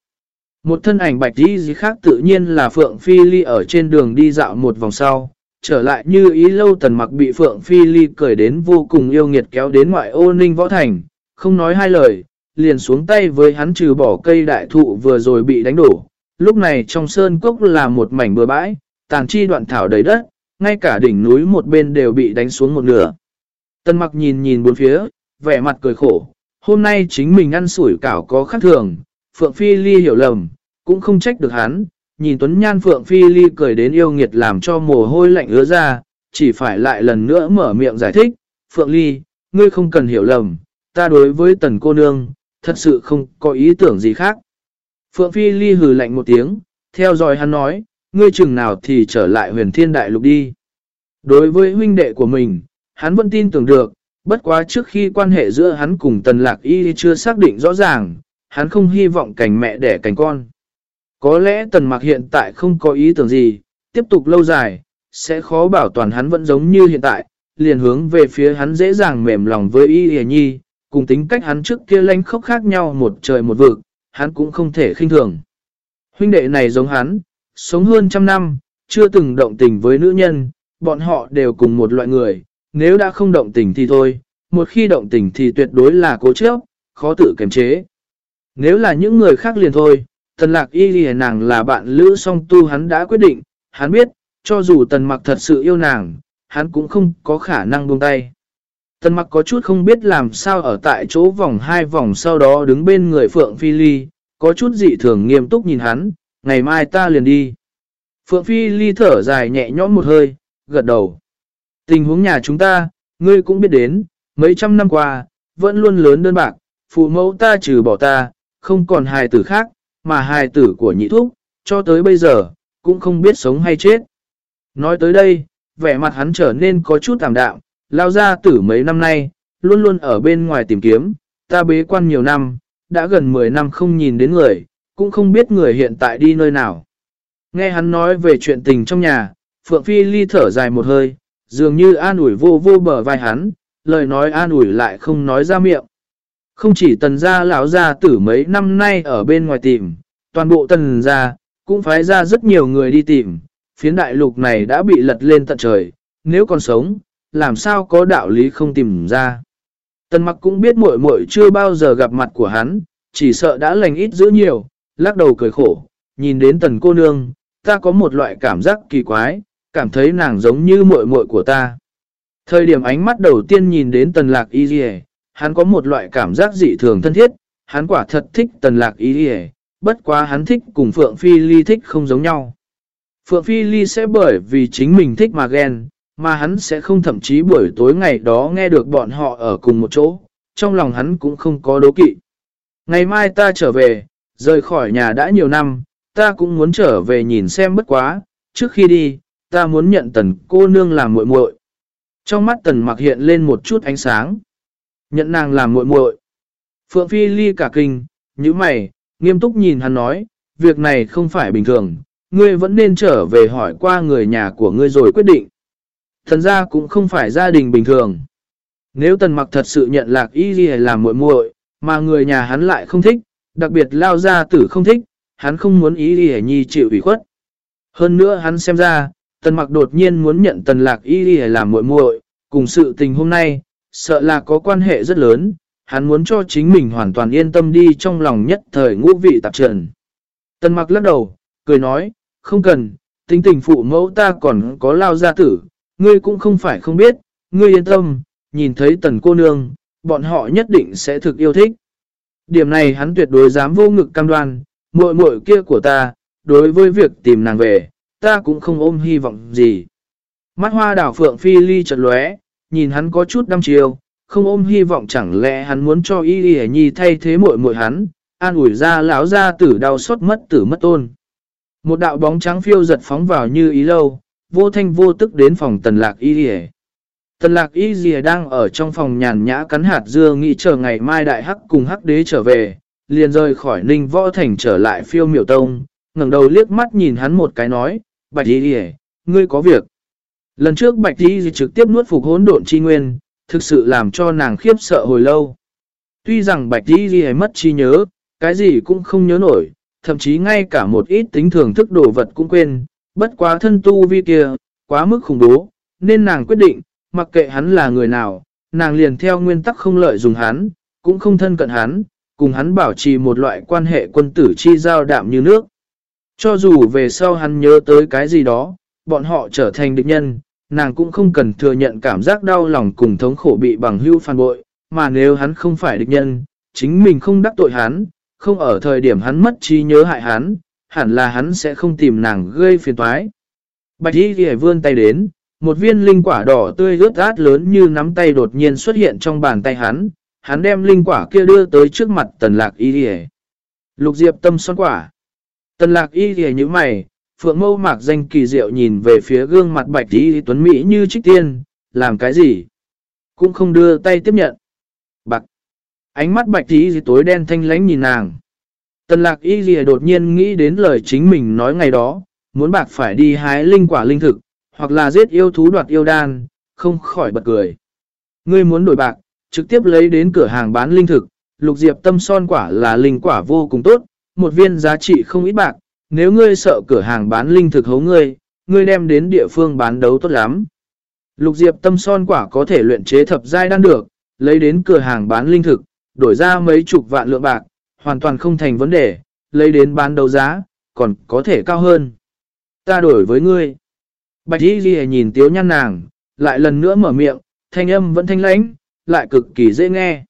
Speaker 1: Một thân ảnh bạch y gì khác tự nhiên là Phượng Phi Ly ở trên đường đi dạo một vòng sau. Trở lại như ý lâu tần mặc bị Phượng Phi Ly cười đến vô cùng yêu nghiệt kéo đến ngoại ô ninh võ thành, không nói hai lời, liền xuống tay với hắn trừ bỏ cây đại thụ vừa rồi bị đánh đổ. Lúc này trong sơn cốc là một mảnh bừa bãi, tàn chi đoạn thảo đầy đất, ngay cả đỉnh núi một bên đều bị đánh xuống một nửa. Tân mặc nhìn nhìn bốn phía, vẻ mặt cười khổ, hôm nay chính mình ăn sủi cảo có khác thường, Phượng Phi Ly hiểu lầm, cũng không trách được hắn, nhìn Tuấn Nhan Phượng Phi Ly cười đến yêu nghiệt làm cho mồ hôi lạnh ứa ra, chỉ phải lại lần nữa mở miệng giải thích, Phượng Ly, ngươi không cần hiểu lầm, ta đối với tần cô nương, thật sự không có ý tưởng gì khác. Phượng Phi Ly hừ lạnh một tiếng, theo dõi hắn nói, ngươi chừng nào thì trở lại huyền thiên đại lục đi. Đối với huynh đệ của mình, hắn vẫn tin tưởng được, bất quá trước khi quan hệ giữa hắn cùng tần lạc y chưa xác định rõ ràng, hắn không hy vọng cảnh mẹ đẻ cảnh con. Có lẽ tần mặc hiện tại không có ý tưởng gì, tiếp tục lâu dài, sẽ khó bảo toàn hắn vẫn giống như hiện tại, liền hướng về phía hắn dễ dàng mềm lòng với y hề nhi, cùng tính cách hắn trước kia lanh khốc khác nhau một trời một vực, hắn cũng không thể khinh thường. Huynh đệ này giống hắn, sống hơn trăm năm, chưa từng động tình với nữ nhân, bọn họ đều cùng một loại người, nếu đã không động tình thì thôi, một khi động tình thì tuyệt đối là cố chấp, khó tự kiềm chế. Nếu là những người khác liền thôi, tần lạc y lìa nàng là bạn lữ song tu hắn đã quyết định, hắn biết, cho dù tần mặc thật sự yêu nàng, hắn cũng không có khả năng buông tay. Tần mặc có chút không biết làm sao ở tại chỗ vòng hai vòng sau đó đứng bên người Phượng Phi Ly, có chút dị thường nghiêm túc nhìn hắn, ngày mai ta liền đi. Phượng Phi Ly thở dài nhẹ nhõm một hơi, gật đầu. Tình huống nhà chúng ta, ngươi cũng biết đến, mấy trăm năm qua, vẫn luôn lớn đơn bạc, phụ mẫu ta trừ bỏ ta, không còn hài tử khác, mà hài tử của nhị thúc, cho tới bây giờ, cũng không biết sống hay chết. Nói tới đây, vẻ mặt hắn trở nên có chút tạm đạm, lao ra tử mấy năm nay, luôn luôn ở bên ngoài tìm kiếm, ta bế quan nhiều năm, đã gần 10 năm không nhìn đến người, cũng không biết người hiện tại đi nơi nào. Nghe hắn nói về chuyện tình trong nhà, Phượng Phi Ly thở dài một hơi, dường như an ủi vô vô bờ vai hắn, lời nói an ủi lại không nói ra miệng. Không chỉ tần gia lão gia tử mấy năm nay ở bên ngoài tìm, toàn bộ tần gia cũng phái ra rất nhiều người đi tìm, phiến đại lục này đã bị lật lên tận trời, nếu còn sống, làm sao có đạo lý không tìm ra. Tần mặc cũng biết muội muội chưa bao giờ gặp mặt của hắn, chỉ sợ đã lành ít giữ nhiều, lắc đầu cười khổ, nhìn đến tần cô nương, ta có một loại cảm giác kỳ quái, cảm thấy nàng giống như muội muội của ta. Thời điểm ánh mắt đầu tiên nhìn đến tần lạc y dì hắn có một loại cảm giác dị thường thân thiết, hắn quả thật thích tần lạc y dì bất quá hắn thích cùng Phượng Phi Ly thích không giống nhau. Phượng Phi Ly sẽ bởi vì chính mình thích mà ghen, mà hắn sẽ không thậm chí buổi tối ngày đó nghe được bọn họ ở cùng một chỗ, trong lòng hắn cũng không có đố kỵ. Ngày mai ta trở về, rời khỏi nhà đã nhiều năm, ta cũng muốn trở về nhìn xem bất quá, trước khi đi, ta muốn nhận tần cô nương làm muội muội. Trong mắt tần mặc hiện lên một chút ánh sáng. Nhận nàng làm muội muội. Phượng Phi ly cả kinh, như mày, nghiêm túc nhìn hắn nói, việc này không phải bình thường, ngươi vẫn nên trở về hỏi qua người nhà của ngươi rồi quyết định. Thần ra cũng không phải gia đình bình thường. Nếu tần mặc thật sự nhận lạc y gì làm muội muội mà người nhà hắn lại không thích, đặc biệt lao gia tử không thích, hắn không muốn ý gì nhi chịu ủy khuất. Hơn nữa hắn xem ra, tần mặc đột nhiên muốn nhận tần lạc y gì làm muội muội cùng sự tình hôm nay, sợ là có quan hệ rất lớn, hắn muốn cho chính mình hoàn toàn yên tâm đi trong lòng nhất thời ngũ vị tạp trần. Tần mặc lắc đầu, cười nói, không cần, tính tình phụ mẫu ta còn có lao gia tử, ngươi cũng không phải không biết, ngươi yên tâm, nhìn thấy tần cô nương, bọn họ nhất định sẽ thực yêu thích. Điểm này hắn tuyệt đối dám vô ngực cam đoan, muội muội kia của ta, đối với việc tìm nàng về, ta cũng không ôm hy vọng gì. Mắt hoa đảo phượng phi ly chợt lóe, nhìn hắn có chút đăm chiều, không ôm hy vọng chẳng lẽ hắn muốn cho y y nhi thay thế muội muội hắn, an ủi ra lão ra tử đau xót mất tử mất tôn. Một đạo bóng trắng phiêu giật phóng vào như ý lâu, vô thanh vô tức đến phòng tần lạc y dì Tần lạc y dì đang ở trong phòng nhàn nhã cắn hạt dưa nghĩ chờ ngày mai đại hắc cùng hắc đế trở về, liền rời khỏi ninh võ thành trở lại phiêu miểu tông, ngẩng đầu liếc mắt nhìn hắn một cái nói, bạch y dì ngươi có việc. Lần trước bạch y dì trực tiếp nuốt phục hỗn độn chi nguyên, thực sự làm cho nàng khiếp sợ hồi lâu. Tuy rằng bạch y dì mất chi nhớ, cái gì cũng không nhớ nổi, thậm chí ngay cả một ít tính thường thức đồ vật cũng quên, bất quá thân tu vi kia, quá mức khủng bố, nên nàng quyết định, mặc kệ hắn là người nào, nàng liền theo nguyên tắc không lợi dùng hắn, cũng không thân cận hắn, cùng hắn bảo trì một loại quan hệ quân tử chi giao đạm như nước. Cho dù về sau hắn nhớ tới cái gì đó, bọn họ trở thành địch nhân, nàng cũng không cần thừa nhận cảm giác đau lòng cùng thống khổ bị bằng hưu phản bội, mà nếu hắn không phải địch nhân, chính mình không đắc tội hắn, không ở thời điểm hắn mất trí nhớ hại hắn, hẳn là hắn sẽ không tìm nàng gây phiền toái. Bạch y ghi vươn tay đến, một viên linh quả đỏ tươi rớt át lớn như nắm tay đột nhiên xuất hiện trong bàn tay hắn, hắn đem linh quả kia đưa tới trước mặt tần lạc y ghi Lục diệp tâm son quả. Tần lạc y ghi như mày, phượng mâu mạc danh kỳ diệu nhìn về phía gương mặt bạch y tuấn Mỹ như trích tiên, làm cái gì? Cũng không đưa tay tiếp nhận. Bạc. Ánh mắt bạch y tối đen thanh lánh nhìn nàng. Tần lạc y ghi đột nhiên nghĩ đến lời chính mình nói ngày đó, muốn bạc phải đi hái linh quả linh thực, hoặc là giết yêu thú đoạt yêu đan, không khỏi bật cười. Ngươi muốn đổi bạc, trực tiếp lấy đến cửa hàng bán linh thực, lục diệp tâm son quả là linh quả vô cùng tốt, một viên giá trị không ít bạc, nếu ngươi sợ cửa hàng bán linh thực hấu ngươi, ngươi đem đến địa phương bán đấu tốt lắm. Lục diệp tâm son quả có thể luyện chế thập giai đan được, lấy đến cửa hàng bán linh thực, đổi ra mấy chục vạn lượng bạc, hoàn toàn không thành vấn đề, lấy đến bán đấu giá, còn có thể cao hơn. Ta đổi với ngươi. Bạch y ghi nhìn tiếu nhăn nàng, lại lần nữa mở miệng, thanh âm vẫn thanh lãnh, lại cực kỳ dễ nghe.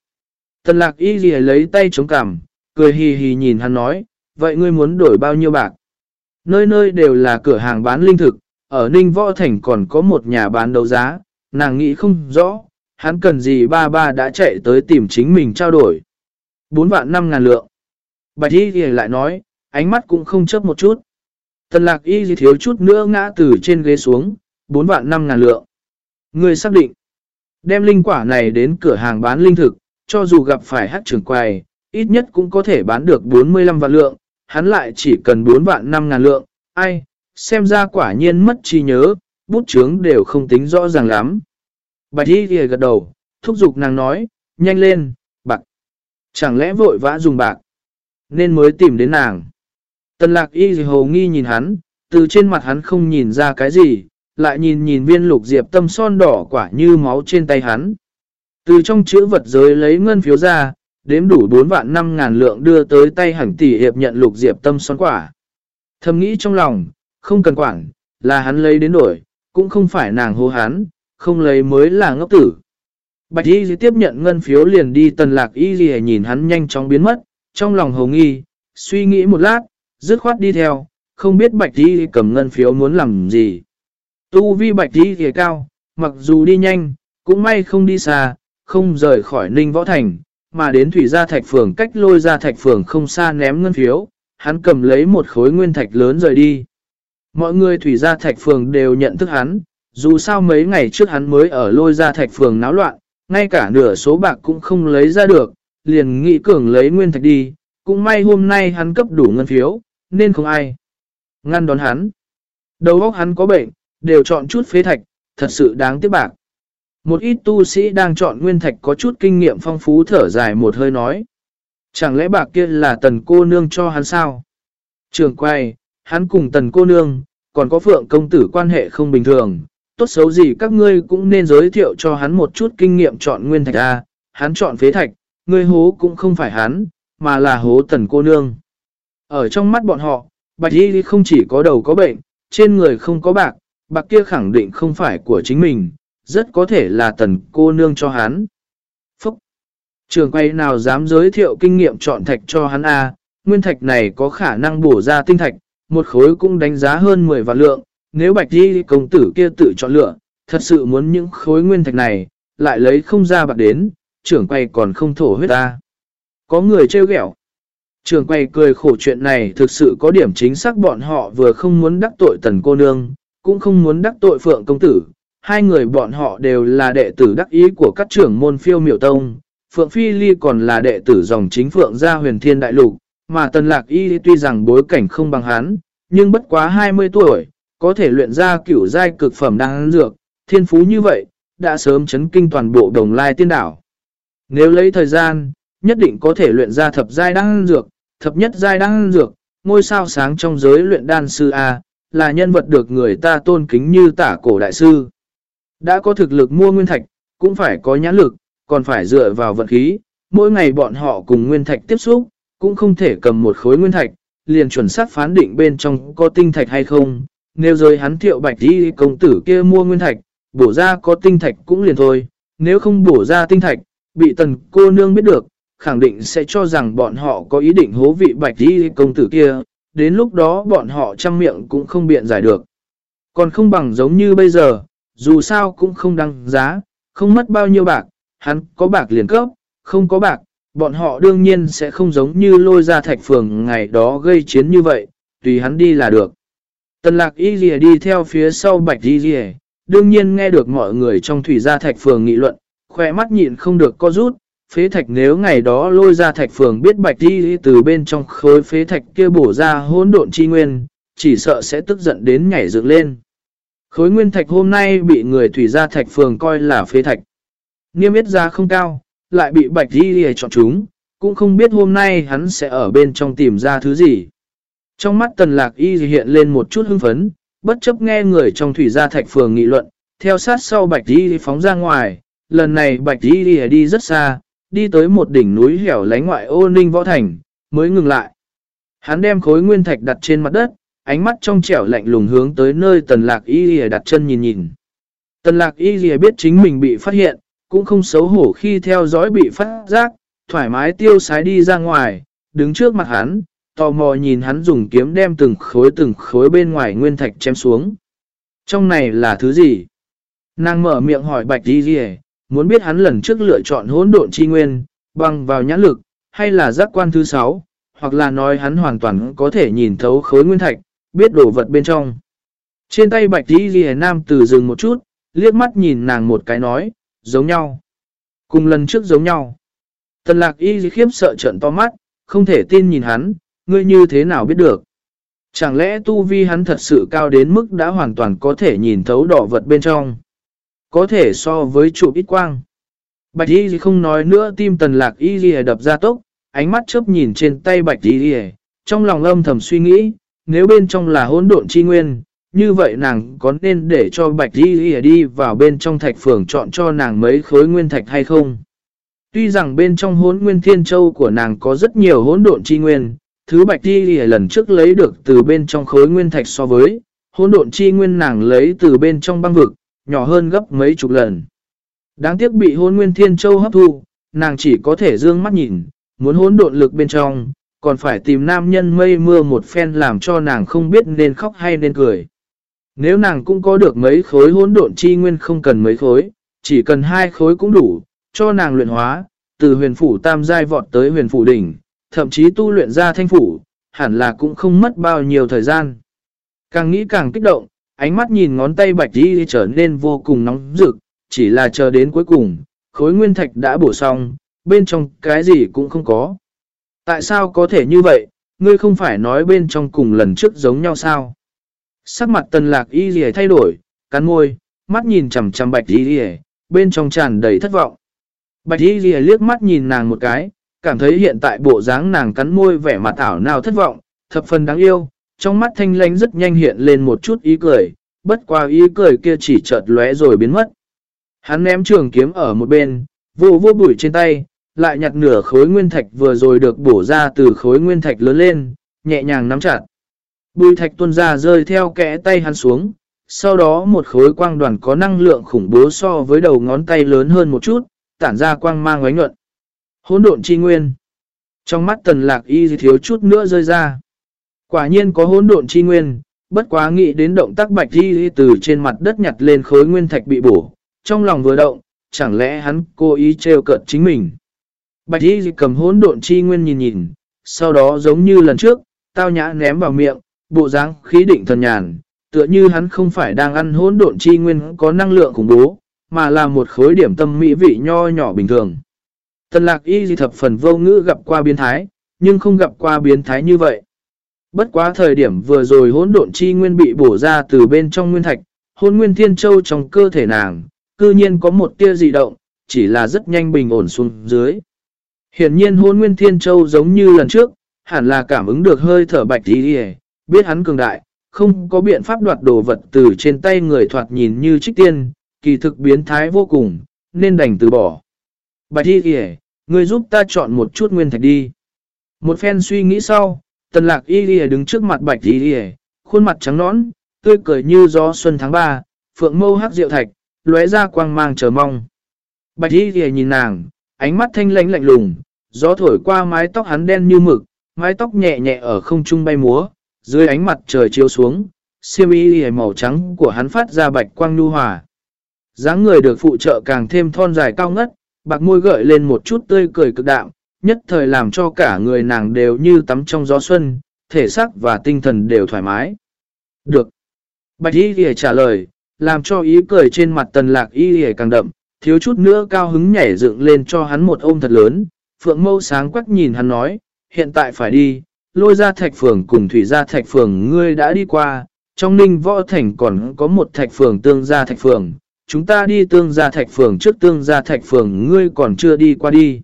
Speaker 1: Tần lạc y ghi lấy tay chống cằm, cười hì hì nhìn hắn nói, vậy ngươi muốn đổi bao nhiêu bạc? Nơi nơi đều là cửa hàng bán linh thực, ở Ninh Võ Thành còn có một nhà bán đấu giá, nàng nghĩ không rõ, hắn cần gì ba ba đã chạy tới tìm chính mình trao đổi. 4 vạn 5 ngàn lượng. Bạch y thì lại nói, ánh mắt cũng không chấp một chút. Tần lạc y gì thiếu chút nữa ngã từ trên ghế xuống, 4 vạn 5 ngàn lượng. Người xác định, đem linh quả này đến cửa hàng bán linh thực, cho dù gặp phải hát trưởng quầy, ít nhất cũng có thể bán được 45 vạn lượng, hắn lại chỉ cần 4 vạn 5 ngàn lượng, ai, xem ra quả nhiên mất trí nhớ, bút chướng đều không tính rõ ràng lắm. Bạch y thì gật đầu, thúc giục nàng nói, nhanh lên. Chẳng lẽ vội vã dùng bạc, nên mới tìm đến nàng. Tần lạc y hồ nghi nhìn hắn, từ trên mặt hắn không nhìn ra cái gì, lại nhìn nhìn viên lục diệp tâm son đỏ quả như máu trên tay hắn. Từ trong chữ vật giới lấy ngân phiếu ra, đếm đủ 4 vạn 5 ngàn lượng đưa tới tay hẳn tỷ hiệp nhận lục diệp tâm son quả. Thầm nghĩ trong lòng, không cần quản, là hắn lấy đến đổi, cũng không phải nàng hô hắn, không lấy mới là ngốc tử. Bạch y tiếp nhận ngân phiếu liền đi tần lạc y nhìn hắn nhanh chóng biến mất, trong lòng hồng nghi, suy nghĩ một lát, dứt khoát đi theo, không biết bạch Y cầm ngân phiếu muốn làm gì. Tu vi bạch Y thì cao, mặc dù đi nhanh, cũng may không đi xa, không rời khỏi ninh võ thành, mà đến thủy gia thạch phường cách lôi ra thạch phường không xa ném ngân phiếu, hắn cầm lấy một khối nguyên thạch lớn rời đi. Mọi người thủy gia thạch phường đều nhận thức hắn, dù sao mấy ngày trước hắn mới ở lôi ra thạch phường náo loạn, ngay cả nửa số bạc cũng không lấy ra được, liền nghị cường lấy nguyên thạch đi, cũng may hôm nay hắn cấp đủ ngân phiếu, nên không ai. Ngăn đón hắn. Đầu óc hắn có bệnh, đều chọn chút phế thạch, thật sự đáng tiếc bạc. Một ít tu sĩ đang chọn nguyên thạch có chút kinh nghiệm phong phú thở dài một hơi nói. Chẳng lẽ bạc kia là tần cô nương cho hắn sao? Trường quay, hắn cùng tần cô nương, còn có phượng công tử quan hệ không bình thường. Tốt xấu gì các ngươi cũng nên giới thiệu cho hắn một chút kinh nghiệm chọn nguyên thạch A. Hắn chọn phế thạch, ngươi hố cũng không phải hắn, mà là hố tần cô nương. Ở trong mắt bọn họ, bạch y không chỉ có đầu có bệnh, trên người không có bạc, bạc kia khẳng định không phải của chính mình, rất có thể là tần cô nương cho hắn. Phúc! Trường quay nào dám giới thiệu kinh nghiệm chọn thạch cho hắn a à? nguyên thạch này có khả năng bổ ra tinh thạch, một khối cũng đánh giá hơn 10 vạn lượng, nếu bạch y công tử kia tự chọn lựa, thật sự muốn những khối nguyên thạch này, lại lấy không ra bạc đến, trưởng quay còn không thổ huyết ta. Có người trêu ghẹo Trường quay cười khổ chuyện này thực sự có điểm chính xác bọn họ vừa không muốn đắc tội tần cô nương, cũng không muốn đắc tội phượng công tử. Hai người bọn họ đều là đệ tử đắc ý của các trưởng môn phiêu miểu tông. Phượng Phi Ly còn là đệ tử dòng chính Phượng gia huyền thiên đại lục, mà Tần Lạc Y tuy rằng bối cảnh không bằng hắn, nhưng bất quá 20 tuổi, có thể luyện ra cửu giai cực phẩm đang dược, thiên phú như vậy, đã sớm chấn kinh toàn bộ đồng lai tiên đảo. Nếu lấy thời gian, nhất định có thể luyện ra thập giai đan dược, thập nhất giai đan dược, ngôi sao sáng trong giới luyện đan sư A, là nhân vật được người ta tôn kính như tả cổ đại sư. Đã có thực lực mua nguyên thạch, cũng phải có nhãn lực, còn phải dựa vào vận khí, mỗi ngày bọn họ cùng nguyên thạch tiếp xúc, cũng không thể cầm một khối nguyên thạch, liền chuẩn xác phán định bên trong có tinh thạch hay không. Nếu rồi hắn thiệu bạch đi công tử kia mua nguyên thạch, bổ ra có tinh thạch cũng liền thôi, nếu không bổ ra tinh thạch, bị tần cô nương biết được, khẳng định sẽ cho rằng bọn họ có ý định hố vị bạch đi công tử kia, đến lúc đó bọn họ trăm miệng cũng không biện giải được. Còn không bằng giống như bây giờ, dù sao cũng không đăng giá, không mất bao nhiêu bạc, hắn có bạc liền cấp, không có bạc, bọn họ đương nhiên sẽ không giống như lôi ra thạch phường ngày đó gây chiến như vậy, tùy hắn đi là được. Tần lạc y dì đi theo phía sau bạch y dì đương nhiên nghe được mọi người trong thủy gia thạch phường nghị luận, khỏe mắt nhịn không được co rút, phế thạch nếu ngày đó lôi ra thạch phường biết bạch đi từ bên trong khối phế thạch kia bổ ra hỗn độn chi nguyên, chỉ sợ sẽ tức giận đến nhảy dựng lên. Khối nguyên thạch hôm nay bị người thủy gia thạch phường coi là phế thạch. Niêm yết giá không cao, lại bị bạch đi chọn chúng, cũng không biết hôm nay hắn sẽ ở bên trong tìm ra thứ gì. Trong mắt tần lạc y hiện lên một chút hưng phấn, bất chấp nghe người trong thủy gia thạch phường nghị luận, theo sát sau bạch Y phóng ra ngoài, lần này bạch Y đi rất xa, đi tới một đỉnh núi hẻo lánh ngoại ô ninh võ thành, mới ngừng lại. Hắn đem khối nguyên thạch đặt trên mặt đất, ánh mắt trong trẻo lạnh lùng hướng tới nơi tần lạc y đặt chân nhìn nhìn. Tần lạc y biết chính mình bị phát hiện, cũng không xấu hổ khi theo dõi bị phát giác, thoải mái tiêu sái đi ra ngoài, đứng trước mặt hắn, tò mò nhìn hắn dùng kiếm đem từng khối từng khối bên ngoài nguyên thạch chém xuống. Trong này là thứ gì? Nàng mở miệng hỏi bạch đi gì muốn biết hắn lần trước lựa chọn hỗn độn chi nguyên, bằng vào nhãn lực, hay là giác quan thứ sáu hoặc là nói hắn hoàn toàn có thể nhìn thấu khối nguyên thạch, biết đồ vật bên trong. Trên tay bạch đi gì nam từ dừng một chút, liếc mắt nhìn nàng một cái nói, giống nhau. Cùng lần trước giống nhau. Tần lạc y khiếp sợ trận to mắt, không thể tin nhìn hắn, ngươi như thế nào biết được. Chẳng lẽ tu vi hắn thật sự cao đến mức đã hoàn toàn có thể nhìn thấu đỏ vật bên trong có thể so với trụ ít quang. Bạch y không nói nữa tim tần lạc y đập ra tốc, ánh mắt chớp nhìn trên tay bạch y trong lòng âm thầm suy nghĩ, nếu bên trong là hỗn độn chi nguyên, như vậy nàng có nên để cho bạch y đi vào bên trong thạch phường chọn cho nàng mấy khối nguyên thạch hay không. Tuy rằng bên trong hỗn nguyên thiên châu của nàng có rất nhiều hỗn độn chi nguyên, thứ bạch y lần trước lấy được từ bên trong khối nguyên thạch so với, hỗn độn chi nguyên nàng lấy từ bên trong băng vực, nhỏ hơn gấp mấy chục lần. Đáng tiếc bị hôn nguyên thiên châu hấp thu, nàng chỉ có thể dương mắt nhìn, muốn hôn độn lực bên trong, còn phải tìm nam nhân mây mưa một phen làm cho nàng không biết nên khóc hay nên cười. Nếu nàng cũng có được mấy khối hỗn độn chi nguyên không cần mấy khối, chỉ cần hai khối cũng đủ, cho nàng luyện hóa, từ huyền phủ tam giai vọt tới huyền phủ đỉnh, thậm chí tu luyện ra thanh phủ, hẳn là cũng không mất bao nhiêu thời gian. Càng nghĩ càng kích động, ánh mắt nhìn ngón tay bạch đi trở nên vô cùng nóng rực, chỉ là chờ đến cuối cùng, khối nguyên thạch đã bổ xong, bên trong cái gì cũng không có. Tại sao có thể như vậy, ngươi không phải nói bên trong cùng lần trước giống nhau sao? Sắc mặt tần lạc y gì thay đổi, cắn môi, mắt nhìn chầm chầm bạch y gì bên trong tràn đầy thất vọng. Bạch y gì liếc mắt nhìn nàng một cái, cảm thấy hiện tại bộ dáng nàng cắn môi vẻ mặt ảo nào thất vọng, thập phần đáng yêu, trong mắt thanh lánh rất nhanh hiện lên một chút ý cười, bất qua ý cười kia chỉ chợt lóe rồi biến mất. Hắn ném trường kiếm ở một bên, vô vô bụi trên tay, lại nhặt nửa khối nguyên thạch vừa rồi được bổ ra từ khối nguyên thạch lớn lên, nhẹ nhàng nắm chặt. Bùi thạch tuôn ra rơi theo kẽ tay hắn xuống, sau đó một khối quang đoàn có năng lượng khủng bố so với đầu ngón tay lớn hơn một chút, tản ra quang mang oánh nhuận. Hỗn độn chi nguyên. Trong mắt tần lạc y thiếu chút nữa rơi ra. Quả nhiên có hỗn độn chi nguyên, bất quá nghĩ đến động tác bạch y từ trên mặt đất nhặt lên khối nguyên thạch bị bổ. Trong lòng vừa động, chẳng lẽ hắn cố ý trêu cợt chính mình. Bạch y cầm hỗn độn chi nguyên nhìn nhìn, sau đó giống như lần trước, tao nhã ném vào miệng, bộ dáng khí định thần nhàn, tựa như hắn không phải đang ăn hỗn độn chi nguyên có năng lượng khủng bố, mà là một khối điểm tâm mỹ vị nho nhỏ bình thường. Tần lạc y thập phần vô ngữ gặp qua biến thái, nhưng không gặp qua biến thái như vậy. Bất quá thời điểm vừa rồi hỗn độn chi nguyên bị bổ ra từ bên trong nguyên thạch, hôn nguyên thiên châu trong cơ thể nàng, cư nhiên có một tia dị động, chỉ là rất nhanh bình ổn xuống dưới. Hiển nhiên hôn nguyên thiên châu giống như lần trước, hẳn là cảm ứng được hơi thở bạch tí đi biết hắn cường đại, không có biện pháp đoạt đồ vật từ trên tay người thoạt nhìn như trích tiên, kỳ thực biến thái vô cùng, nên đành từ bỏ. Bạch đi kìa, người giúp ta chọn một chút nguyên thạch đi. Một phen suy nghĩ sau, tần lạc y lìa đứng trước mặt bạch y lìa, khuôn mặt trắng nõn, tươi cười như gió xuân tháng 3, phượng mâu hắc rượu thạch, lóe ra quang mang chờ mong. Bạch y lìa nhìn nàng, ánh mắt thanh lãnh lạnh lùng, gió thổi qua mái tóc hắn đen như mực, mái tóc nhẹ nhẹ ở không trung bay múa, dưới ánh mặt trời chiếu xuống, xiêm y lìa màu trắng của hắn phát ra bạch quang nhu hòa. dáng người được phụ trợ càng thêm thon dài cao ngất, bạc môi gợi lên một chút tươi cười cực đạm, nhất thời làm cho cả người nàng đều như tắm trong gió xuân, thể xác và tinh thần đều thoải mái. Được. Bạch y thì trả lời, làm cho ý cười trên mặt tần lạc y thì càng đậm, thiếu chút nữa cao hứng nhảy dựng lên cho hắn một ôm thật lớn. Phượng mâu sáng quắc nhìn hắn nói, hiện tại phải đi, lôi ra thạch phường cùng thủy ra thạch phường ngươi đã đi qua, trong ninh võ thành còn có một thạch phường tương gia thạch phường, chúng ta đi tương gia thạch phường trước tương gia thạch phường ngươi còn chưa đi qua đi.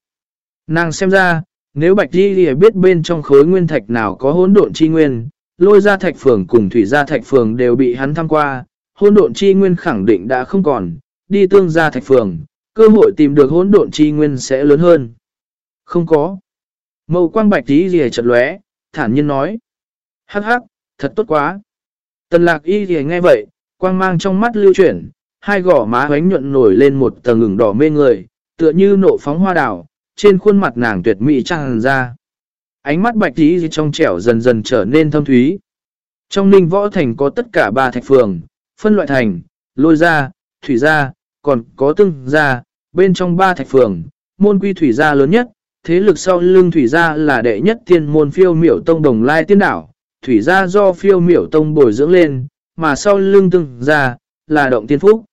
Speaker 1: Nàng xem ra, nếu Bạch đi Lìa biết bên trong khối nguyên thạch nào có hỗn độn chi nguyên, lôi ra thạch phường cùng thủy ra thạch phường đều bị hắn thăm qua, hỗn độn chi nguyên khẳng định đã không còn, đi tương gia thạch phường, cơ hội tìm được hỗn độn chi nguyên sẽ lớn hơn. Không có. Màu quang Bạch Di Lìa chật lóe, thản nhiên nói. Hắc hắc, thật tốt quá. Tần lạc y thì nghe vậy, quang mang trong mắt lưu chuyển, hai gỏ má hoánh nhuận nổi lên một tầng ngừng đỏ mê người, tựa như nộ phóng hoa đảo, trên khuôn mặt nàng tuyệt mỹ tràn ra. Ánh mắt bạch tí trong trẻo dần dần trở nên thâm thúy. Trong ninh võ thành có tất cả ba thạch phường, phân loại thành, lôi ra, thủy ra, còn có tương ra, bên trong ba thạch phường, môn quy thủy gia lớn nhất, thế lực sau lưng thủy gia là đệ nhất tiên môn phiêu miểu tông đồng lai tiên đảo, thủy gia do phiêu miểu tông bồi dưỡng lên, mà sau lưng tương gia là động tiên phúc.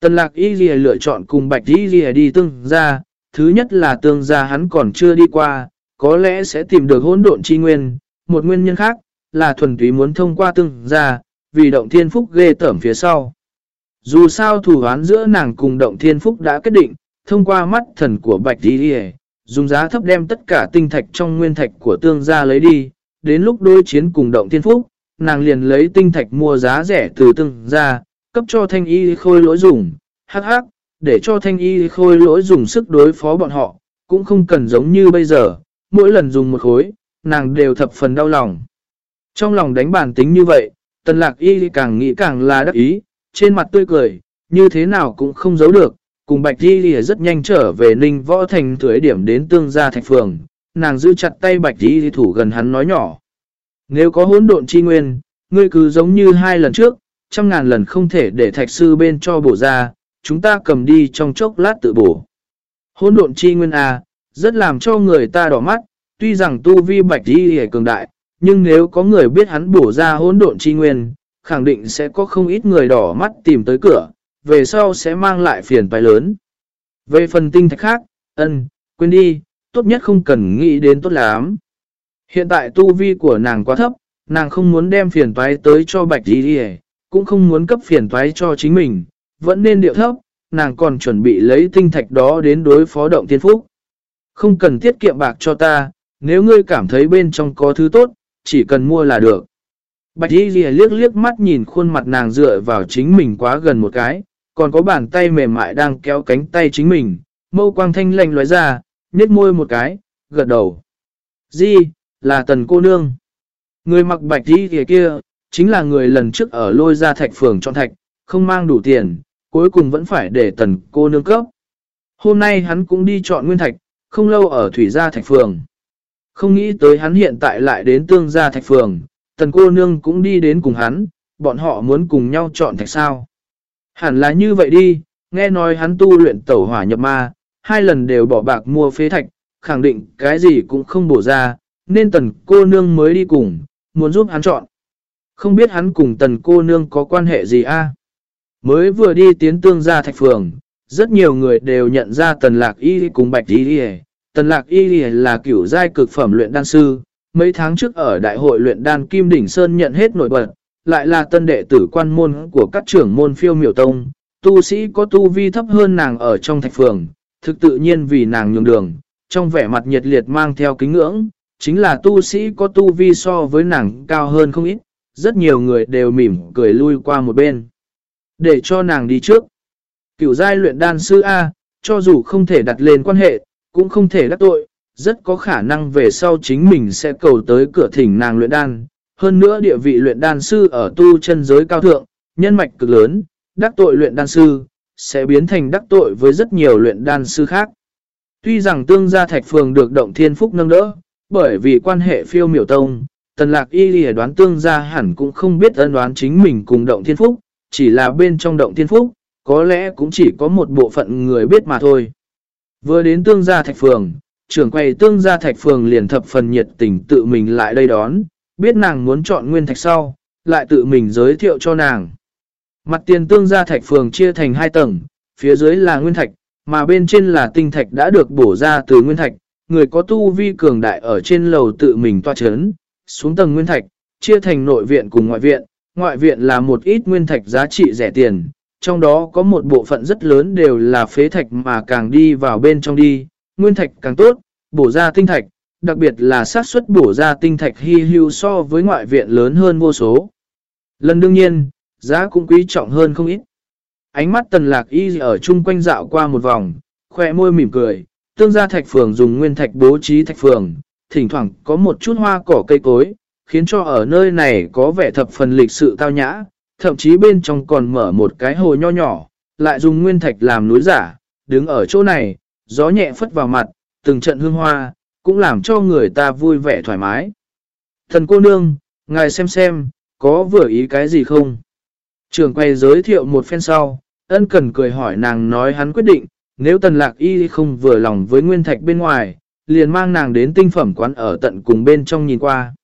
Speaker 1: Tần lạc y lìa lựa chọn cùng bạch y lìa đi tương gia, Thứ nhất là tương gia hắn còn chưa đi qua, có lẽ sẽ tìm được hỗn độn chi nguyên. Một nguyên nhân khác là thuần túy muốn thông qua tương gia, vì động thiên phúc ghê tởm phía sau. Dù sao thủ án giữa nàng cùng động thiên phúc đã kết định, thông qua mắt thần của Bạch y Đi dùng giá thấp đem tất cả tinh thạch trong nguyên thạch của tương gia lấy đi, đến lúc đối chiến cùng động thiên phúc, nàng liền lấy tinh thạch mua giá rẻ từ tương gia, cấp cho thanh y khôi lỗi dùng, hắc hắc, để cho thanh y khôi lỗi dùng sức đối phó bọn họ, cũng không cần giống như bây giờ, mỗi lần dùng một khối, nàng đều thập phần đau lòng. Trong lòng đánh bản tính như vậy, tần lạc y càng nghĩ càng là đắc ý, trên mặt tươi cười, như thế nào cũng không giấu được, cùng bạch y lìa rất nhanh trở về ninh võ thành thuế điểm đến tương gia thạch phường, nàng giữ chặt tay bạch y thủ gần hắn nói nhỏ. Nếu có hỗn độn chi nguyên, ngươi cứ giống như hai lần trước, trăm ngàn lần không thể để thạch sư bên cho bổ ra, chúng ta cầm đi trong chốc lát tự bổ. Hôn độn chi nguyên A, rất làm cho người ta đỏ mắt, tuy rằng tu vi bạch đi hề cường đại, nhưng nếu có người biết hắn bổ ra hỗn độn chi nguyên, khẳng định sẽ có không ít người đỏ mắt tìm tới cửa, về sau sẽ mang lại phiền phải lớn. Về phần tinh thạch khác, ân, quên đi, tốt nhất không cần nghĩ đến tốt lắm. Hiện tại tu vi của nàng quá thấp, nàng không muốn đem phiền toái tới cho bạch đi đi cũng không muốn cấp phiền toái cho chính mình, vẫn nên điệu thấp, nàng còn chuẩn bị lấy tinh thạch đó đến đối phó động tiên phúc. Không cần tiết kiệm bạc cho ta, nếu ngươi cảm thấy bên trong có thứ tốt, chỉ cần mua là được. Bạch y lìa liếc liếc mắt nhìn khuôn mặt nàng dựa vào chính mình quá gần một cái, còn có bàn tay mềm mại đang kéo cánh tay chính mình, mâu quang thanh lành lóe ra, nhếch môi một cái, gật đầu. Di, là tần cô nương. Người mặc bạch y Ghi kia, chính là người lần trước ở lôi ra thạch phường chọn thạch, không mang đủ tiền, cuối cùng vẫn phải để tần cô nương cấp. Hôm nay hắn cũng đi chọn nguyên thạch, không lâu ở thủy gia thạch phường. Không nghĩ tới hắn hiện tại lại đến tương gia thạch phường, tần cô nương cũng đi đến cùng hắn, bọn họ muốn cùng nhau chọn thạch sao. Hẳn là như vậy đi, nghe nói hắn tu luyện tẩu hỏa nhập ma, hai lần đều bỏ bạc mua phế thạch, khẳng định cái gì cũng không bổ ra, nên tần cô nương mới đi cùng, muốn giúp hắn chọn. Không biết hắn cùng tần cô nương có quan hệ gì a? Mới vừa đi tiến tương ra thạch phường, rất nhiều người đều nhận ra tần lạc y cùng bạch y Tần Lạc Y là kiểu giai cực phẩm luyện đan sư, mấy tháng trước ở đại hội luyện đan Kim Đỉnh Sơn nhận hết nổi bật, lại là tân đệ tử quan môn của các trưởng môn phiêu miểu tông, tu sĩ có tu vi thấp hơn nàng ở trong thạch phường, thực tự nhiên vì nàng nhường đường, trong vẻ mặt nhiệt liệt mang theo kính ngưỡng, chính là tu sĩ có tu vi so với nàng cao hơn không ít, rất nhiều người đều mỉm cười lui qua một bên. Để cho nàng đi trước. Cửu giai luyện đan sư A, cho dù không thể đặt lên quan hệ, cũng không thể đắc tội, rất có khả năng về sau chính mình sẽ cầu tới cửa thỉnh nàng luyện đan. Hơn nữa địa vị luyện đan sư ở tu chân giới cao thượng, nhân mạch cực lớn, đắc tội luyện đan sư, sẽ biến thành đắc tội với rất nhiều luyện đan sư khác. Tuy rằng tương gia thạch phường được động thiên phúc nâng đỡ, bởi vì quan hệ phiêu miểu tông, tần lạc y lìa đoán tương gia hẳn cũng không biết ân đoán chính mình cùng động thiên phúc, chỉ là bên trong động thiên phúc, có lẽ cũng chỉ có một bộ phận người biết mà thôi. Vừa đến tương gia thạch phường, trưởng quầy tương gia thạch phường liền thập phần nhiệt tình tự mình lại đây đón, biết nàng muốn chọn nguyên thạch sau, lại tự mình giới thiệu cho nàng. Mặt tiền tương gia thạch phường chia thành hai tầng, phía dưới là nguyên thạch, mà bên trên là tinh thạch đã được bổ ra từ nguyên thạch, người có tu vi cường đại ở trên lầu tự mình toa chấn, xuống tầng nguyên thạch, chia thành nội viện cùng ngoại viện, ngoại viện là một ít nguyên thạch giá trị rẻ tiền, trong đó có một bộ phận rất lớn đều là phế thạch mà càng đi vào bên trong đi, nguyên thạch càng tốt, bổ ra tinh thạch, đặc biệt là xác suất bổ ra tinh thạch hy hữu so với ngoại viện lớn hơn vô số. Lần đương nhiên, giá cũng quý trọng hơn không ít. Ánh mắt tần lạc y ở chung quanh dạo qua một vòng, khoe môi mỉm cười, tương gia thạch phường dùng nguyên thạch bố trí thạch phường, thỉnh thoảng có một chút hoa cỏ cây cối, khiến cho ở nơi này có vẻ thập phần lịch sự tao nhã, thậm chí bên trong còn mở một cái hồ nho nhỏ, lại dùng nguyên thạch làm núi giả, đứng ở chỗ này, gió nhẹ phất vào mặt, từng trận hương hoa, cũng làm cho người ta vui vẻ thoải mái. Thần cô nương, ngài xem xem, có vừa ý cái gì không? Trường quay giới thiệu một phen sau, ân cần cười hỏi nàng nói hắn quyết định, nếu tần lạc y không vừa lòng với nguyên thạch bên ngoài, liền mang nàng đến tinh phẩm quán ở tận cùng bên trong nhìn qua.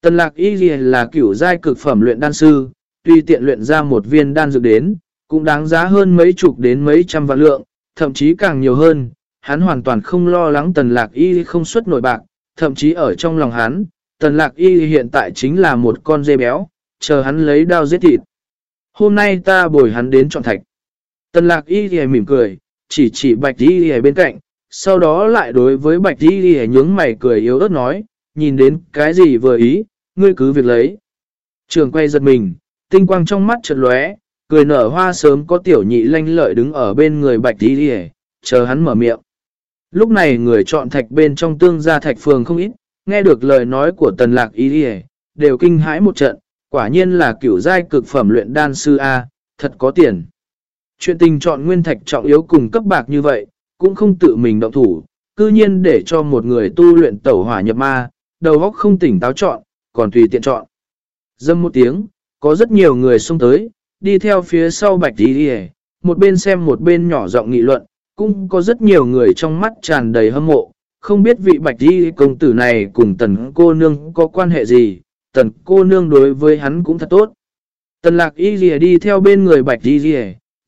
Speaker 1: Tần lạc y là kiểu giai cực phẩm luyện đan sư, tuy tiện luyện ra một viên đan dược đến, cũng đáng giá hơn mấy chục đến mấy trăm vạn lượng, thậm chí càng nhiều hơn. Hắn hoàn toàn không lo lắng tần lạc y không xuất nổi bạc, thậm chí ở trong lòng hắn, tần lạc y hiện tại chính là một con dê béo, chờ hắn lấy đao giết thịt. Hôm nay ta bồi hắn đến trọn thạch. Tần lạc y thì mỉm cười, chỉ chỉ bạch y thì bên cạnh, sau đó lại đối với bạch y thì nhướng mày cười yếu ớt nói, nhìn đến cái gì vừa ý, ngươi cứ việc lấy. Trường quay giật mình, tinh quang trong mắt chợt lóe, cười nở hoa sớm có tiểu nhị lanh lợi đứng ở bên người bạch y thì chờ hắn mở miệng. Lúc này người chọn thạch bên trong tương gia thạch phường không ít, nghe được lời nói của tần lạc y thì đều kinh hãi một trận, quả nhiên là kiểu giai cực phẩm luyện đan sư A, thật có tiền. Chuyện tình chọn nguyên thạch trọng yếu cùng cấp bạc như vậy, cũng không tự mình động thủ, cư nhiên để cho một người tu luyện tẩu hỏa nhập ma, đầu óc không tỉnh táo chọn, còn tùy tiện chọn. Dâm một tiếng, có rất nhiều người xông tới, đi theo phía sau bạch đi đi một bên xem một bên nhỏ giọng nghị luận, cũng có rất nhiều người trong mắt tràn đầy hâm mộ, không biết vị bạch đi công tử này cùng tần cô nương có quan hệ gì, tần cô nương đối với hắn cũng thật tốt. Tần lạc y đi theo bên người bạch đi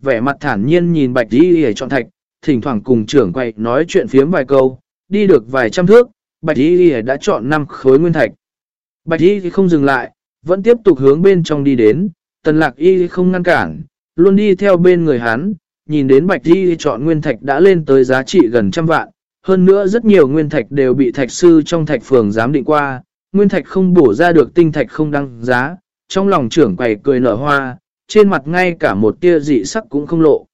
Speaker 1: vẻ mặt thản nhiên nhìn bạch đi ghi chọn thạch, thỉnh thoảng cùng trưởng quay nói chuyện phiếm vài câu, đi được vài trăm thước, bạch y đã chọn 5 khối nguyên thạch. Bạch y không dừng lại, vẫn tiếp tục hướng bên trong đi đến, tần lạc y không ngăn cản, luôn đi theo bên người hắn, nhìn đến bạch y chọn nguyên thạch đã lên tới giá trị gần trăm vạn. Hơn nữa rất nhiều nguyên thạch đều bị thạch sư trong thạch phường giám định qua, nguyên thạch không bổ ra được tinh thạch không đăng giá, trong lòng trưởng quầy cười nở hoa, trên mặt ngay cả một tia dị sắc cũng không lộ.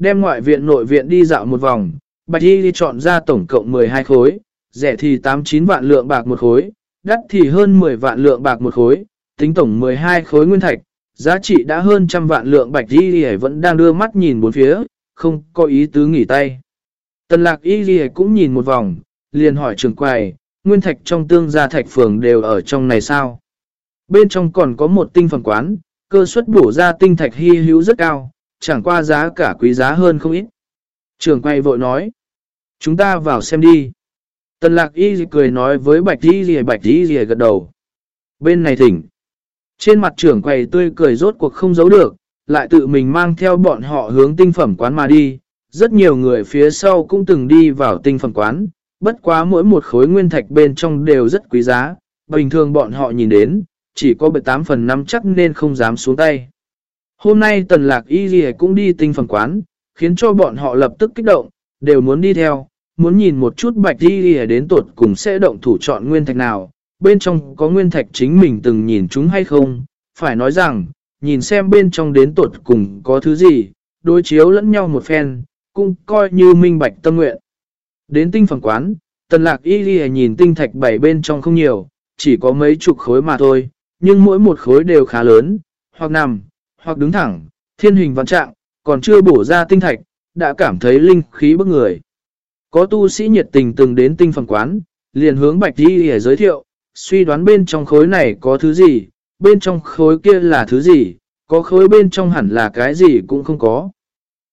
Speaker 1: Đem ngoại viện nội viện đi dạo một vòng, bạch y đi chọn ra tổng cộng 12 khối, rẻ thì 8-9 vạn lượng bạc một khối, đắt thì hơn 10 vạn lượng bạc một khối, tính tổng 12 khối nguyên thạch, giá trị đã hơn trăm vạn lượng bạch y đi vẫn đang đưa mắt nhìn bốn phía, không có ý tứ nghỉ tay. Tần lạc y đi cũng nhìn một vòng, liền hỏi trường quầy, nguyên thạch trong tương gia thạch phường đều ở trong này sao. Bên trong còn có một tinh phẩm quán, cơ suất bổ ra tinh thạch hy hữu rất cao, chẳng qua giá cả quý giá hơn không ít. Trường quay vội nói, chúng ta vào xem đi. Tần lạc y cười nói với bạch y gì bạch y gì gật đầu. Bên này thỉnh. Trên mặt trưởng quầy tươi cười rốt cuộc không giấu được, lại tự mình mang theo bọn họ hướng tinh phẩm quán mà đi. Rất nhiều người phía sau cũng từng đi vào tinh phẩm quán, bất quá mỗi một khối nguyên thạch bên trong đều rất quý giá, bình thường bọn họ nhìn đến, chỉ có 78 phần 5 chắc nên không dám xuống tay. Hôm nay tần lạc y gì cũng đi tinh phẩm quán, khiến cho bọn họ lập tức kích động, đều muốn đi theo, muốn nhìn một chút bạch y gì đến tuột cùng sẽ động thủ chọn nguyên thạch nào, bên trong có nguyên thạch chính mình từng nhìn chúng hay không, phải nói rằng, nhìn xem bên trong đến tuột cùng có thứ gì, đối chiếu lẫn nhau một phen, cũng coi như minh bạch tâm nguyện. Đến tinh phẩm quán, tần lạc y ghi nhìn tinh thạch bảy bên trong không nhiều, chỉ có mấy chục khối mà thôi, nhưng mỗi một khối đều khá lớn, hoặc nằm, hoặc đứng thẳng, thiên hình vạn trạng, còn chưa bổ ra tinh thạch, đã cảm thấy linh khí bức người. Có tu sĩ nhiệt tình từng đến tinh phẩm quán, liền hướng bạch đi để giới thiệu, suy đoán bên trong khối này có thứ gì, bên trong khối kia là thứ gì, có khối bên trong hẳn là cái gì cũng không có.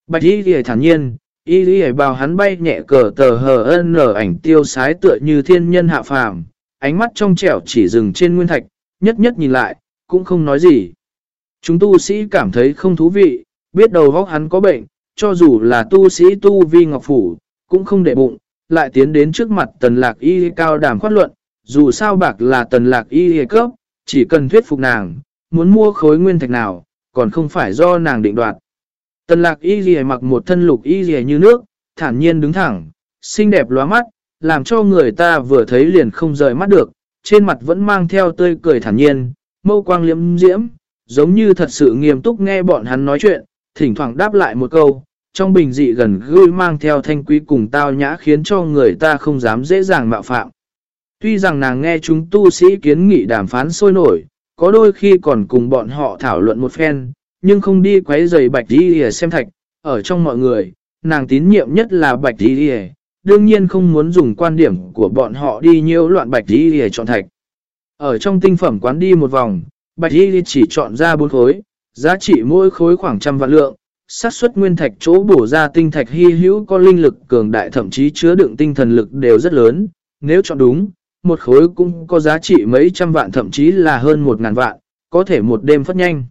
Speaker 1: Bạch y thì thản nhiên, y lý bào hắn bay nhẹ cờ tờ hờ ân nở ảnh tiêu sái tựa như thiên nhân hạ phàm, ánh mắt trong trẻo chỉ dừng trên nguyên thạch, nhất nhất nhìn lại, cũng không nói gì. Chúng tu sĩ cảm thấy không thú vị, biết đầu vóc hắn có bệnh, cho dù là tu sĩ tu vi ngọc phủ, cũng không để bụng, lại tiến đến trước mặt tần lạc y cao đàm khoát luận, dù sao bạc là tần lạc y cấp, chỉ cần thuyết phục nàng, muốn mua khối nguyên thạch nào, còn không phải do nàng định đoạt. Tần lạc y gì mặc một thân lục y gì như nước, thản nhiên đứng thẳng, xinh đẹp lóa mắt, làm cho người ta vừa thấy liền không rời mắt được, trên mặt vẫn mang theo tươi cười thản nhiên, mâu quang liễm diễm, giống như thật sự nghiêm túc nghe bọn hắn nói chuyện, thỉnh thoảng đáp lại một câu, trong bình dị gần gũi mang theo thanh quý cùng tao nhã khiến cho người ta không dám dễ dàng mạo phạm. Tuy rằng nàng nghe chúng tu sĩ kiến nghị đàm phán sôi nổi, có đôi khi còn cùng bọn họ thảo luận một phen, nhưng không đi quấy giày bạch đi hề xem thạch, ở trong mọi người, nàng tín nhiệm nhất là bạch đi hề, đương nhiên không muốn dùng quan điểm của bọn họ đi nhiễu loạn bạch đi hề chọn thạch. Ở trong tinh phẩm quán đi một vòng, bạch Y chỉ chọn ra bốn khối, giá trị mỗi khối khoảng trăm vạn lượng, xác suất nguyên thạch chỗ bổ ra tinh thạch hy hữu có linh lực cường đại thậm chí chứa đựng tinh thần lực đều rất lớn, nếu chọn đúng, một khối cũng có giá trị mấy trăm vạn thậm chí là hơn một ngàn vạn, có thể một đêm phát nhanh.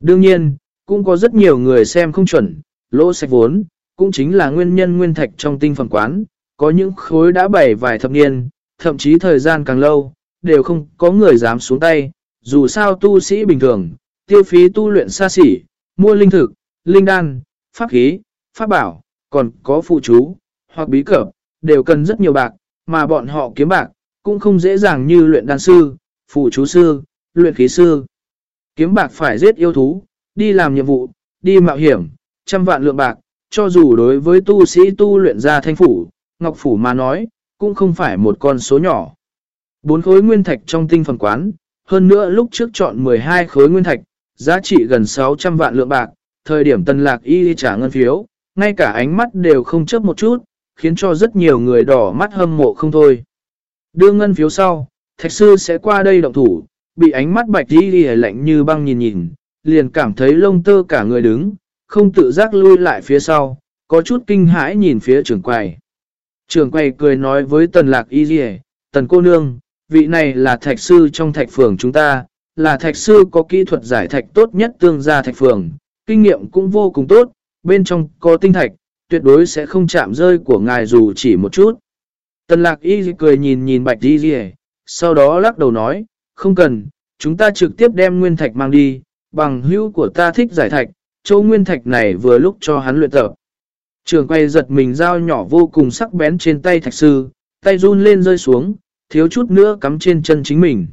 Speaker 1: Đương nhiên, cũng có rất nhiều người xem không chuẩn, lỗ sạch vốn, cũng chính là nguyên nhân nguyên thạch trong tinh phẩm quán, có những khối đã bảy vài thập niên, thậm chí thời gian càng lâu, đều không có người dám xuống tay, dù sao tu sĩ bình thường, tiêu phí tu luyện xa xỉ, mua linh thực, linh đan, pháp khí, pháp bảo, còn có phụ chú, hoặc bí cẩm, đều cần rất nhiều bạc, mà bọn họ kiếm bạc, cũng không dễ dàng như luyện đan sư, phụ chú sư, luyện khí sư. Kiếm bạc phải giết yêu thú, đi làm nhiệm vụ, đi mạo hiểm, trăm vạn lượng bạc, cho dù đối với tu sĩ tu luyện ra thanh phủ, ngọc phủ mà nói, cũng không phải một con số nhỏ. Bốn khối nguyên thạch trong tinh phần quán, hơn nữa lúc trước chọn 12 khối nguyên thạch, giá trị gần 600 vạn lượng bạc, thời điểm tân lạc y trả ngân phiếu, ngay cả ánh mắt đều không chấp một chút, khiến cho rất nhiều người đỏ mắt hâm mộ không thôi. Đưa ngân phiếu sau, thạch sư sẽ qua đây động thủ, bị ánh mắt bạch y y lạnh như băng nhìn nhìn, liền cảm thấy lông tơ cả người đứng, không tự giác lui lại phía sau, có chút kinh hãi nhìn phía trường quầy. Trường quầy cười nói với tần lạc y y tần cô nương, vị này là thạch sư trong thạch phường chúng ta, là thạch sư có kỹ thuật giải thạch tốt nhất tương gia thạch phường, kinh nghiệm cũng vô cùng tốt, bên trong có tinh thạch, tuyệt đối sẽ không chạm rơi của ngài dù chỉ một chút. Tần lạc y cười nhìn nhìn bạch y dì sau đó lắc đầu nói, không cần, chúng ta trực tiếp đem nguyên thạch mang đi, bằng hữu của ta thích giải thạch, chỗ nguyên thạch này vừa lúc cho hắn luyện tập. Trường quay giật mình dao nhỏ vô cùng sắc bén trên tay thạch sư, tay run lên rơi xuống, thiếu chút nữa cắm trên chân chính mình.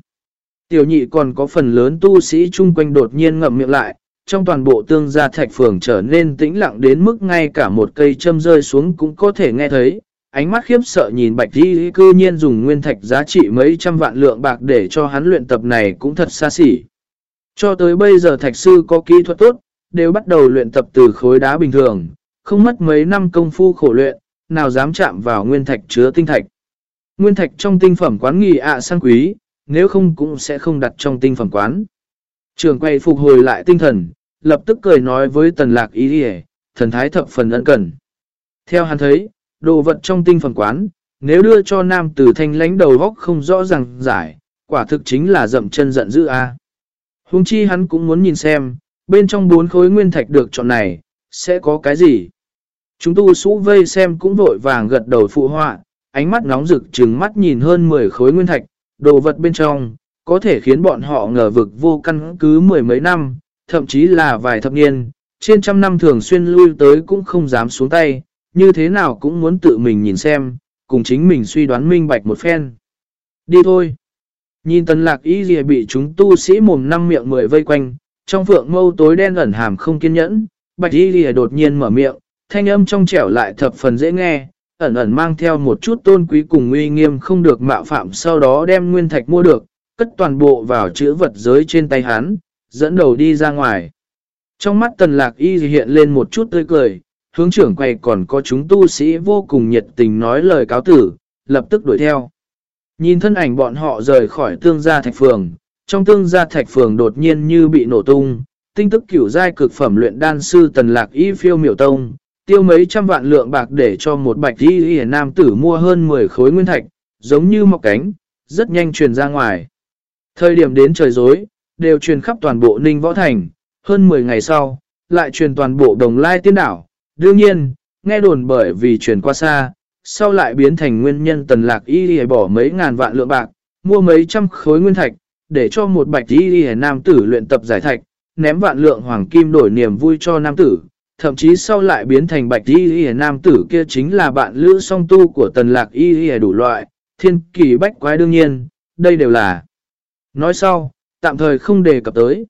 Speaker 1: Tiểu nhị còn có phần lớn tu sĩ chung quanh đột nhiên ngậm miệng lại, trong toàn bộ tương gia thạch phường trở nên tĩnh lặng đến mức ngay cả một cây châm rơi xuống cũng có thể nghe thấy, ánh mắt khiếp sợ nhìn bạch đi cư nhiên dùng nguyên thạch giá trị mấy trăm vạn lượng bạc để cho hắn luyện tập này cũng thật xa xỉ. Cho tới bây giờ thạch sư có kỹ thuật tốt, đều bắt đầu luyện tập từ khối đá bình thường, không mất mấy năm công phu khổ luyện, nào dám chạm vào nguyên thạch chứa tinh thạch. Nguyên thạch trong tinh phẩm quán nghỉ ạ sang quý, nếu không cũng sẽ không đặt trong tinh phẩm quán. Trường quay phục hồi lại tinh thần, lập tức cười nói với tần lạc ý đi thần thái thập phần ân cần. Theo hắn thấy, đồ vật trong tinh phẩm quán, nếu đưa cho nam tử thanh lánh đầu góc không rõ ràng giải, quả thực chính là dậm chân giận dữ a. À. Hùng chi hắn cũng muốn nhìn xem, bên trong bốn khối nguyên thạch được chọn này, sẽ có cái gì. Chúng tu sũ vây xem cũng vội vàng gật đầu phụ họa, ánh mắt nóng rực trừng mắt nhìn hơn 10 khối nguyên thạch, đồ vật bên trong, có thể khiến bọn họ ngờ vực vô căn cứ mười mấy năm, thậm chí là vài thập niên, trên trăm năm thường xuyên lui tới cũng không dám xuống tay, như thế nào cũng muốn tự mình nhìn xem, cùng chính mình suy đoán minh bạch một phen. Đi thôi. Nhìn tần lạc y gì bị chúng tu sĩ mồm năm miệng mười vây quanh, trong phượng mâu tối đen ẩn hàm không kiên nhẫn, bạch y gì đột nhiên mở miệng, thanh âm trong trẻo lại thập phần dễ nghe, ẩn ẩn mang theo một chút tôn quý cùng uy nghiêm không được mạo phạm sau đó đem nguyên thạch mua được, cất toàn bộ vào chữ vật giới trên tay hắn, dẫn đầu đi ra ngoài. Trong mắt tần lạc y hiện lên một chút tươi cười, hướng trưởng quay còn có chúng tu sĩ vô cùng nhiệt tình nói lời cáo tử, lập tức đuổi theo. Nhìn thân ảnh bọn họ rời khỏi tương gia thạch phường, trong tương gia thạch phường đột nhiên như bị nổ tung, tinh tức kiểu giai cực phẩm luyện đan sư tần lạc y phiêu miểu tông, tiêu mấy trăm vạn lượng bạc để cho một bạch y y nam tử mua hơn 10 khối nguyên thạch, giống như mọc cánh, rất nhanh truyền ra ngoài. Thời điểm đến trời rối đều truyền khắp toàn bộ Ninh Võ Thành, hơn 10 ngày sau, lại truyền toàn bộ Đồng Lai Tiên Đảo. Đương nhiên, nghe đồn bởi vì truyền qua xa, sau lại biến thành nguyên nhân tần lạc y y bỏ mấy ngàn vạn lượng bạc, mua mấy trăm khối nguyên thạch, để cho một bạch y y nam tử luyện tập giải thạch, ném vạn lượng hoàng kim đổi niềm vui cho nam tử, thậm chí sau lại biến thành bạch y y nam tử kia chính là bạn lữ song tu của tần lạc y y đủ loại, thiên kỳ bách quái đương nhiên, đây đều là. Nói sau, tạm thời không đề cập tới.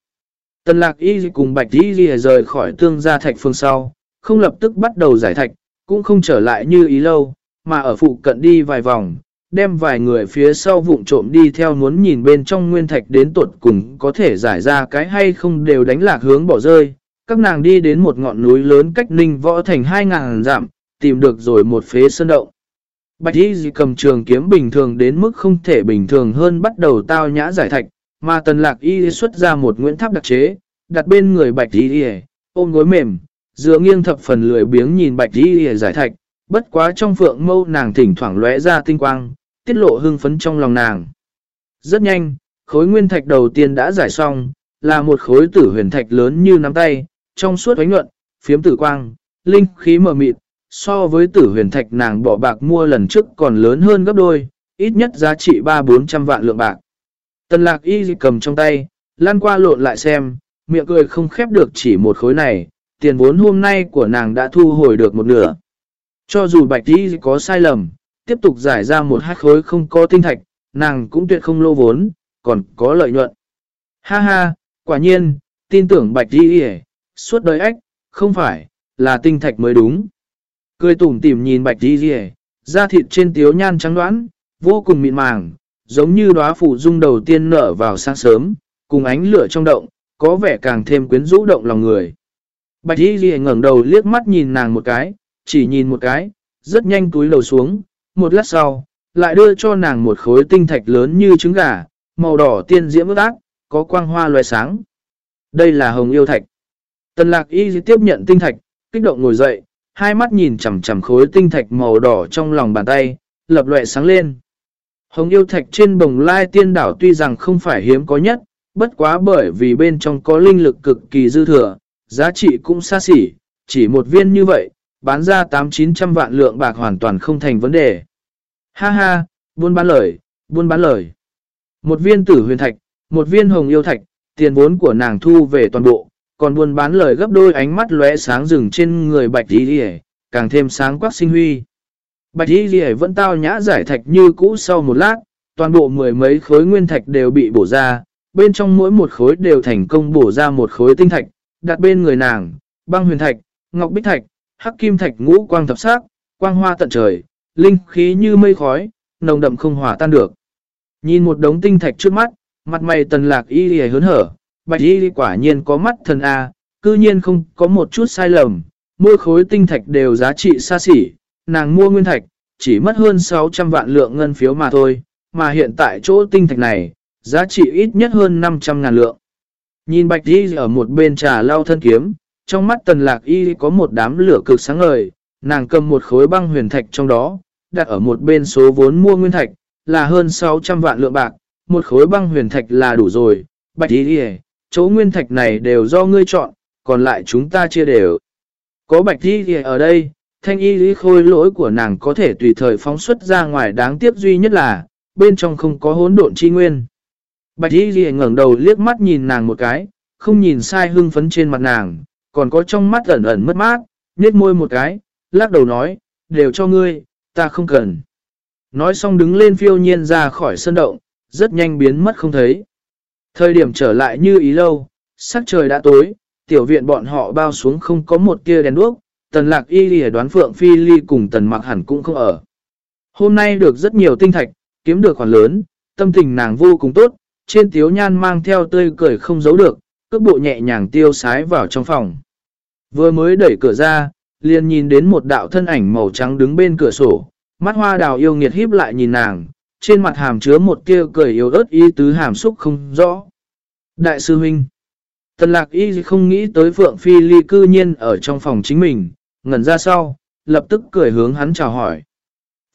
Speaker 1: Tần lạc y cùng bạch y rời khỏi tương gia thạch phương sau, không lập tức bắt đầu giải thạch, cũng không trở lại như ý lâu, mà ở phụ cận đi vài vòng, đem vài người phía sau vụng trộm đi theo muốn nhìn bên trong nguyên thạch đến tuột cùng có thể giải ra cái hay không đều đánh lạc hướng bỏ rơi. Các nàng đi đến một ngọn núi lớn cách ninh võ thành 2.000 dặm, tìm được rồi một phế sơn động. Bạch y cầm trường kiếm bình thường đến mức không thể bình thường hơn bắt đầu tao nhã giải thạch, mà tần lạc y xuất ra một nguyễn tháp đặc chế, đặt bên người bạch y ôm gối mềm, dựa nghiêng thập phần lười biếng nhìn bạch y giải thạch, bất quá trong phượng mâu nàng thỉnh thoảng lóe ra tinh quang, tiết lộ hưng phấn trong lòng nàng. Rất nhanh, khối nguyên thạch đầu tiên đã giải xong, là một khối tử huyền thạch lớn như nắm tay, trong suốt ánh nhuận, phiếm tử quang, linh khí mờ mịt, so với tử huyền thạch nàng bỏ bạc mua lần trước còn lớn hơn gấp đôi, ít nhất giá trị 3-400 vạn lượng bạc. Tần lạc y cầm trong tay, lan qua lộn lại xem, miệng cười không khép được chỉ một khối này, tiền vốn hôm nay của nàng đã thu hồi được một nửa. Cho dù bạch y có sai lầm, tiếp tục giải ra một hát khối không có tinh thạch, nàng cũng tuyệt không lô vốn, còn có lợi nhuận. Ha ha, quả nhiên, tin tưởng bạch y suốt đời ách, không phải, là tinh thạch mới đúng. Cười tủm tỉm nhìn bạch y da thịt trên tiếu nhan trắng đoán, vô cùng mịn màng, giống như đóa phủ dung đầu tiên nở vào sáng sớm, cùng ánh lửa trong động, có vẻ càng thêm quyến rũ động lòng người. Bạch Y rìa ngẩng đầu liếc mắt nhìn nàng một cái, chỉ nhìn một cái, rất nhanh túi đầu xuống, một lát sau, lại đưa cho nàng một khối tinh thạch lớn như trứng gà, màu đỏ tiên diễm ước ác, có quang hoa loài sáng. Đây là hồng yêu thạch. Tần lạc y tiếp nhận tinh thạch, kích động ngồi dậy, hai mắt nhìn chằm chằm khối tinh thạch màu đỏ trong lòng bàn tay, lập lệ sáng lên. Hồng yêu thạch trên bồng lai tiên đảo tuy rằng không phải hiếm có nhất, bất quá bởi vì bên trong có linh lực cực kỳ dư thừa, giá trị cũng xa xỉ, chỉ một viên như vậy, bán ra 8-900 vạn lượng bạc hoàn toàn không thành vấn đề. Ha ha, buôn bán lời, buôn bán lời. Một viên tử huyền thạch, một viên hồng yêu thạch, tiền vốn của nàng thu về toàn bộ, còn buôn bán lời gấp đôi ánh mắt lóe sáng rừng trên người bạch đi đi càng thêm sáng quắc sinh huy. Bạch y ghi vẫn tao nhã giải thạch như cũ sau một lát, toàn bộ mười mấy khối nguyên thạch đều bị bổ ra, bên trong mỗi một khối đều thành công bổ ra một khối tinh thạch, đặt bên người nàng, băng huyền thạch, ngọc bích thạch, hắc kim thạch ngũ quang thập sắc, quang hoa tận trời, linh khí như mây khói, nồng đậm không hòa tan được. Nhìn một đống tinh thạch trước mắt, mặt mày tần lạc y lì hớn hở, bạch y quả nhiên có mắt thần A, cư nhiên không có một chút sai lầm, mỗi khối tinh thạch đều giá trị xa xỉ, nàng mua nguyên thạch, chỉ mất hơn 600 vạn lượng ngân phiếu mà thôi, mà hiện tại chỗ tinh thạch này, giá trị ít nhất hơn 500 ngàn lượng. Nhìn bạch y ở một bên trà lau thân kiếm, trong mắt tần lạc y có một đám lửa cực sáng ngời, nàng cầm một khối băng huyền thạch trong đó, đặt ở một bên số vốn mua nguyên thạch, là hơn 600 vạn lượng bạc, một khối băng huyền thạch là đủ rồi, bạch y chỗ nguyên thạch này đều do ngươi chọn, còn lại chúng ta chia đều. Có bạch y ở đây, thanh y lý khôi lỗi của nàng có thể tùy thời phóng xuất ra ngoài đáng tiếc duy nhất là, bên trong không có hỗn độn chi nguyên. Bạch y lý ngẩng đầu liếc mắt nhìn nàng một cái, không nhìn sai hưng phấn trên mặt nàng, còn có trong mắt ẩn ẩn mất mát, nhếch môi một cái, lắc đầu nói, đều cho ngươi, ta không cần. Nói xong đứng lên phiêu nhiên ra khỏi sân động, rất nhanh biến mất không thấy. Thời điểm trở lại như ý lâu, sắc trời đã tối, tiểu viện bọn họ bao xuống không có một tia đèn đuốc, tần lạc y lì đoán phượng phi ly cùng tần mặc hẳn cũng không ở. Hôm nay được rất nhiều tinh thạch, kiếm được khoản lớn, tâm tình nàng vô cùng tốt, trên tiếu nhan mang theo tươi cười không giấu được, cước bộ nhẹ nhàng tiêu sái vào trong phòng. Vừa mới đẩy cửa ra, liền nhìn đến một đạo thân ảnh màu trắng đứng bên cửa sổ, mắt hoa đào yêu nghiệt híp lại nhìn nàng, trên mặt hàm chứa một kia cười yếu ớt y tứ hàm xúc không rõ. Đại sư huynh Tần lạc y không nghĩ tới Phượng Phi Ly cư nhiên ở trong phòng chính mình, ngẩn ra sau, lập tức cười hướng hắn chào hỏi.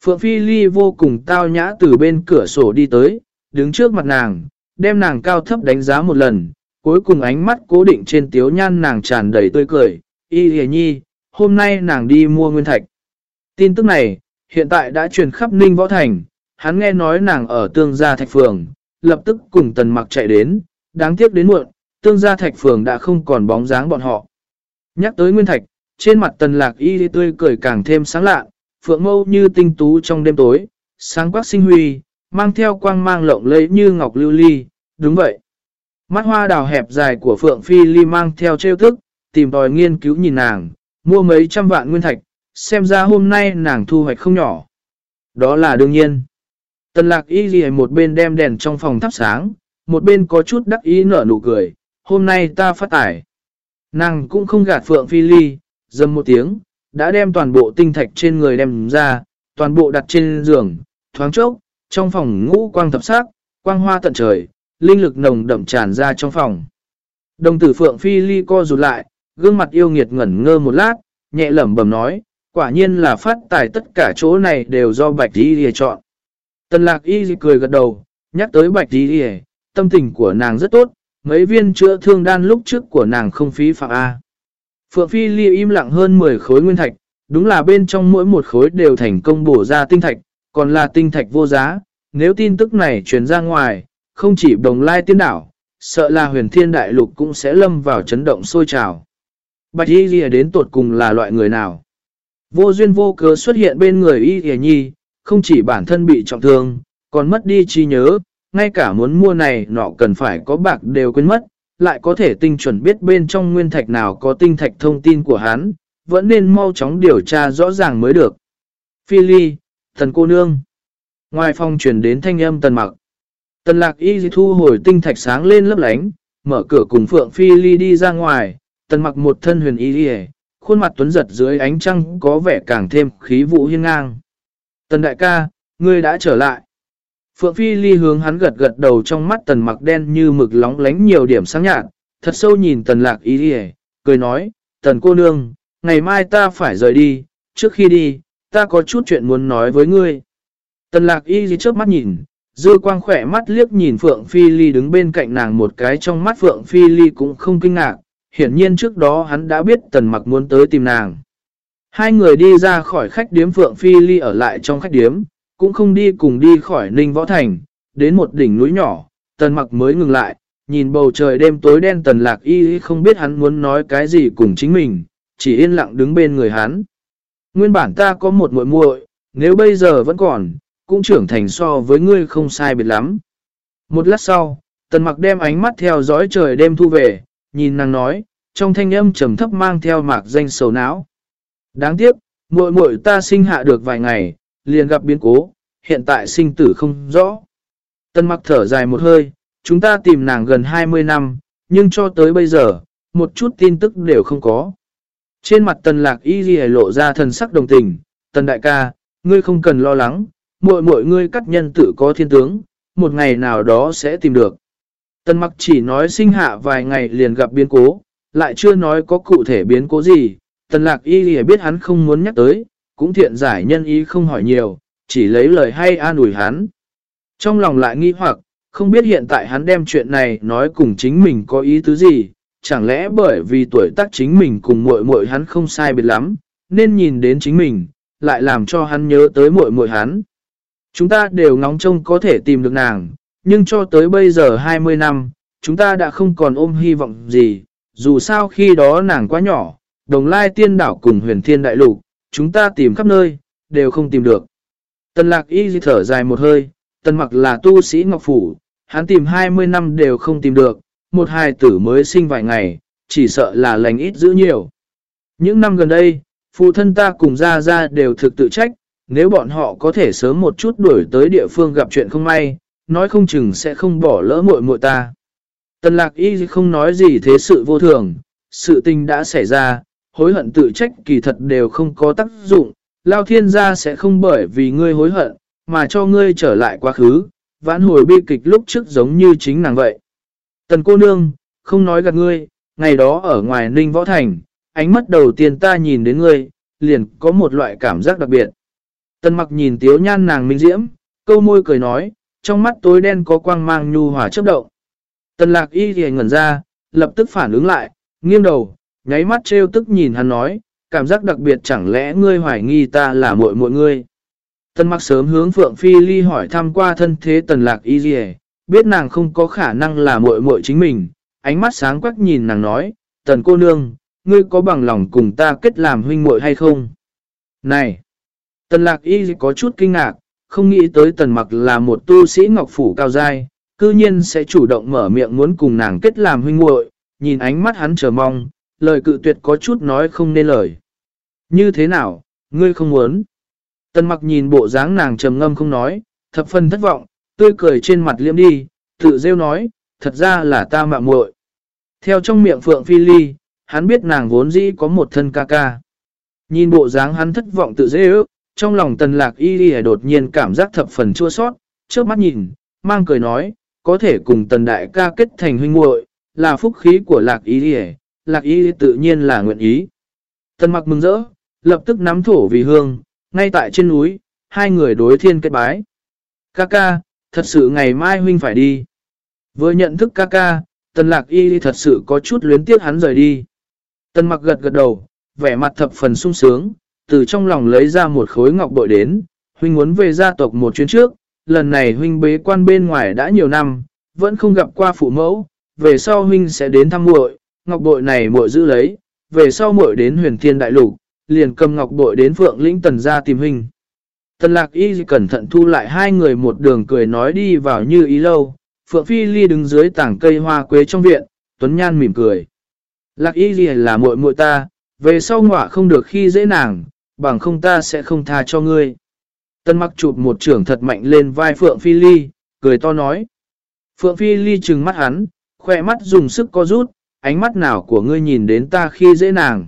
Speaker 1: Phượng Phi Ly vô cùng tao nhã từ bên cửa sổ đi tới, đứng trước mặt nàng, đem nàng cao thấp đánh giá một lần, cuối cùng ánh mắt cố định trên tiếu nhan nàng tràn đầy tươi cười, y hề nhi, hôm nay nàng đi mua nguyên thạch. Tin tức này, hiện tại đã truyền khắp Ninh Võ Thành, hắn nghe nói nàng ở tương gia thạch phường, lập tức cùng tần mặc chạy đến, đáng tiếc đến muộn, tương gia thạch phường đã không còn bóng dáng bọn họ. Nhắc tới nguyên thạch, trên mặt tần lạc y tươi cười càng thêm sáng lạ, phượng mâu như tinh tú trong đêm tối, sáng quắc sinh huy, mang theo quang mang lộng lẫy như ngọc lưu ly, đúng vậy. Mắt hoa đào hẹp dài của Phượng Phi Ly mang theo trêu thức, tìm tòi nghiên cứu nhìn nàng, mua mấy trăm vạn nguyên thạch, xem ra hôm nay nàng thu hoạch không nhỏ. Đó là đương nhiên. Tần lạc y ghi một bên đem đèn trong phòng thắp sáng, một bên có chút đắc ý nở nụ cười, hôm nay ta phát tải. Nàng cũng không gạt Phượng Phi Ly, dâm một tiếng, đã đem toàn bộ tinh thạch trên người đem ra, toàn bộ đặt trên giường, thoáng chốc, trong phòng ngũ quang thập sắc, quang hoa tận trời, linh lực nồng đậm tràn ra trong phòng. Đồng tử Phượng Phi Ly co rụt lại, gương mặt yêu nghiệt ngẩn ngơ một lát, nhẹ lẩm bẩm nói, quả nhiên là phát tài tất cả chỗ này đều do Bạch Y Lìa chọn. Tần lạc Y cười gật đầu, nhắc tới Bạch Y Lìa, tâm tình của nàng rất tốt, mấy viên chữa thương đan lúc trước của nàng không phí phạm A. Phượng Phi Ly im lặng hơn 10 khối nguyên thạch, đúng là bên trong mỗi một khối đều thành công bổ ra tinh thạch, còn là tinh thạch vô giá. Nếu tin tức này truyền ra ngoài, không chỉ đồng lai tiên đảo, sợ là huyền thiên đại lục cũng sẽ lâm vào chấn động sôi trào. Bạch y ghi đến tột cùng là loại người nào? Vô duyên vô cớ xuất hiện bên người y ghi nhi, không chỉ bản thân bị trọng thương, còn mất đi trí nhớ, ngay cả muốn mua này nọ cần phải có bạc đều quên mất, lại có thể tinh chuẩn biết bên trong nguyên thạch nào có tinh thạch thông tin của hắn, vẫn nên mau chóng điều tra rõ ràng mới được. Phi ly, thần cô nương. Ngoài phòng chuyển đến thanh âm tần mặc. Tần lạc y thu hồi tinh thạch sáng lên lấp lánh, mở cửa cùng Phượng Phi Ly đi ra ngoài, tần mặc một thân huyền y khuôn mặt tuấn giật dưới ánh trăng có vẻ càng thêm khí vũ hiên ngang. Tần đại ca, ngươi đã trở lại. Phượng Phi Ly hướng hắn gật gật đầu trong mắt tần mặc đen như mực lóng lánh nhiều điểm sáng nhạt, thật sâu nhìn tần lạc y đi cười nói, tần cô nương, ngày mai ta phải rời đi, trước khi đi, ta có chút chuyện muốn nói với ngươi. Tần lạc y gì trước mắt nhìn, dư quang khỏe mắt liếc nhìn Phượng Phi Ly đứng bên cạnh nàng một cái trong mắt Phượng Phi Ly cũng không kinh ngạc, hiển nhiên trước đó hắn đã biết tần mặc muốn tới tìm nàng. Hai người đi ra khỏi khách điếm Phượng Phi Ly ở lại trong khách điếm, cũng không đi cùng đi khỏi Ninh Võ Thành, đến một đỉnh núi nhỏ, tần mặc mới ngừng lại, nhìn bầu trời đêm tối đen tần lạc y không biết hắn muốn nói cái gì cùng chính mình, chỉ yên lặng đứng bên người hắn. Nguyên bản ta có một muội muội, nếu bây giờ vẫn còn, cũng trưởng thành so với ngươi không sai biệt lắm. Một lát sau, tần mặc đem ánh mắt theo dõi trời đêm thu về, nhìn nàng nói, trong thanh âm trầm thấp mang theo mạc danh sầu não. Đáng tiếc, muội muội ta sinh hạ được vài ngày, liền gặp biến cố, hiện tại sinh tử không rõ. Tần mặc thở dài một hơi, chúng ta tìm nàng gần 20 năm, nhưng cho tới bây giờ, một chút tin tức đều không có. Trên mặt tần lạc y ghi lộ ra thần sắc đồng tình, tần đại ca, ngươi không cần lo lắng, muội muội ngươi cắt nhân tự có thiên tướng, một ngày nào đó sẽ tìm được. Tần mặc chỉ nói sinh hạ vài ngày liền gặp biến cố, lại chưa nói có cụ thể biến cố gì, tần lạc y ghi biết hắn không muốn nhắc tới, cũng thiện giải nhân ý không hỏi nhiều, chỉ lấy lời hay an ủi hắn. Trong lòng lại nghi hoặc, không biết hiện tại hắn đem chuyện này nói cùng chính mình có ý tứ gì, chẳng lẽ bởi vì tuổi tác chính mình cùng muội muội hắn không sai biệt lắm, nên nhìn đến chính mình, lại làm cho hắn nhớ tới muội muội hắn. Chúng ta đều ngóng trông có thể tìm được nàng, nhưng cho tới bây giờ 20 năm, chúng ta đã không còn ôm hy vọng gì, dù sao khi đó nàng quá nhỏ, đồng lai tiên đảo cùng huyền thiên đại lục, chúng ta tìm khắp nơi, đều không tìm được. Tần lạc y thở dài một hơi, tần mặc là tu sĩ ngọc phủ, hắn tìm 20 năm đều không tìm được, một hài tử mới sinh vài ngày, chỉ sợ là lành ít giữ nhiều. Những năm gần đây, phụ thân ta cùng ra ra đều thực tự trách, nếu bọn họ có thể sớm một chút đuổi tới địa phương gặp chuyện không may, nói không chừng sẽ không bỏ lỡ muội muội ta. Tần lạc y không nói gì thế sự vô thường, sự tình đã xảy ra, hối hận tự trách kỳ thật đều không có tác dụng, lao thiên gia sẽ không bởi vì ngươi hối hận, mà cho ngươi trở lại quá khứ, vãn hồi bi kịch lúc trước giống như chính nàng vậy. Tần cô nương, không nói gạt ngươi, ngày đó ở ngoài ninh võ thành, ánh mắt đầu tiên ta nhìn đến ngươi, liền có một loại cảm giác đặc biệt. Tần mặc nhìn tiếu nhan nàng minh diễm, câu môi cười nói, trong mắt tối đen có quang mang nhu hòa chấp động. Tần lạc y thì ngẩn ra, lập tức phản ứng lại, nghiêng đầu, nháy mắt trêu tức nhìn hắn nói, cảm giác đặc biệt chẳng lẽ ngươi hoài nghi ta là muội muội ngươi. Tần mặc sớm hướng Phượng Phi Ly hỏi thăm qua thân thế tần lạc y dì biết nàng không có khả năng là muội muội chính mình, ánh mắt sáng quắc nhìn nàng nói, tần cô nương, ngươi có bằng lòng cùng ta kết làm huynh muội hay không? Này! Tần lạc y có chút kinh ngạc, không nghĩ tới tần mặc là một tu sĩ ngọc phủ cao dai, cư nhiên sẽ chủ động mở miệng muốn cùng nàng kết làm huynh muội nhìn ánh mắt hắn chờ mong, lời cự tuyệt có chút nói không nên lời. Như thế nào, ngươi không muốn? Tần mặc nhìn bộ dáng nàng trầm ngâm không nói, thập phần thất vọng, tươi cười trên mặt liêm đi, tự rêu nói, thật ra là ta mạ muội. Theo trong miệng Phượng Phi Ly, hắn biết nàng vốn dĩ có một thân ca ca. Nhìn bộ dáng hắn thất vọng tự dễ ước, trong lòng tần lạc y đi đột nhiên cảm giác thập phần chua sót, trước mắt nhìn, mang cười nói, có thể cùng tần đại ca kết thành huynh muội là phúc khí của lạc y đi lạc y tự nhiên là nguyện ý. Tần mặc mừng rỡ, lập tức nắm thổ vì hương, ngay tại trên núi, hai người đối thiên kết bái. Ca ca, thật sự ngày mai huynh phải đi. Vừa nhận thức ca ca, tần lạc y thật sự có chút luyến tiếc hắn rời đi. Tần mặc gật gật đầu, vẻ mặt thập phần sung sướng, từ trong lòng lấy ra một khối ngọc bội đến, huynh muốn về gia tộc một chuyến trước, lần này huynh bế quan bên ngoài đã nhiều năm, vẫn không gặp qua phụ mẫu, về sau huynh sẽ đến thăm muội, ngọc bội này muội giữ lấy, về sau muội đến huyền thiên đại lục, liền cầm ngọc bội đến phượng lĩnh tần ra tìm hình. Tần lạc y cẩn thận thu lại hai người một đường cười nói đi vào như ý lâu, phượng phi ly đứng dưới tảng cây hoa quế trong viện, tuấn nhan mỉm cười. Lạc y là muội muội ta, về sau ngọa không được khi dễ nàng, bằng không ta sẽ không tha cho ngươi. Tân mặc chụp một trưởng thật mạnh lên vai Phượng Phi Ly, cười to nói. Phượng Phi Ly trừng mắt hắn, khỏe mắt dùng sức co rút, ánh mắt nào của ngươi nhìn đến ta khi dễ nàng.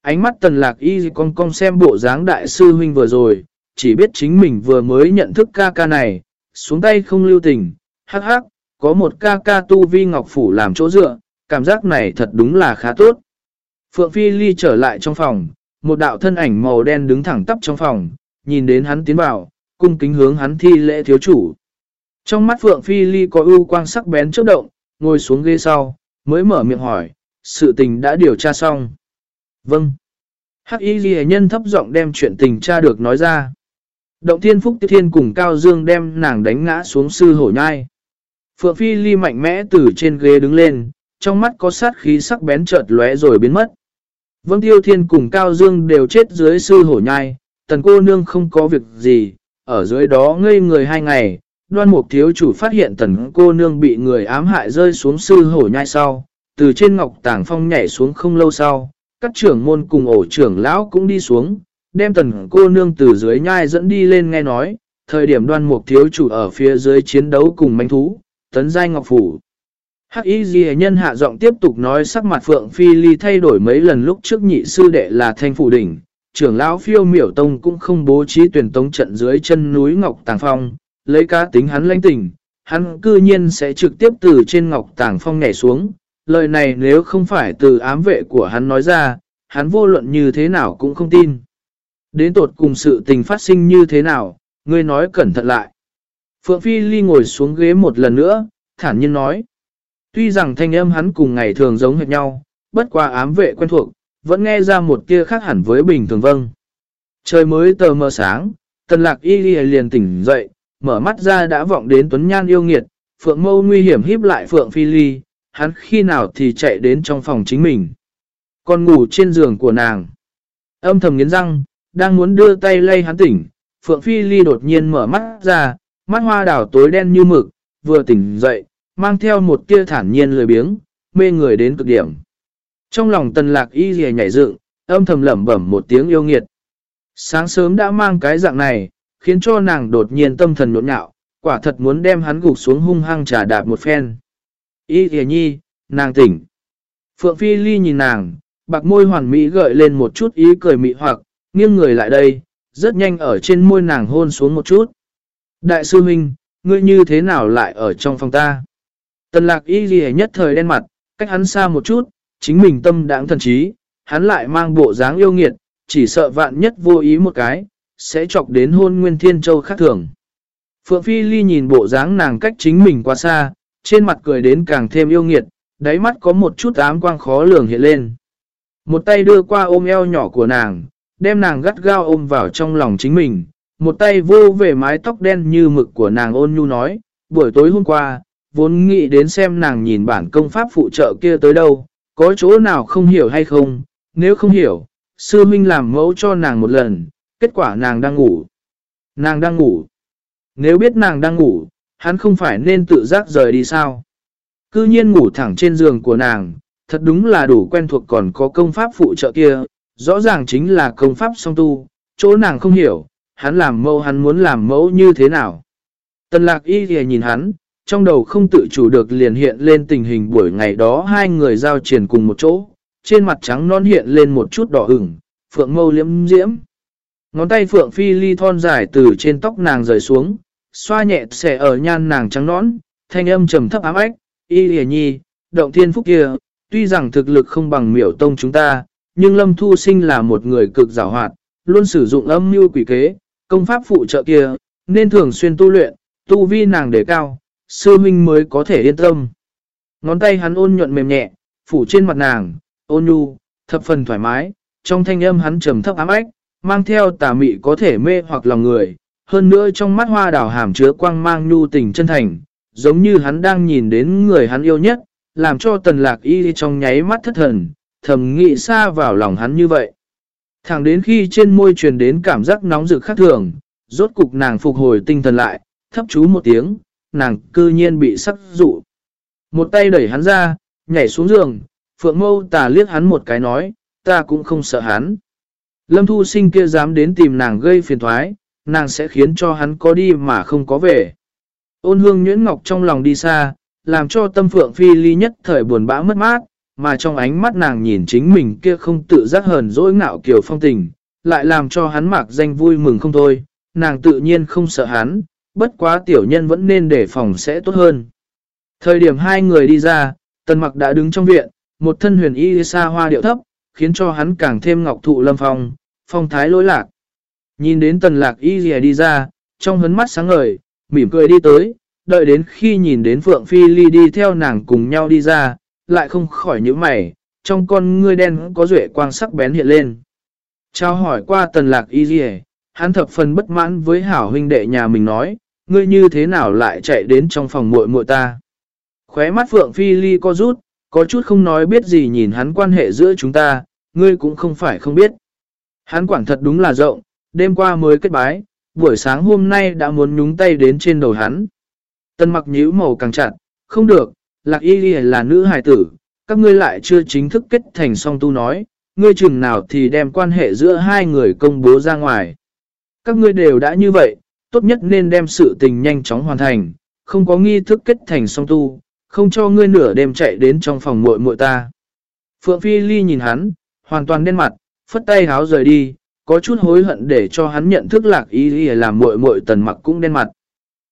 Speaker 1: Ánh mắt tần lạc y con con xem bộ dáng đại sư huynh vừa rồi, chỉ biết chính mình vừa mới nhận thức ca ca này, xuống tay không lưu tình, hắc hắc, có một ca ca tu vi ngọc phủ làm chỗ dựa, cảm giác này thật đúng là khá tốt. Phượng Phi Ly trở lại trong phòng, một đạo thân ảnh màu đen đứng thẳng tắp trong phòng, nhìn đến hắn tiến vào, cung kính hướng hắn thi lễ thiếu chủ. Trong mắt Phượng Phi Ly có ưu quang sắc bén chớp động, ngồi xuống ghế sau, mới mở miệng hỏi, sự tình đã điều tra xong. Vâng. Hắc Y Ghi nhân thấp giọng đem chuyện tình tra được nói ra. Động Thiên Phúc Tiết Thiên cùng Cao Dương đem nàng đánh ngã xuống sư hổ nhai. Phượng Phi Ly mạnh mẽ từ trên ghế đứng lên, trong mắt có sát khí sắc bén chợt lóe rồi biến mất. Vâng Tiêu Thiên cùng Cao Dương đều chết dưới sư hổ nhai, tần cô nương không có việc gì, ở dưới đó ngây người hai ngày, đoan mục thiếu chủ phát hiện tần cô nương bị người ám hại rơi xuống sư hổ nhai sau, từ trên ngọc tảng phong nhảy xuống không lâu sau, các trưởng môn cùng ổ trưởng lão cũng đi xuống, đem tần cô nương từ dưới nhai dẫn đi lên nghe nói, thời điểm đoan mục thiếu chủ ở phía dưới chiến đấu cùng manh thú, tấn giai ngọc phủ. Hắc y ghi nhân hạ giọng tiếp tục nói sắc mặt Phượng Phi Ly thay đổi mấy lần lúc trước nhị sư đệ là thanh phủ đỉnh. Trưởng lão phiêu miểu tông cũng không bố trí tuyển tống trận dưới chân núi Ngọc Tàng Phong, lấy cá tính hắn lãnh tỉnh, hắn cư nhiên sẽ trực tiếp từ trên Ngọc Tàng Phong nhảy xuống. Lời này nếu không phải từ ám vệ của hắn nói ra, hắn vô luận như thế nào cũng không tin. Đến tột cùng sự tình phát sinh như thế nào, ngươi nói cẩn thận lại. Phượng Phi Ly ngồi xuống ghế một lần nữa, thản nhiên nói. Tuy rằng thanh âm hắn cùng ngày thường giống hệt nhau, bất qua ám vệ quen thuộc, vẫn nghe ra một tia khác hẳn với bình thường vâng. Trời mới tờ mờ sáng, tần lạc y liền tỉnh dậy, mở mắt ra đã vọng đến tuấn nhan yêu nghiệt, phượng mâu nguy hiểm híp lại phượng phi ly, hắn khi nào thì chạy đến trong phòng chính mình. Còn ngủ trên giường của nàng. Âm thầm nghiến răng, đang muốn đưa tay lay hắn tỉnh, phượng phi ly đột nhiên mở mắt ra, mắt hoa đảo tối đen như mực, vừa tỉnh dậy, mang theo một tia thản nhiên lười biếng, mê người đến cực điểm. Trong lòng tần lạc y dìa nhảy dựng, âm thầm lẩm bẩm một tiếng yêu nghiệt. Sáng sớm đã mang cái dạng này, khiến cho nàng đột nhiên tâm thần nhộn nhạo, quả thật muốn đem hắn gục xuống hung hăng trả đạp một phen. Y rìa nhi, nàng tỉnh. Phượng Phi Ly nhìn nàng, bạc môi hoàn mỹ gợi lên một chút ý cười mị hoặc, nghiêng người lại đây, rất nhanh ở trên môi nàng hôn xuống một chút. Đại sư huynh, ngươi như thế nào lại ở trong phòng ta? Tần lạc y ghi nhất thời đen mặt, cách hắn xa một chút, chính mình tâm đáng thần trí, hắn lại mang bộ dáng yêu nghiệt, chỉ sợ vạn nhất vô ý một cái, sẽ chọc đến hôn nguyên thiên châu khác thường. Phượng Phi Ly nhìn bộ dáng nàng cách chính mình quá xa, trên mặt cười đến càng thêm yêu nghiệt, đáy mắt có một chút ám quang khó lường hiện lên. Một tay đưa qua ôm eo nhỏ của nàng, đem nàng gắt gao ôm vào trong lòng chính mình, một tay vô về mái tóc đen như mực của nàng ôn nhu nói, buổi tối hôm qua, vốn nghĩ đến xem nàng nhìn bản công pháp phụ trợ kia tới đâu, có chỗ nào không hiểu hay không, nếu không hiểu, sư minh làm mẫu cho nàng một lần, kết quả nàng đang ngủ. Nàng đang ngủ. Nếu biết nàng đang ngủ, hắn không phải nên tự giác rời đi sao? Cư nhiên ngủ thẳng trên giường của nàng, thật đúng là đủ quen thuộc còn có công pháp phụ trợ kia, rõ ràng chính là công pháp song tu, chỗ nàng không hiểu, hắn làm mẫu hắn muốn làm mẫu như thế nào. Tần lạc y thì nhìn hắn, trong đầu không tự chủ được liền hiện lên tình hình buổi ngày đó hai người giao triển cùng một chỗ, trên mặt trắng non hiện lên một chút đỏ ửng, phượng mâu liễm diễm. Ngón tay phượng phi ly thon dài từ trên tóc nàng rời xuống, xoa nhẹ xẻ ở nhan nàng trắng nõn, thanh âm trầm thấp ám ách, y lìa nhi, động thiên phúc kia, tuy rằng thực lực không bằng miểu tông chúng ta, nhưng lâm thu sinh là một người cực giảo hoạt, luôn sử dụng âm mưu quỷ kế, công pháp phụ trợ kia, nên thường xuyên tu luyện, tu vi nàng để cao, sư minh mới có thể yên tâm. Ngón tay hắn ôn nhuận mềm nhẹ, phủ trên mặt nàng, ôn nhu, thập phần thoải mái, trong thanh âm hắn trầm thấp ám ách, mang theo tà mị có thể mê hoặc lòng người, hơn nữa trong mắt hoa đào hàm chứa quang mang nhu tình chân thành, giống như hắn đang nhìn đến người hắn yêu nhất, làm cho tần lạc y trong nháy mắt thất thần, thầm nghĩ xa vào lòng hắn như vậy. Thẳng đến khi trên môi truyền đến cảm giác nóng rực khác thường, rốt cục nàng phục hồi tinh thần lại, thấp chú một tiếng, nàng cư nhiên bị sắc dụ. Một tay đẩy hắn ra, nhảy xuống giường, phượng mâu tà liếc hắn một cái nói, ta cũng không sợ hắn. Lâm thu sinh kia dám đến tìm nàng gây phiền thoái, nàng sẽ khiến cho hắn có đi mà không có về. Ôn hương nhuyễn ngọc trong lòng đi xa, làm cho tâm phượng phi ly nhất thời buồn bã mất mát, mà trong ánh mắt nàng nhìn chính mình kia không tự giác hờn dỗi ngạo kiểu phong tình, lại làm cho hắn mạc danh vui mừng không thôi, nàng tự nhiên không sợ hắn, bất quá tiểu nhân vẫn nên để phòng sẽ tốt hơn. Thời điểm hai người đi ra, tần mặc đã đứng trong viện, một thân huyền y xa hoa điệu thấp, khiến cho hắn càng thêm ngọc thụ lâm phong, phong thái lối lạc. Nhìn đến tần lạc y rìa đi ra, trong hấn mắt sáng ngời, mỉm cười đi tới, đợi đến khi nhìn đến Phượng Phi Ly đi theo nàng cùng nhau đi ra, lại không khỏi những mày, trong con ngươi đen có rễ quang sắc bén hiện lên. Trao hỏi qua tần lạc y rìa, hắn thập phần bất mãn với hảo huynh đệ nhà mình nói, ngươi như thế nào lại chạy đến trong phòng muội muội ta. Khóe mắt Phượng Phi Ly co rút, có chút không nói biết gì nhìn hắn quan hệ giữa chúng ta, ngươi cũng không phải không biết. Hắn quản thật đúng là rộng, đêm qua mới kết bái, buổi sáng hôm nay đã muốn nhúng tay đến trên đầu hắn. Tân mặc nhíu màu càng chặt, không được, lạc y là nữ hài tử, các ngươi lại chưa chính thức kết thành song tu nói, ngươi chừng nào thì đem quan hệ giữa hai người công bố ra ngoài. Các ngươi đều đã như vậy, tốt nhất nên đem sự tình nhanh chóng hoàn thành, không có nghi thức kết thành song tu, không cho ngươi nửa đêm chạy đến trong phòng muội muội ta. Phượng Phi Ly nhìn hắn, hoàn toàn đen mặt, phất tay háo rời đi, có chút hối hận để cho hắn nhận thức lạc ý ý làm muội muội tần mặc cũng đen mặt.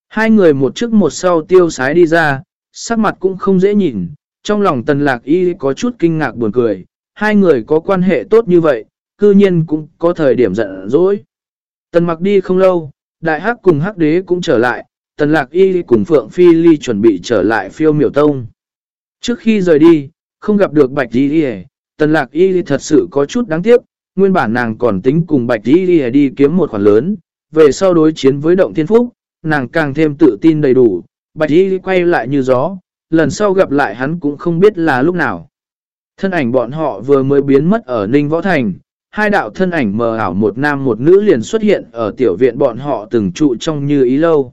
Speaker 1: Hai người một trước một sau tiêu sái đi ra, sắc mặt cũng không dễ nhìn, trong lòng tần lạc y có chút kinh ngạc buồn cười, hai người có quan hệ tốt như vậy, cư nhiên cũng có thời điểm giận dỗi. Tần mặc đi không lâu, đại hắc cùng hắc đế cũng trở lại, tần lạc y cùng phượng phi ly chuẩn bị trở lại phiêu miểu tông. Trước khi rời đi, không gặp được bạch y y tần lạc y thật sự có chút đáng tiếc, nguyên bản nàng còn tính cùng bạch y đi kiếm một khoản lớn, về sau đối chiến với động thiên phúc, nàng càng thêm tự tin đầy đủ, bạch y quay lại như gió, lần sau gặp lại hắn cũng không biết là lúc nào. Thân ảnh bọn họ vừa mới biến mất ở Ninh Võ Thành, hai đạo thân ảnh mờ ảo một nam một nữ liền xuất hiện ở tiểu viện bọn họ từng trụ trong như ý lâu.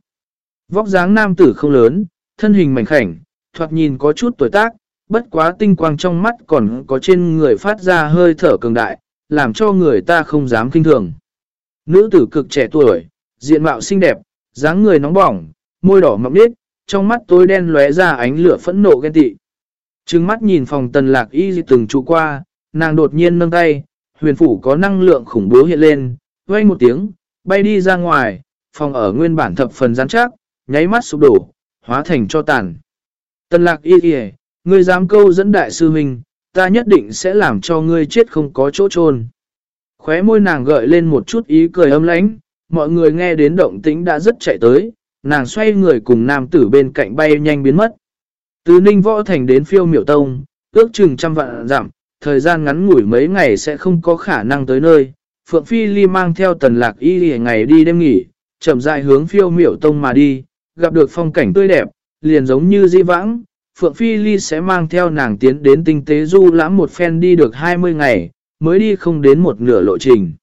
Speaker 1: Vóc dáng nam tử không lớn, thân hình mảnh khảnh, thoạt nhìn có chút tuổi tác, bất quá tinh quang trong mắt còn có trên người phát ra hơi thở cường đại, làm cho người ta không dám kinh thường. Nữ tử cực trẻ tuổi, diện mạo xinh đẹp, dáng người nóng bỏng, môi đỏ mọng nít, trong mắt tối đen lóe ra ánh lửa phẫn nộ ghen tị. Trừng mắt nhìn phòng tần lạc y từng trụ qua, nàng đột nhiên nâng tay, huyền phủ có năng lượng khủng bố hiện lên, vang một tiếng, bay đi ra ngoài, phòng ở nguyên bản thập phần rắn chắc, nháy mắt sụp đổ, hóa thành cho tàn. Tần lạc y y, ngươi dám câu dẫn đại sư huynh, ta nhất định sẽ làm cho ngươi chết không có chỗ chôn Khóe môi nàng gợi lên một chút ý cười âm lãnh, mọi người nghe đến động tĩnh đã rất chạy tới, nàng xoay người cùng nam tử bên cạnh bay nhanh biến mất. Từ Ninh Võ Thành đến phiêu miểu tông, ước chừng trăm vạn giảm, thời gian ngắn ngủi mấy ngày sẽ không có khả năng tới nơi. Phượng Phi Ly mang theo tần lạc y ngày đi đêm nghỉ, chậm dại hướng phiêu miểu tông mà đi, gặp được phong cảnh tươi đẹp, liền giống như di vãng. Phượng Phi Ly sẽ mang theo nàng tiến đến tinh tế du lãm một phen đi được 20 ngày, mới đi không đến một nửa lộ trình.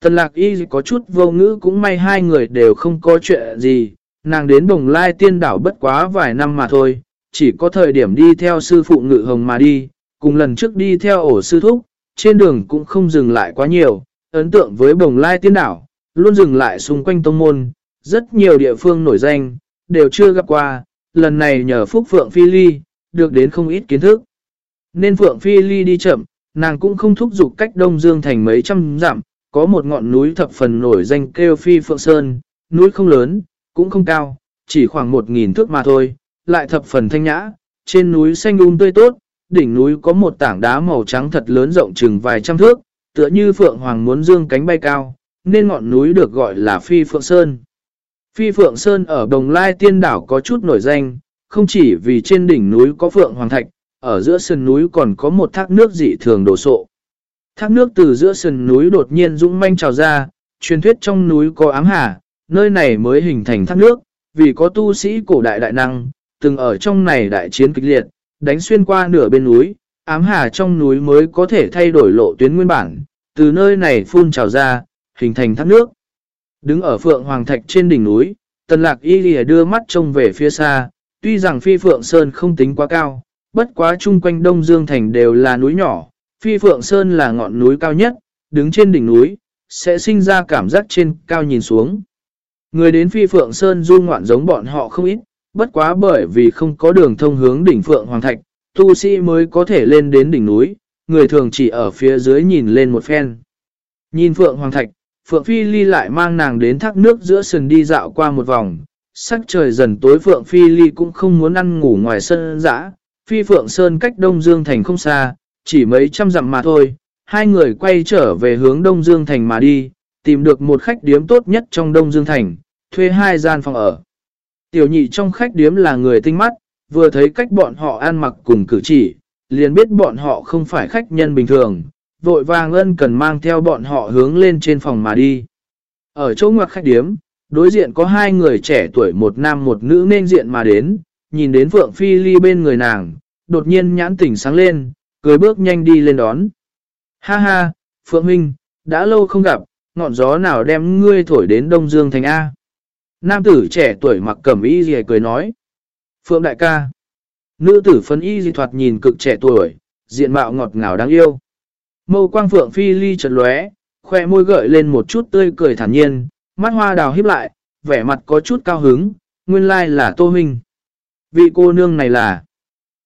Speaker 1: Tần lạc y có chút vô ngữ cũng may hai người đều không có chuyện gì, nàng đến đồng lai tiên đảo bất quá vài năm mà thôi, chỉ có thời điểm đi theo sư phụ ngự hồng mà đi, cùng lần trước đi theo ổ sư thúc, trên đường cũng không dừng lại quá nhiều, ấn tượng với bồng lai tiên đảo, luôn dừng lại xung quanh tông môn, rất nhiều địa phương nổi danh, đều chưa gặp qua, lần này nhờ Phúc Phượng Phi Ly, được đến không ít kiến thức. Nên Phượng Phi Ly đi chậm, nàng cũng không thúc giục cách Đông Dương thành mấy trăm dặm, có một ngọn núi thập phần nổi danh kêu Phi Phượng Sơn, núi không lớn, cũng không cao, chỉ khoảng một nghìn thước mà thôi, lại thập phần thanh nhã, trên núi xanh um tươi tốt, đỉnh núi có một tảng đá màu trắng thật lớn rộng chừng vài trăm thước, tựa như Phượng Hoàng muốn dương cánh bay cao, nên ngọn núi được gọi là Phi Phượng Sơn. Phi Phượng Sơn ở Đồng Lai Tiên Đảo có chút nổi danh, không chỉ vì trên đỉnh núi có Phượng Hoàng Thạch, ở giữa sườn núi còn có một thác nước dị thường đổ sộ. Thác nước từ giữa sườn núi đột nhiên dũng manh trào ra, truyền thuyết trong núi có ám hà, nơi này mới hình thành thác nước, vì có tu sĩ cổ đại đại năng, từng ở trong này đại chiến kịch liệt, đánh xuyên qua nửa bên núi, ám hà trong núi mới có thể thay đổi lộ tuyến nguyên bản, từ nơi này phun trào ra, hình thành thác nước. Đứng ở Phượng Hoàng Thạch trên đỉnh núi, Tần Lạc Y Lìa đưa mắt trông về phía xa, tuy rằng Phi Phượng Sơn không tính quá cao, bất quá chung quanh Đông Dương Thành đều là núi nhỏ, Phi Phượng Sơn là ngọn núi cao nhất, đứng trên đỉnh núi, sẽ sinh ra cảm giác trên cao nhìn xuống. Người đến Phi Phượng Sơn du ngoạn giống bọn họ không ít, bất quá bởi vì không có đường thông hướng đỉnh Phượng Hoàng Thạch, tu sĩ mới có thể lên đến đỉnh núi, người thường chỉ ở phía dưới nhìn lên một phen. Nhìn Phượng Hoàng Thạch, Phượng Phi Ly lại mang nàng đến thác nước giữa sườn đi dạo qua một vòng, sắc trời dần tối Phượng Phi Ly cũng không muốn ăn ngủ ngoài sân dã. Phi Phượng Sơn cách Đông Dương Thành không xa, chỉ mấy trăm dặm mà thôi, hai người quay trở về hướng Đông Dương Thành mà đi, tìm được một khách điếm tốt nhất trong Đông Dương Thành, thuê hai gian phòng ở. Tiểu nhị trong khách điếm là người tinh mắt, vừa thấy cách bọn họ ăn mặc cùng cử chỉ, liền biết bọn họ không phải khách nhân bình thường, vội vàng ân cần mang theo bọn họ hướng lên trên phòng mà đi. Ở chỗ ngoặc khách điếm, đối diện có hai người trẻ tuổi một nam một nữ nên diện mà đến, nhìn đến Phượng Phi Ly bên người nàng, đột nhiên nhãn tỉnh sáng lên, cười bước nhanh đi lên đón. Ha ha, Phượng Minh, đã lâu không gặp, ngọn gió nào đem ngươi thổi đến Đông Dương thành A. Nam tử trẻ tuổi mặc cẩm y gì cười nói. Phượng đại ca. Nữ tử phân y di thoạt nhìn cực trẻ tuổi, diện mạo ngọt ngào đáng yêu. Mâu quang phượng phi ly chật lóe, khoe môi gợi lên một chút tươi cười thản nhiên, mắt hoa đào híp lại, vẻ mặt có chút cao hứng, nguyên lai là tô huynh. Vị cô nương này là...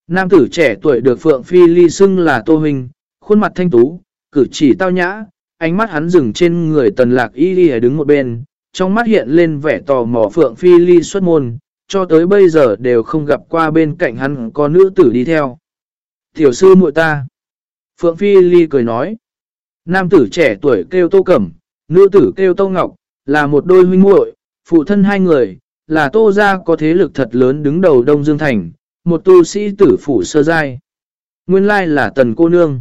Speaker 1: Nam tử trẻ tuổi được phượng phi ly xưng là tô huynh, khuôn mặt thanh tú, cử chỉ tao nhã, ánh mắt hắn dừng trên người tần lạc y đi đứng một bên, trong mắt hiện lên vẻ tò mò Phượng Phi Ly xuất môn, cho tới bây giờ đều không gặp qua bên cạnh hắn có nữ tử đi theo. Tiểu sư muội ta. Phượng Phi Ly cười nói. Nam tử trẻ tuổi kêu Tô Cẩm, nữ tử kêu Tô Ngọc, là một đôi huynh muội, phụ thân hai người, là Tô Gia có thế lực thật lớn đứng đầu Đông Dương Thành, một tu sĩ tử phủ sơ giai. Nguyên lai là tần cô nương.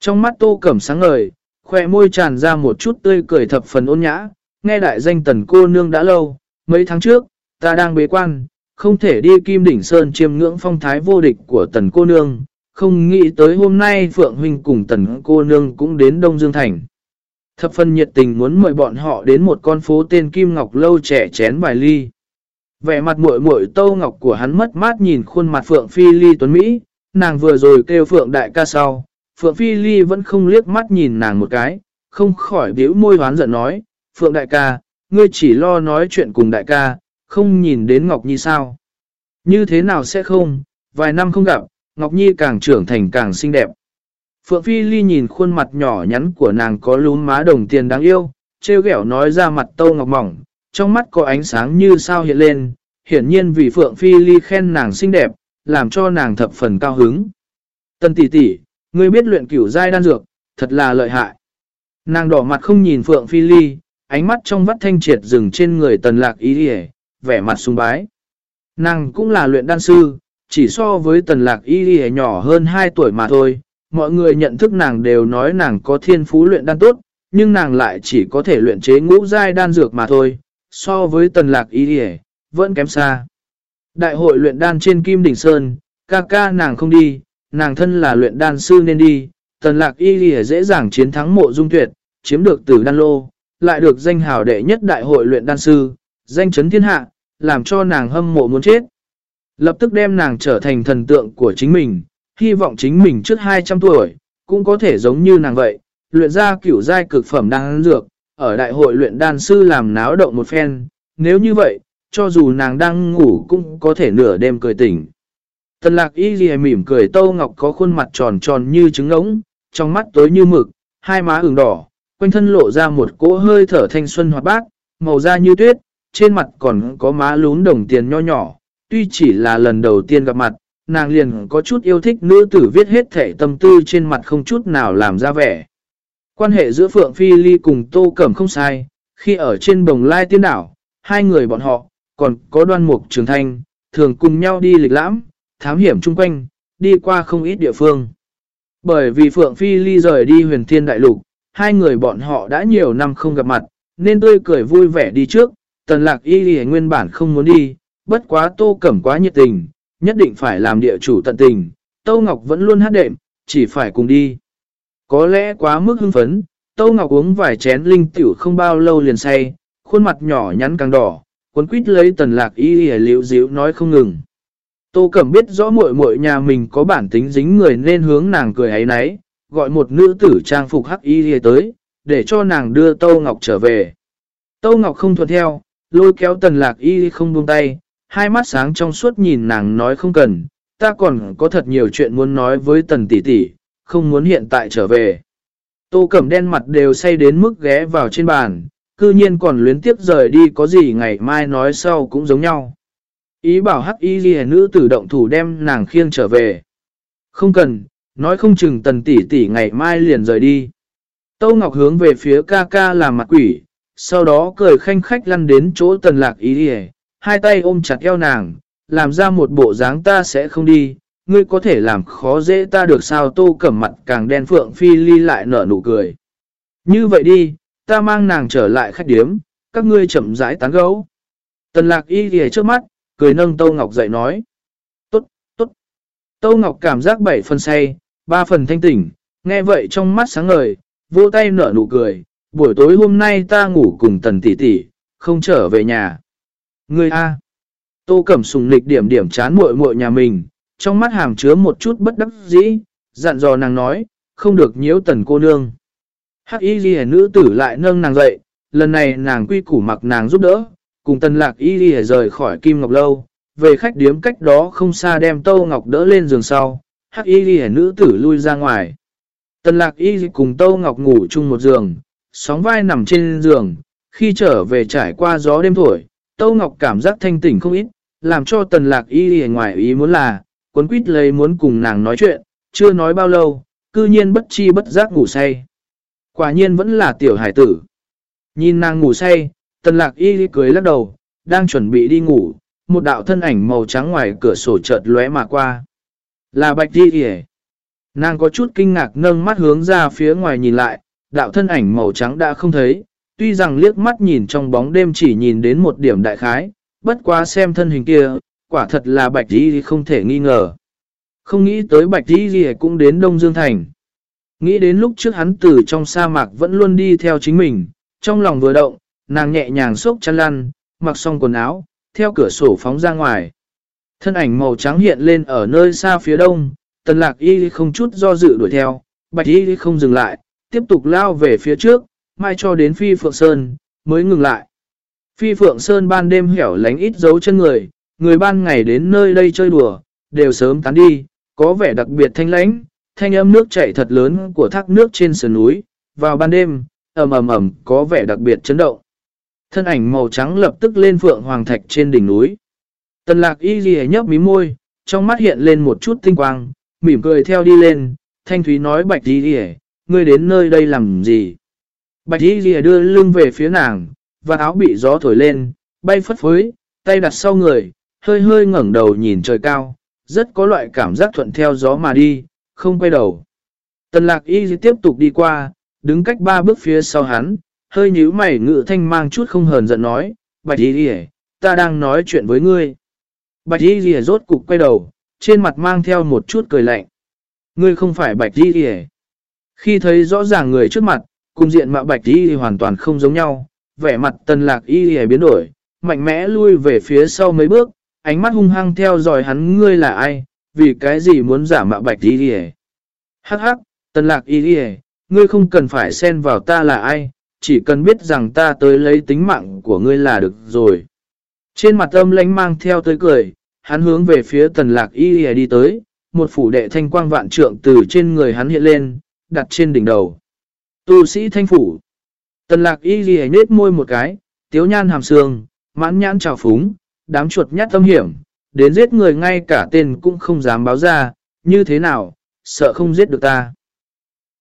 Speaker 1: Trong mắt tô cẩm sáng ngời, khỏe môi tràn ra một chút tươi cười thập phần ôn nhã, nghe đại danh tần cô nương đã lâu, mấy tháng trước, ta đang bế quan, không thể đi Kim Đỉnh Sơn chiêm ngưỡng phong thái vô địch của tần cô nương, không nghĩ tới hôm nay Phượng Huynh cùng tần cô nương cũng đến Đông Dương Thành. Thập phân nhiệt tình muốn mời bọn họ đến một con phố tên Kim Ngọc Lâu trẻ chén vài ly. Vẻ mặt muội muội tâu ngọc của hắn mất mát nhìn khuôn mặt Phượng Phi Ly Tuấn Mỹ, nàng vừa rồi kêu Phượng đại ca sau, Phượng Phi Ly vẫn không liếc mắt nhìn nàng một cái, không khỏi biểu môi hoán giận nói, Phượng đại ca, ngươi chỉ lo nói chuyện cùng đại ca, không nhìn đến Ngọc Nhi sao. Như thế nào sẽ không, vài năm không gặp, Ngọc Nhi càng trưởng thành càng xinh đẹp. Phượng Phi Ly nhìn khuôn mặt nhỏ nhắn của nàng có lún má đồng tiền đáng yêu, trêu ghẹo nói ra mặt tâu ngọc mỏng, trong mắt có ánh sáng như sao hiện lên, hiển nhiên vì Phượng Phi Ly khen nàng xinh đẹp, làm cho nàng thập phần cao hứng. Tân tỷ tỷ, ngươi biết luyện cửu giai đan dược, thật là lợi hại. Nàng đỏ mặt không nhìn Phượng Phi Ly, ánh mắt trong vắt thanh triệt dừng trên người tần lạc ý đi vẻ mặt sung bái. Nàng cũng là luyện đan sư, chỉ so với tần lạc y đi nhỏ hơn 2 tuổi mà thôi. Mọi người nhận thức nàng đều nói nàng có thiên phú luyện đan tốt, nhưng nàng lại chỉ có thể luyện chế ngũ giai đan dược mà thôi. So với tần lạc y đi vẫn kém xa. Đại hội luyện đan trên Kim Đỉnh Sơn, ca ca nàng không đi, nàng thân là luyện đan sư nên đi. Tần lạc y đi dễ dàng chiến thắng mộ dung tuyệt, chiếm được tử đan lô, lại được danh hào đệ nhất đại hội luyện đan sư, danh chấn thiên hạ, làm cho nàng hâm mộ muốn chết. Lập tức đem nàng trở thành thần tượng của chính mình, hy vọng chính mình trước 200 tuổi, cũng có thể giống như nàng vậy, luyện ra kiểu giai cực phẩm đan dược, ở đại hội luyện đan sư làm náo động một phen, nếu như vậy, cho dù nàng đang ngủ cũng có thể nửa đêm cười tỉnh. Tần lạc y ghi mỉm cười Tâu Ngọc có khuôn mặt tròn tròn như trứng ống, trong mắt tối như mực, hai má ửng đỏ, quanh thân lộ ra một cỗ hơi thở thanh xuân hoạt bát, màu da như tuyết, trên mặt còn có má lún đồng tiền nho nhỏ, tuy chỉ là lần đầu tiên gặp mặt, nàng liền có chút yêu thích nữ tử viết hết thể tâm tư trên mặt không chút nào làm ra vẻ. Quan hệ giữa Phượng Phi Ly cùng Tô Cẩm không sai, khi ở trên bồng lai tiên đảo, hai người bọn họ, còn có đoan mục trường thanh, thường cùng nhau đi lịch lãm, thám hiểm chung quanh, đi qua không ít địa phương. Bởi vì Phượng Phi Ly rời đi huyền thiên đại lục, hai người bọn họ đã nhiều năm không gặp mặt, nên tươi cười vui vẻ đi trước, tần lạc y nguyên bản không muốn đi, bất quá tô cẩm quá nhiệt tình, nhất định phải làm địa chủ tận tình, Tâu Ngọc vẫn luôn hát đệm, chỉ phải cùng đi. Có lẽ quá mức hưng phấn, Tâu Ngọc uống vài chén linh tiểu không bao lâu liền say, khuôn mặt nhỏ nhắn càng đỏ, cuốn quýt lấy tần lạc y y liễu díu nói không ngừng. Tô Cẩm biết rõ muội muội nhà mình có bản tính dính người nên hướng nàng cười ấy nấy, gọi một nữ tử trang phục hắc y tới, để cho nàng đưa Tâu Ngọc trở về. Tâu Ngọc không thuận theo, lôi kéo tần lạc y không buông tay, hai mắt sáng trong suốt nhìn nàng nói không cần, ta còn có thật nhiều chuyện muốn nói với tần tỷ tỷ, không muốn hiện tại trở về. Tô Cẩm đen mặt đều say đến mức ghé vào trên bàn, cư nhiên còn luyến tiếp rời đi có gì ngày mai nói sau cũng giống nhau. Ý bảo hắc y ghi nữ tử động thủ đem nàng khiêng trở về. Không cần, nói không chừng tần tỷ tỷ ngày mai liền rời đi. tô Ngọc hướng về phía ca ca làm mặt quỷ, sau đó cười khanh khách lăn đến chỗ tần lạc ý ghi hai tay ôm chặt eo nàng, làm ra một bộ dáng ta sẽ không đi, ngươi có thể làm khó dễ ta được sao tô cẩm mặt càng đen phượng phi ly lại nở nụ cười. Như vậy đi, ta mang nàng trở lại khách điếm, các ngươi chậm rãi tán gấu. Tần lạc y ghề trước mắt, cười nâng Tâu Ngọc dậy nói. Tốt, tốt. Tâu Ngọc cảm giác bảy phần say, ba phần thanh tỉnh, nghe vậy trong mắt sáng ngời, vô tay nở nụ cười, buổi tối hôm nay ta ngủ cùng tần tỷ tỷ, không trở về nhà. Ngươi A. Tô Cẩm Sùng lịch điểm điểm chán muội muội nhà mình, trong mắt hàm chứa một chút bất đắc dĩ, dặn dò nàng nói, không được nhiễu tần cô nương. Hắc y ghi nữ tử lại nâng nàng dậy, lần này nàng quy củ mặc nàng giúp đỡ, cùng tần lạc y ghi rời khỏi Kim Ngọc Lâu, về khách điếm cách đó không xa đem tô Ngọc đỡ lên giường sau, Hắc y ghi nữ tử lui ra ngoài. Tần lạc y cùng tô Ngọc ngủ chung một giường, sóng vai nằm trên giường, khi trở về trải qua gió đêm thổi, Tâu Ngọc cảm giác thanh tỉnh không ít, làm cho tần lạc y y ngoài ý muốn là, cuốn quýt lấy muốn cùng nàng nói chuyện, chưa nói bao lâu, cư nhiên bất chi bất giác ngủ say. Quả nhiên vẫn là tiểu hải tử. Nhìn nàng ngủ say, tần lạc y cười lắc đầu, đang chuẩn bị đi ngủ, một đạo thân ảnh màu trắng ngoài cửa sổ chợt lóe mà qua. Là bạch y y Nàng có chút kinh ngạc nâng mắt hướng ra phía ngoài nhìn lại, đạo thân ảnh màu trắng đã không thấy, tuy rằng liếc mắt nhìn trong bóng đêm chỉ nhìn đến một điểm đại khái, bất quá xem thân hình kia, quả thật là bạch đi không thể nghi ngờ. Không nghĩ tới bạch đi gì cũng đến Đông Dương Thành. Nghĩ đến lúc trước hắn từ trong sa mạc vẫn luôn đi theo chính mình, trong lòng vừa động, nàng nhẹ nhàng xốc chăn lăn, mặc xong quần áo, theo cửa sổ phóng ra ngoài. Thân ảnh màu trắng hiện lên ở nơi xa phía đông, tần lạc y không chút do dự đuổi theo, bạch y không dừng lại, tiếp tục lao về phía trước, mai cho đến phi phượng sơn, mới ngừng lại. Phi phượng sơn ban đêm hẻo lánh ít dấu chân người, người ban ngày đến nơi đây chơi đùa, đều sớm tán đi, có vẻ đặc biệt thanh lãnh, thanh âm nước chảy thật lớn của thác nước trên sườn núi, vào ban đêm, ầm ầm ầm có vẻ đặc biệt chấn động. Thân ảnh màu trắng lập tức lên phượng hoàng thạch trên đỉnh núi. Tần lạc y ghi nhấp mí môi, trong mắt hiện lên một chút tinh quang, mỉm cười theo đi lên, thanh thúy nói bạch y ghi ngươi đến nơi đây làm gì? Bạch y lìa đưa lưng về phía nàng, và áo bị gió thổi lên, bay phất phới, tay đặt sau người, hơi hơi ngẩng đầu nhìn trời cao, rất có loại cảm giác thuận theo gió mà đi, không quay đầu. Tần lạc y tiếp tục đi qua, đứng cách ba bước phía sau hắn, hơi nhíu mày ngự thanh mang chút không hờn giận nói, Bạch y lìa, ta đang nói chuyện với ngươi. Bạch y lìa rốt cục quay đầu, trên mặt mang theo một chút cười lạnh. Ngươi không phải bạch y lìa. Khi thấy rõ ràng người trước mặt, cùng diện mạo bạch y hoàn toàn không giống nhau, vẻ mặt tần lạc y ghi biến đổi, mạnh mẽ lui về phía sau mấy bước, ánh mắt hung hăng theo dõi hắn ngươi là ai, vì cái gì muốn giả mạo bạch y ghi Hắc hắc, tần lạc y ghi ngươi không cần phải xen vào ta là ai, chỉ cần biết rằng ta tới lấy tính mạng của ngươi là được rồi. Trên mặt âm lánh mang theo tới cười, hắn hướng về phía tần lạc y đi tới, một phủ đệ thanh quang vạn trượng từ trên người hắn hiện lên, đặt trên đỉnh đầu. Tu sĩ thanh phủ. Tần lạc y ghi nết môi một cái, tiếu nhan hàm sương, mãn nhãn trào phúng, đám chuột nhát tâm hiểm, đến giết người ngay cả tên cũng không dám báo ra, như thế nào, sợ không giết được ta.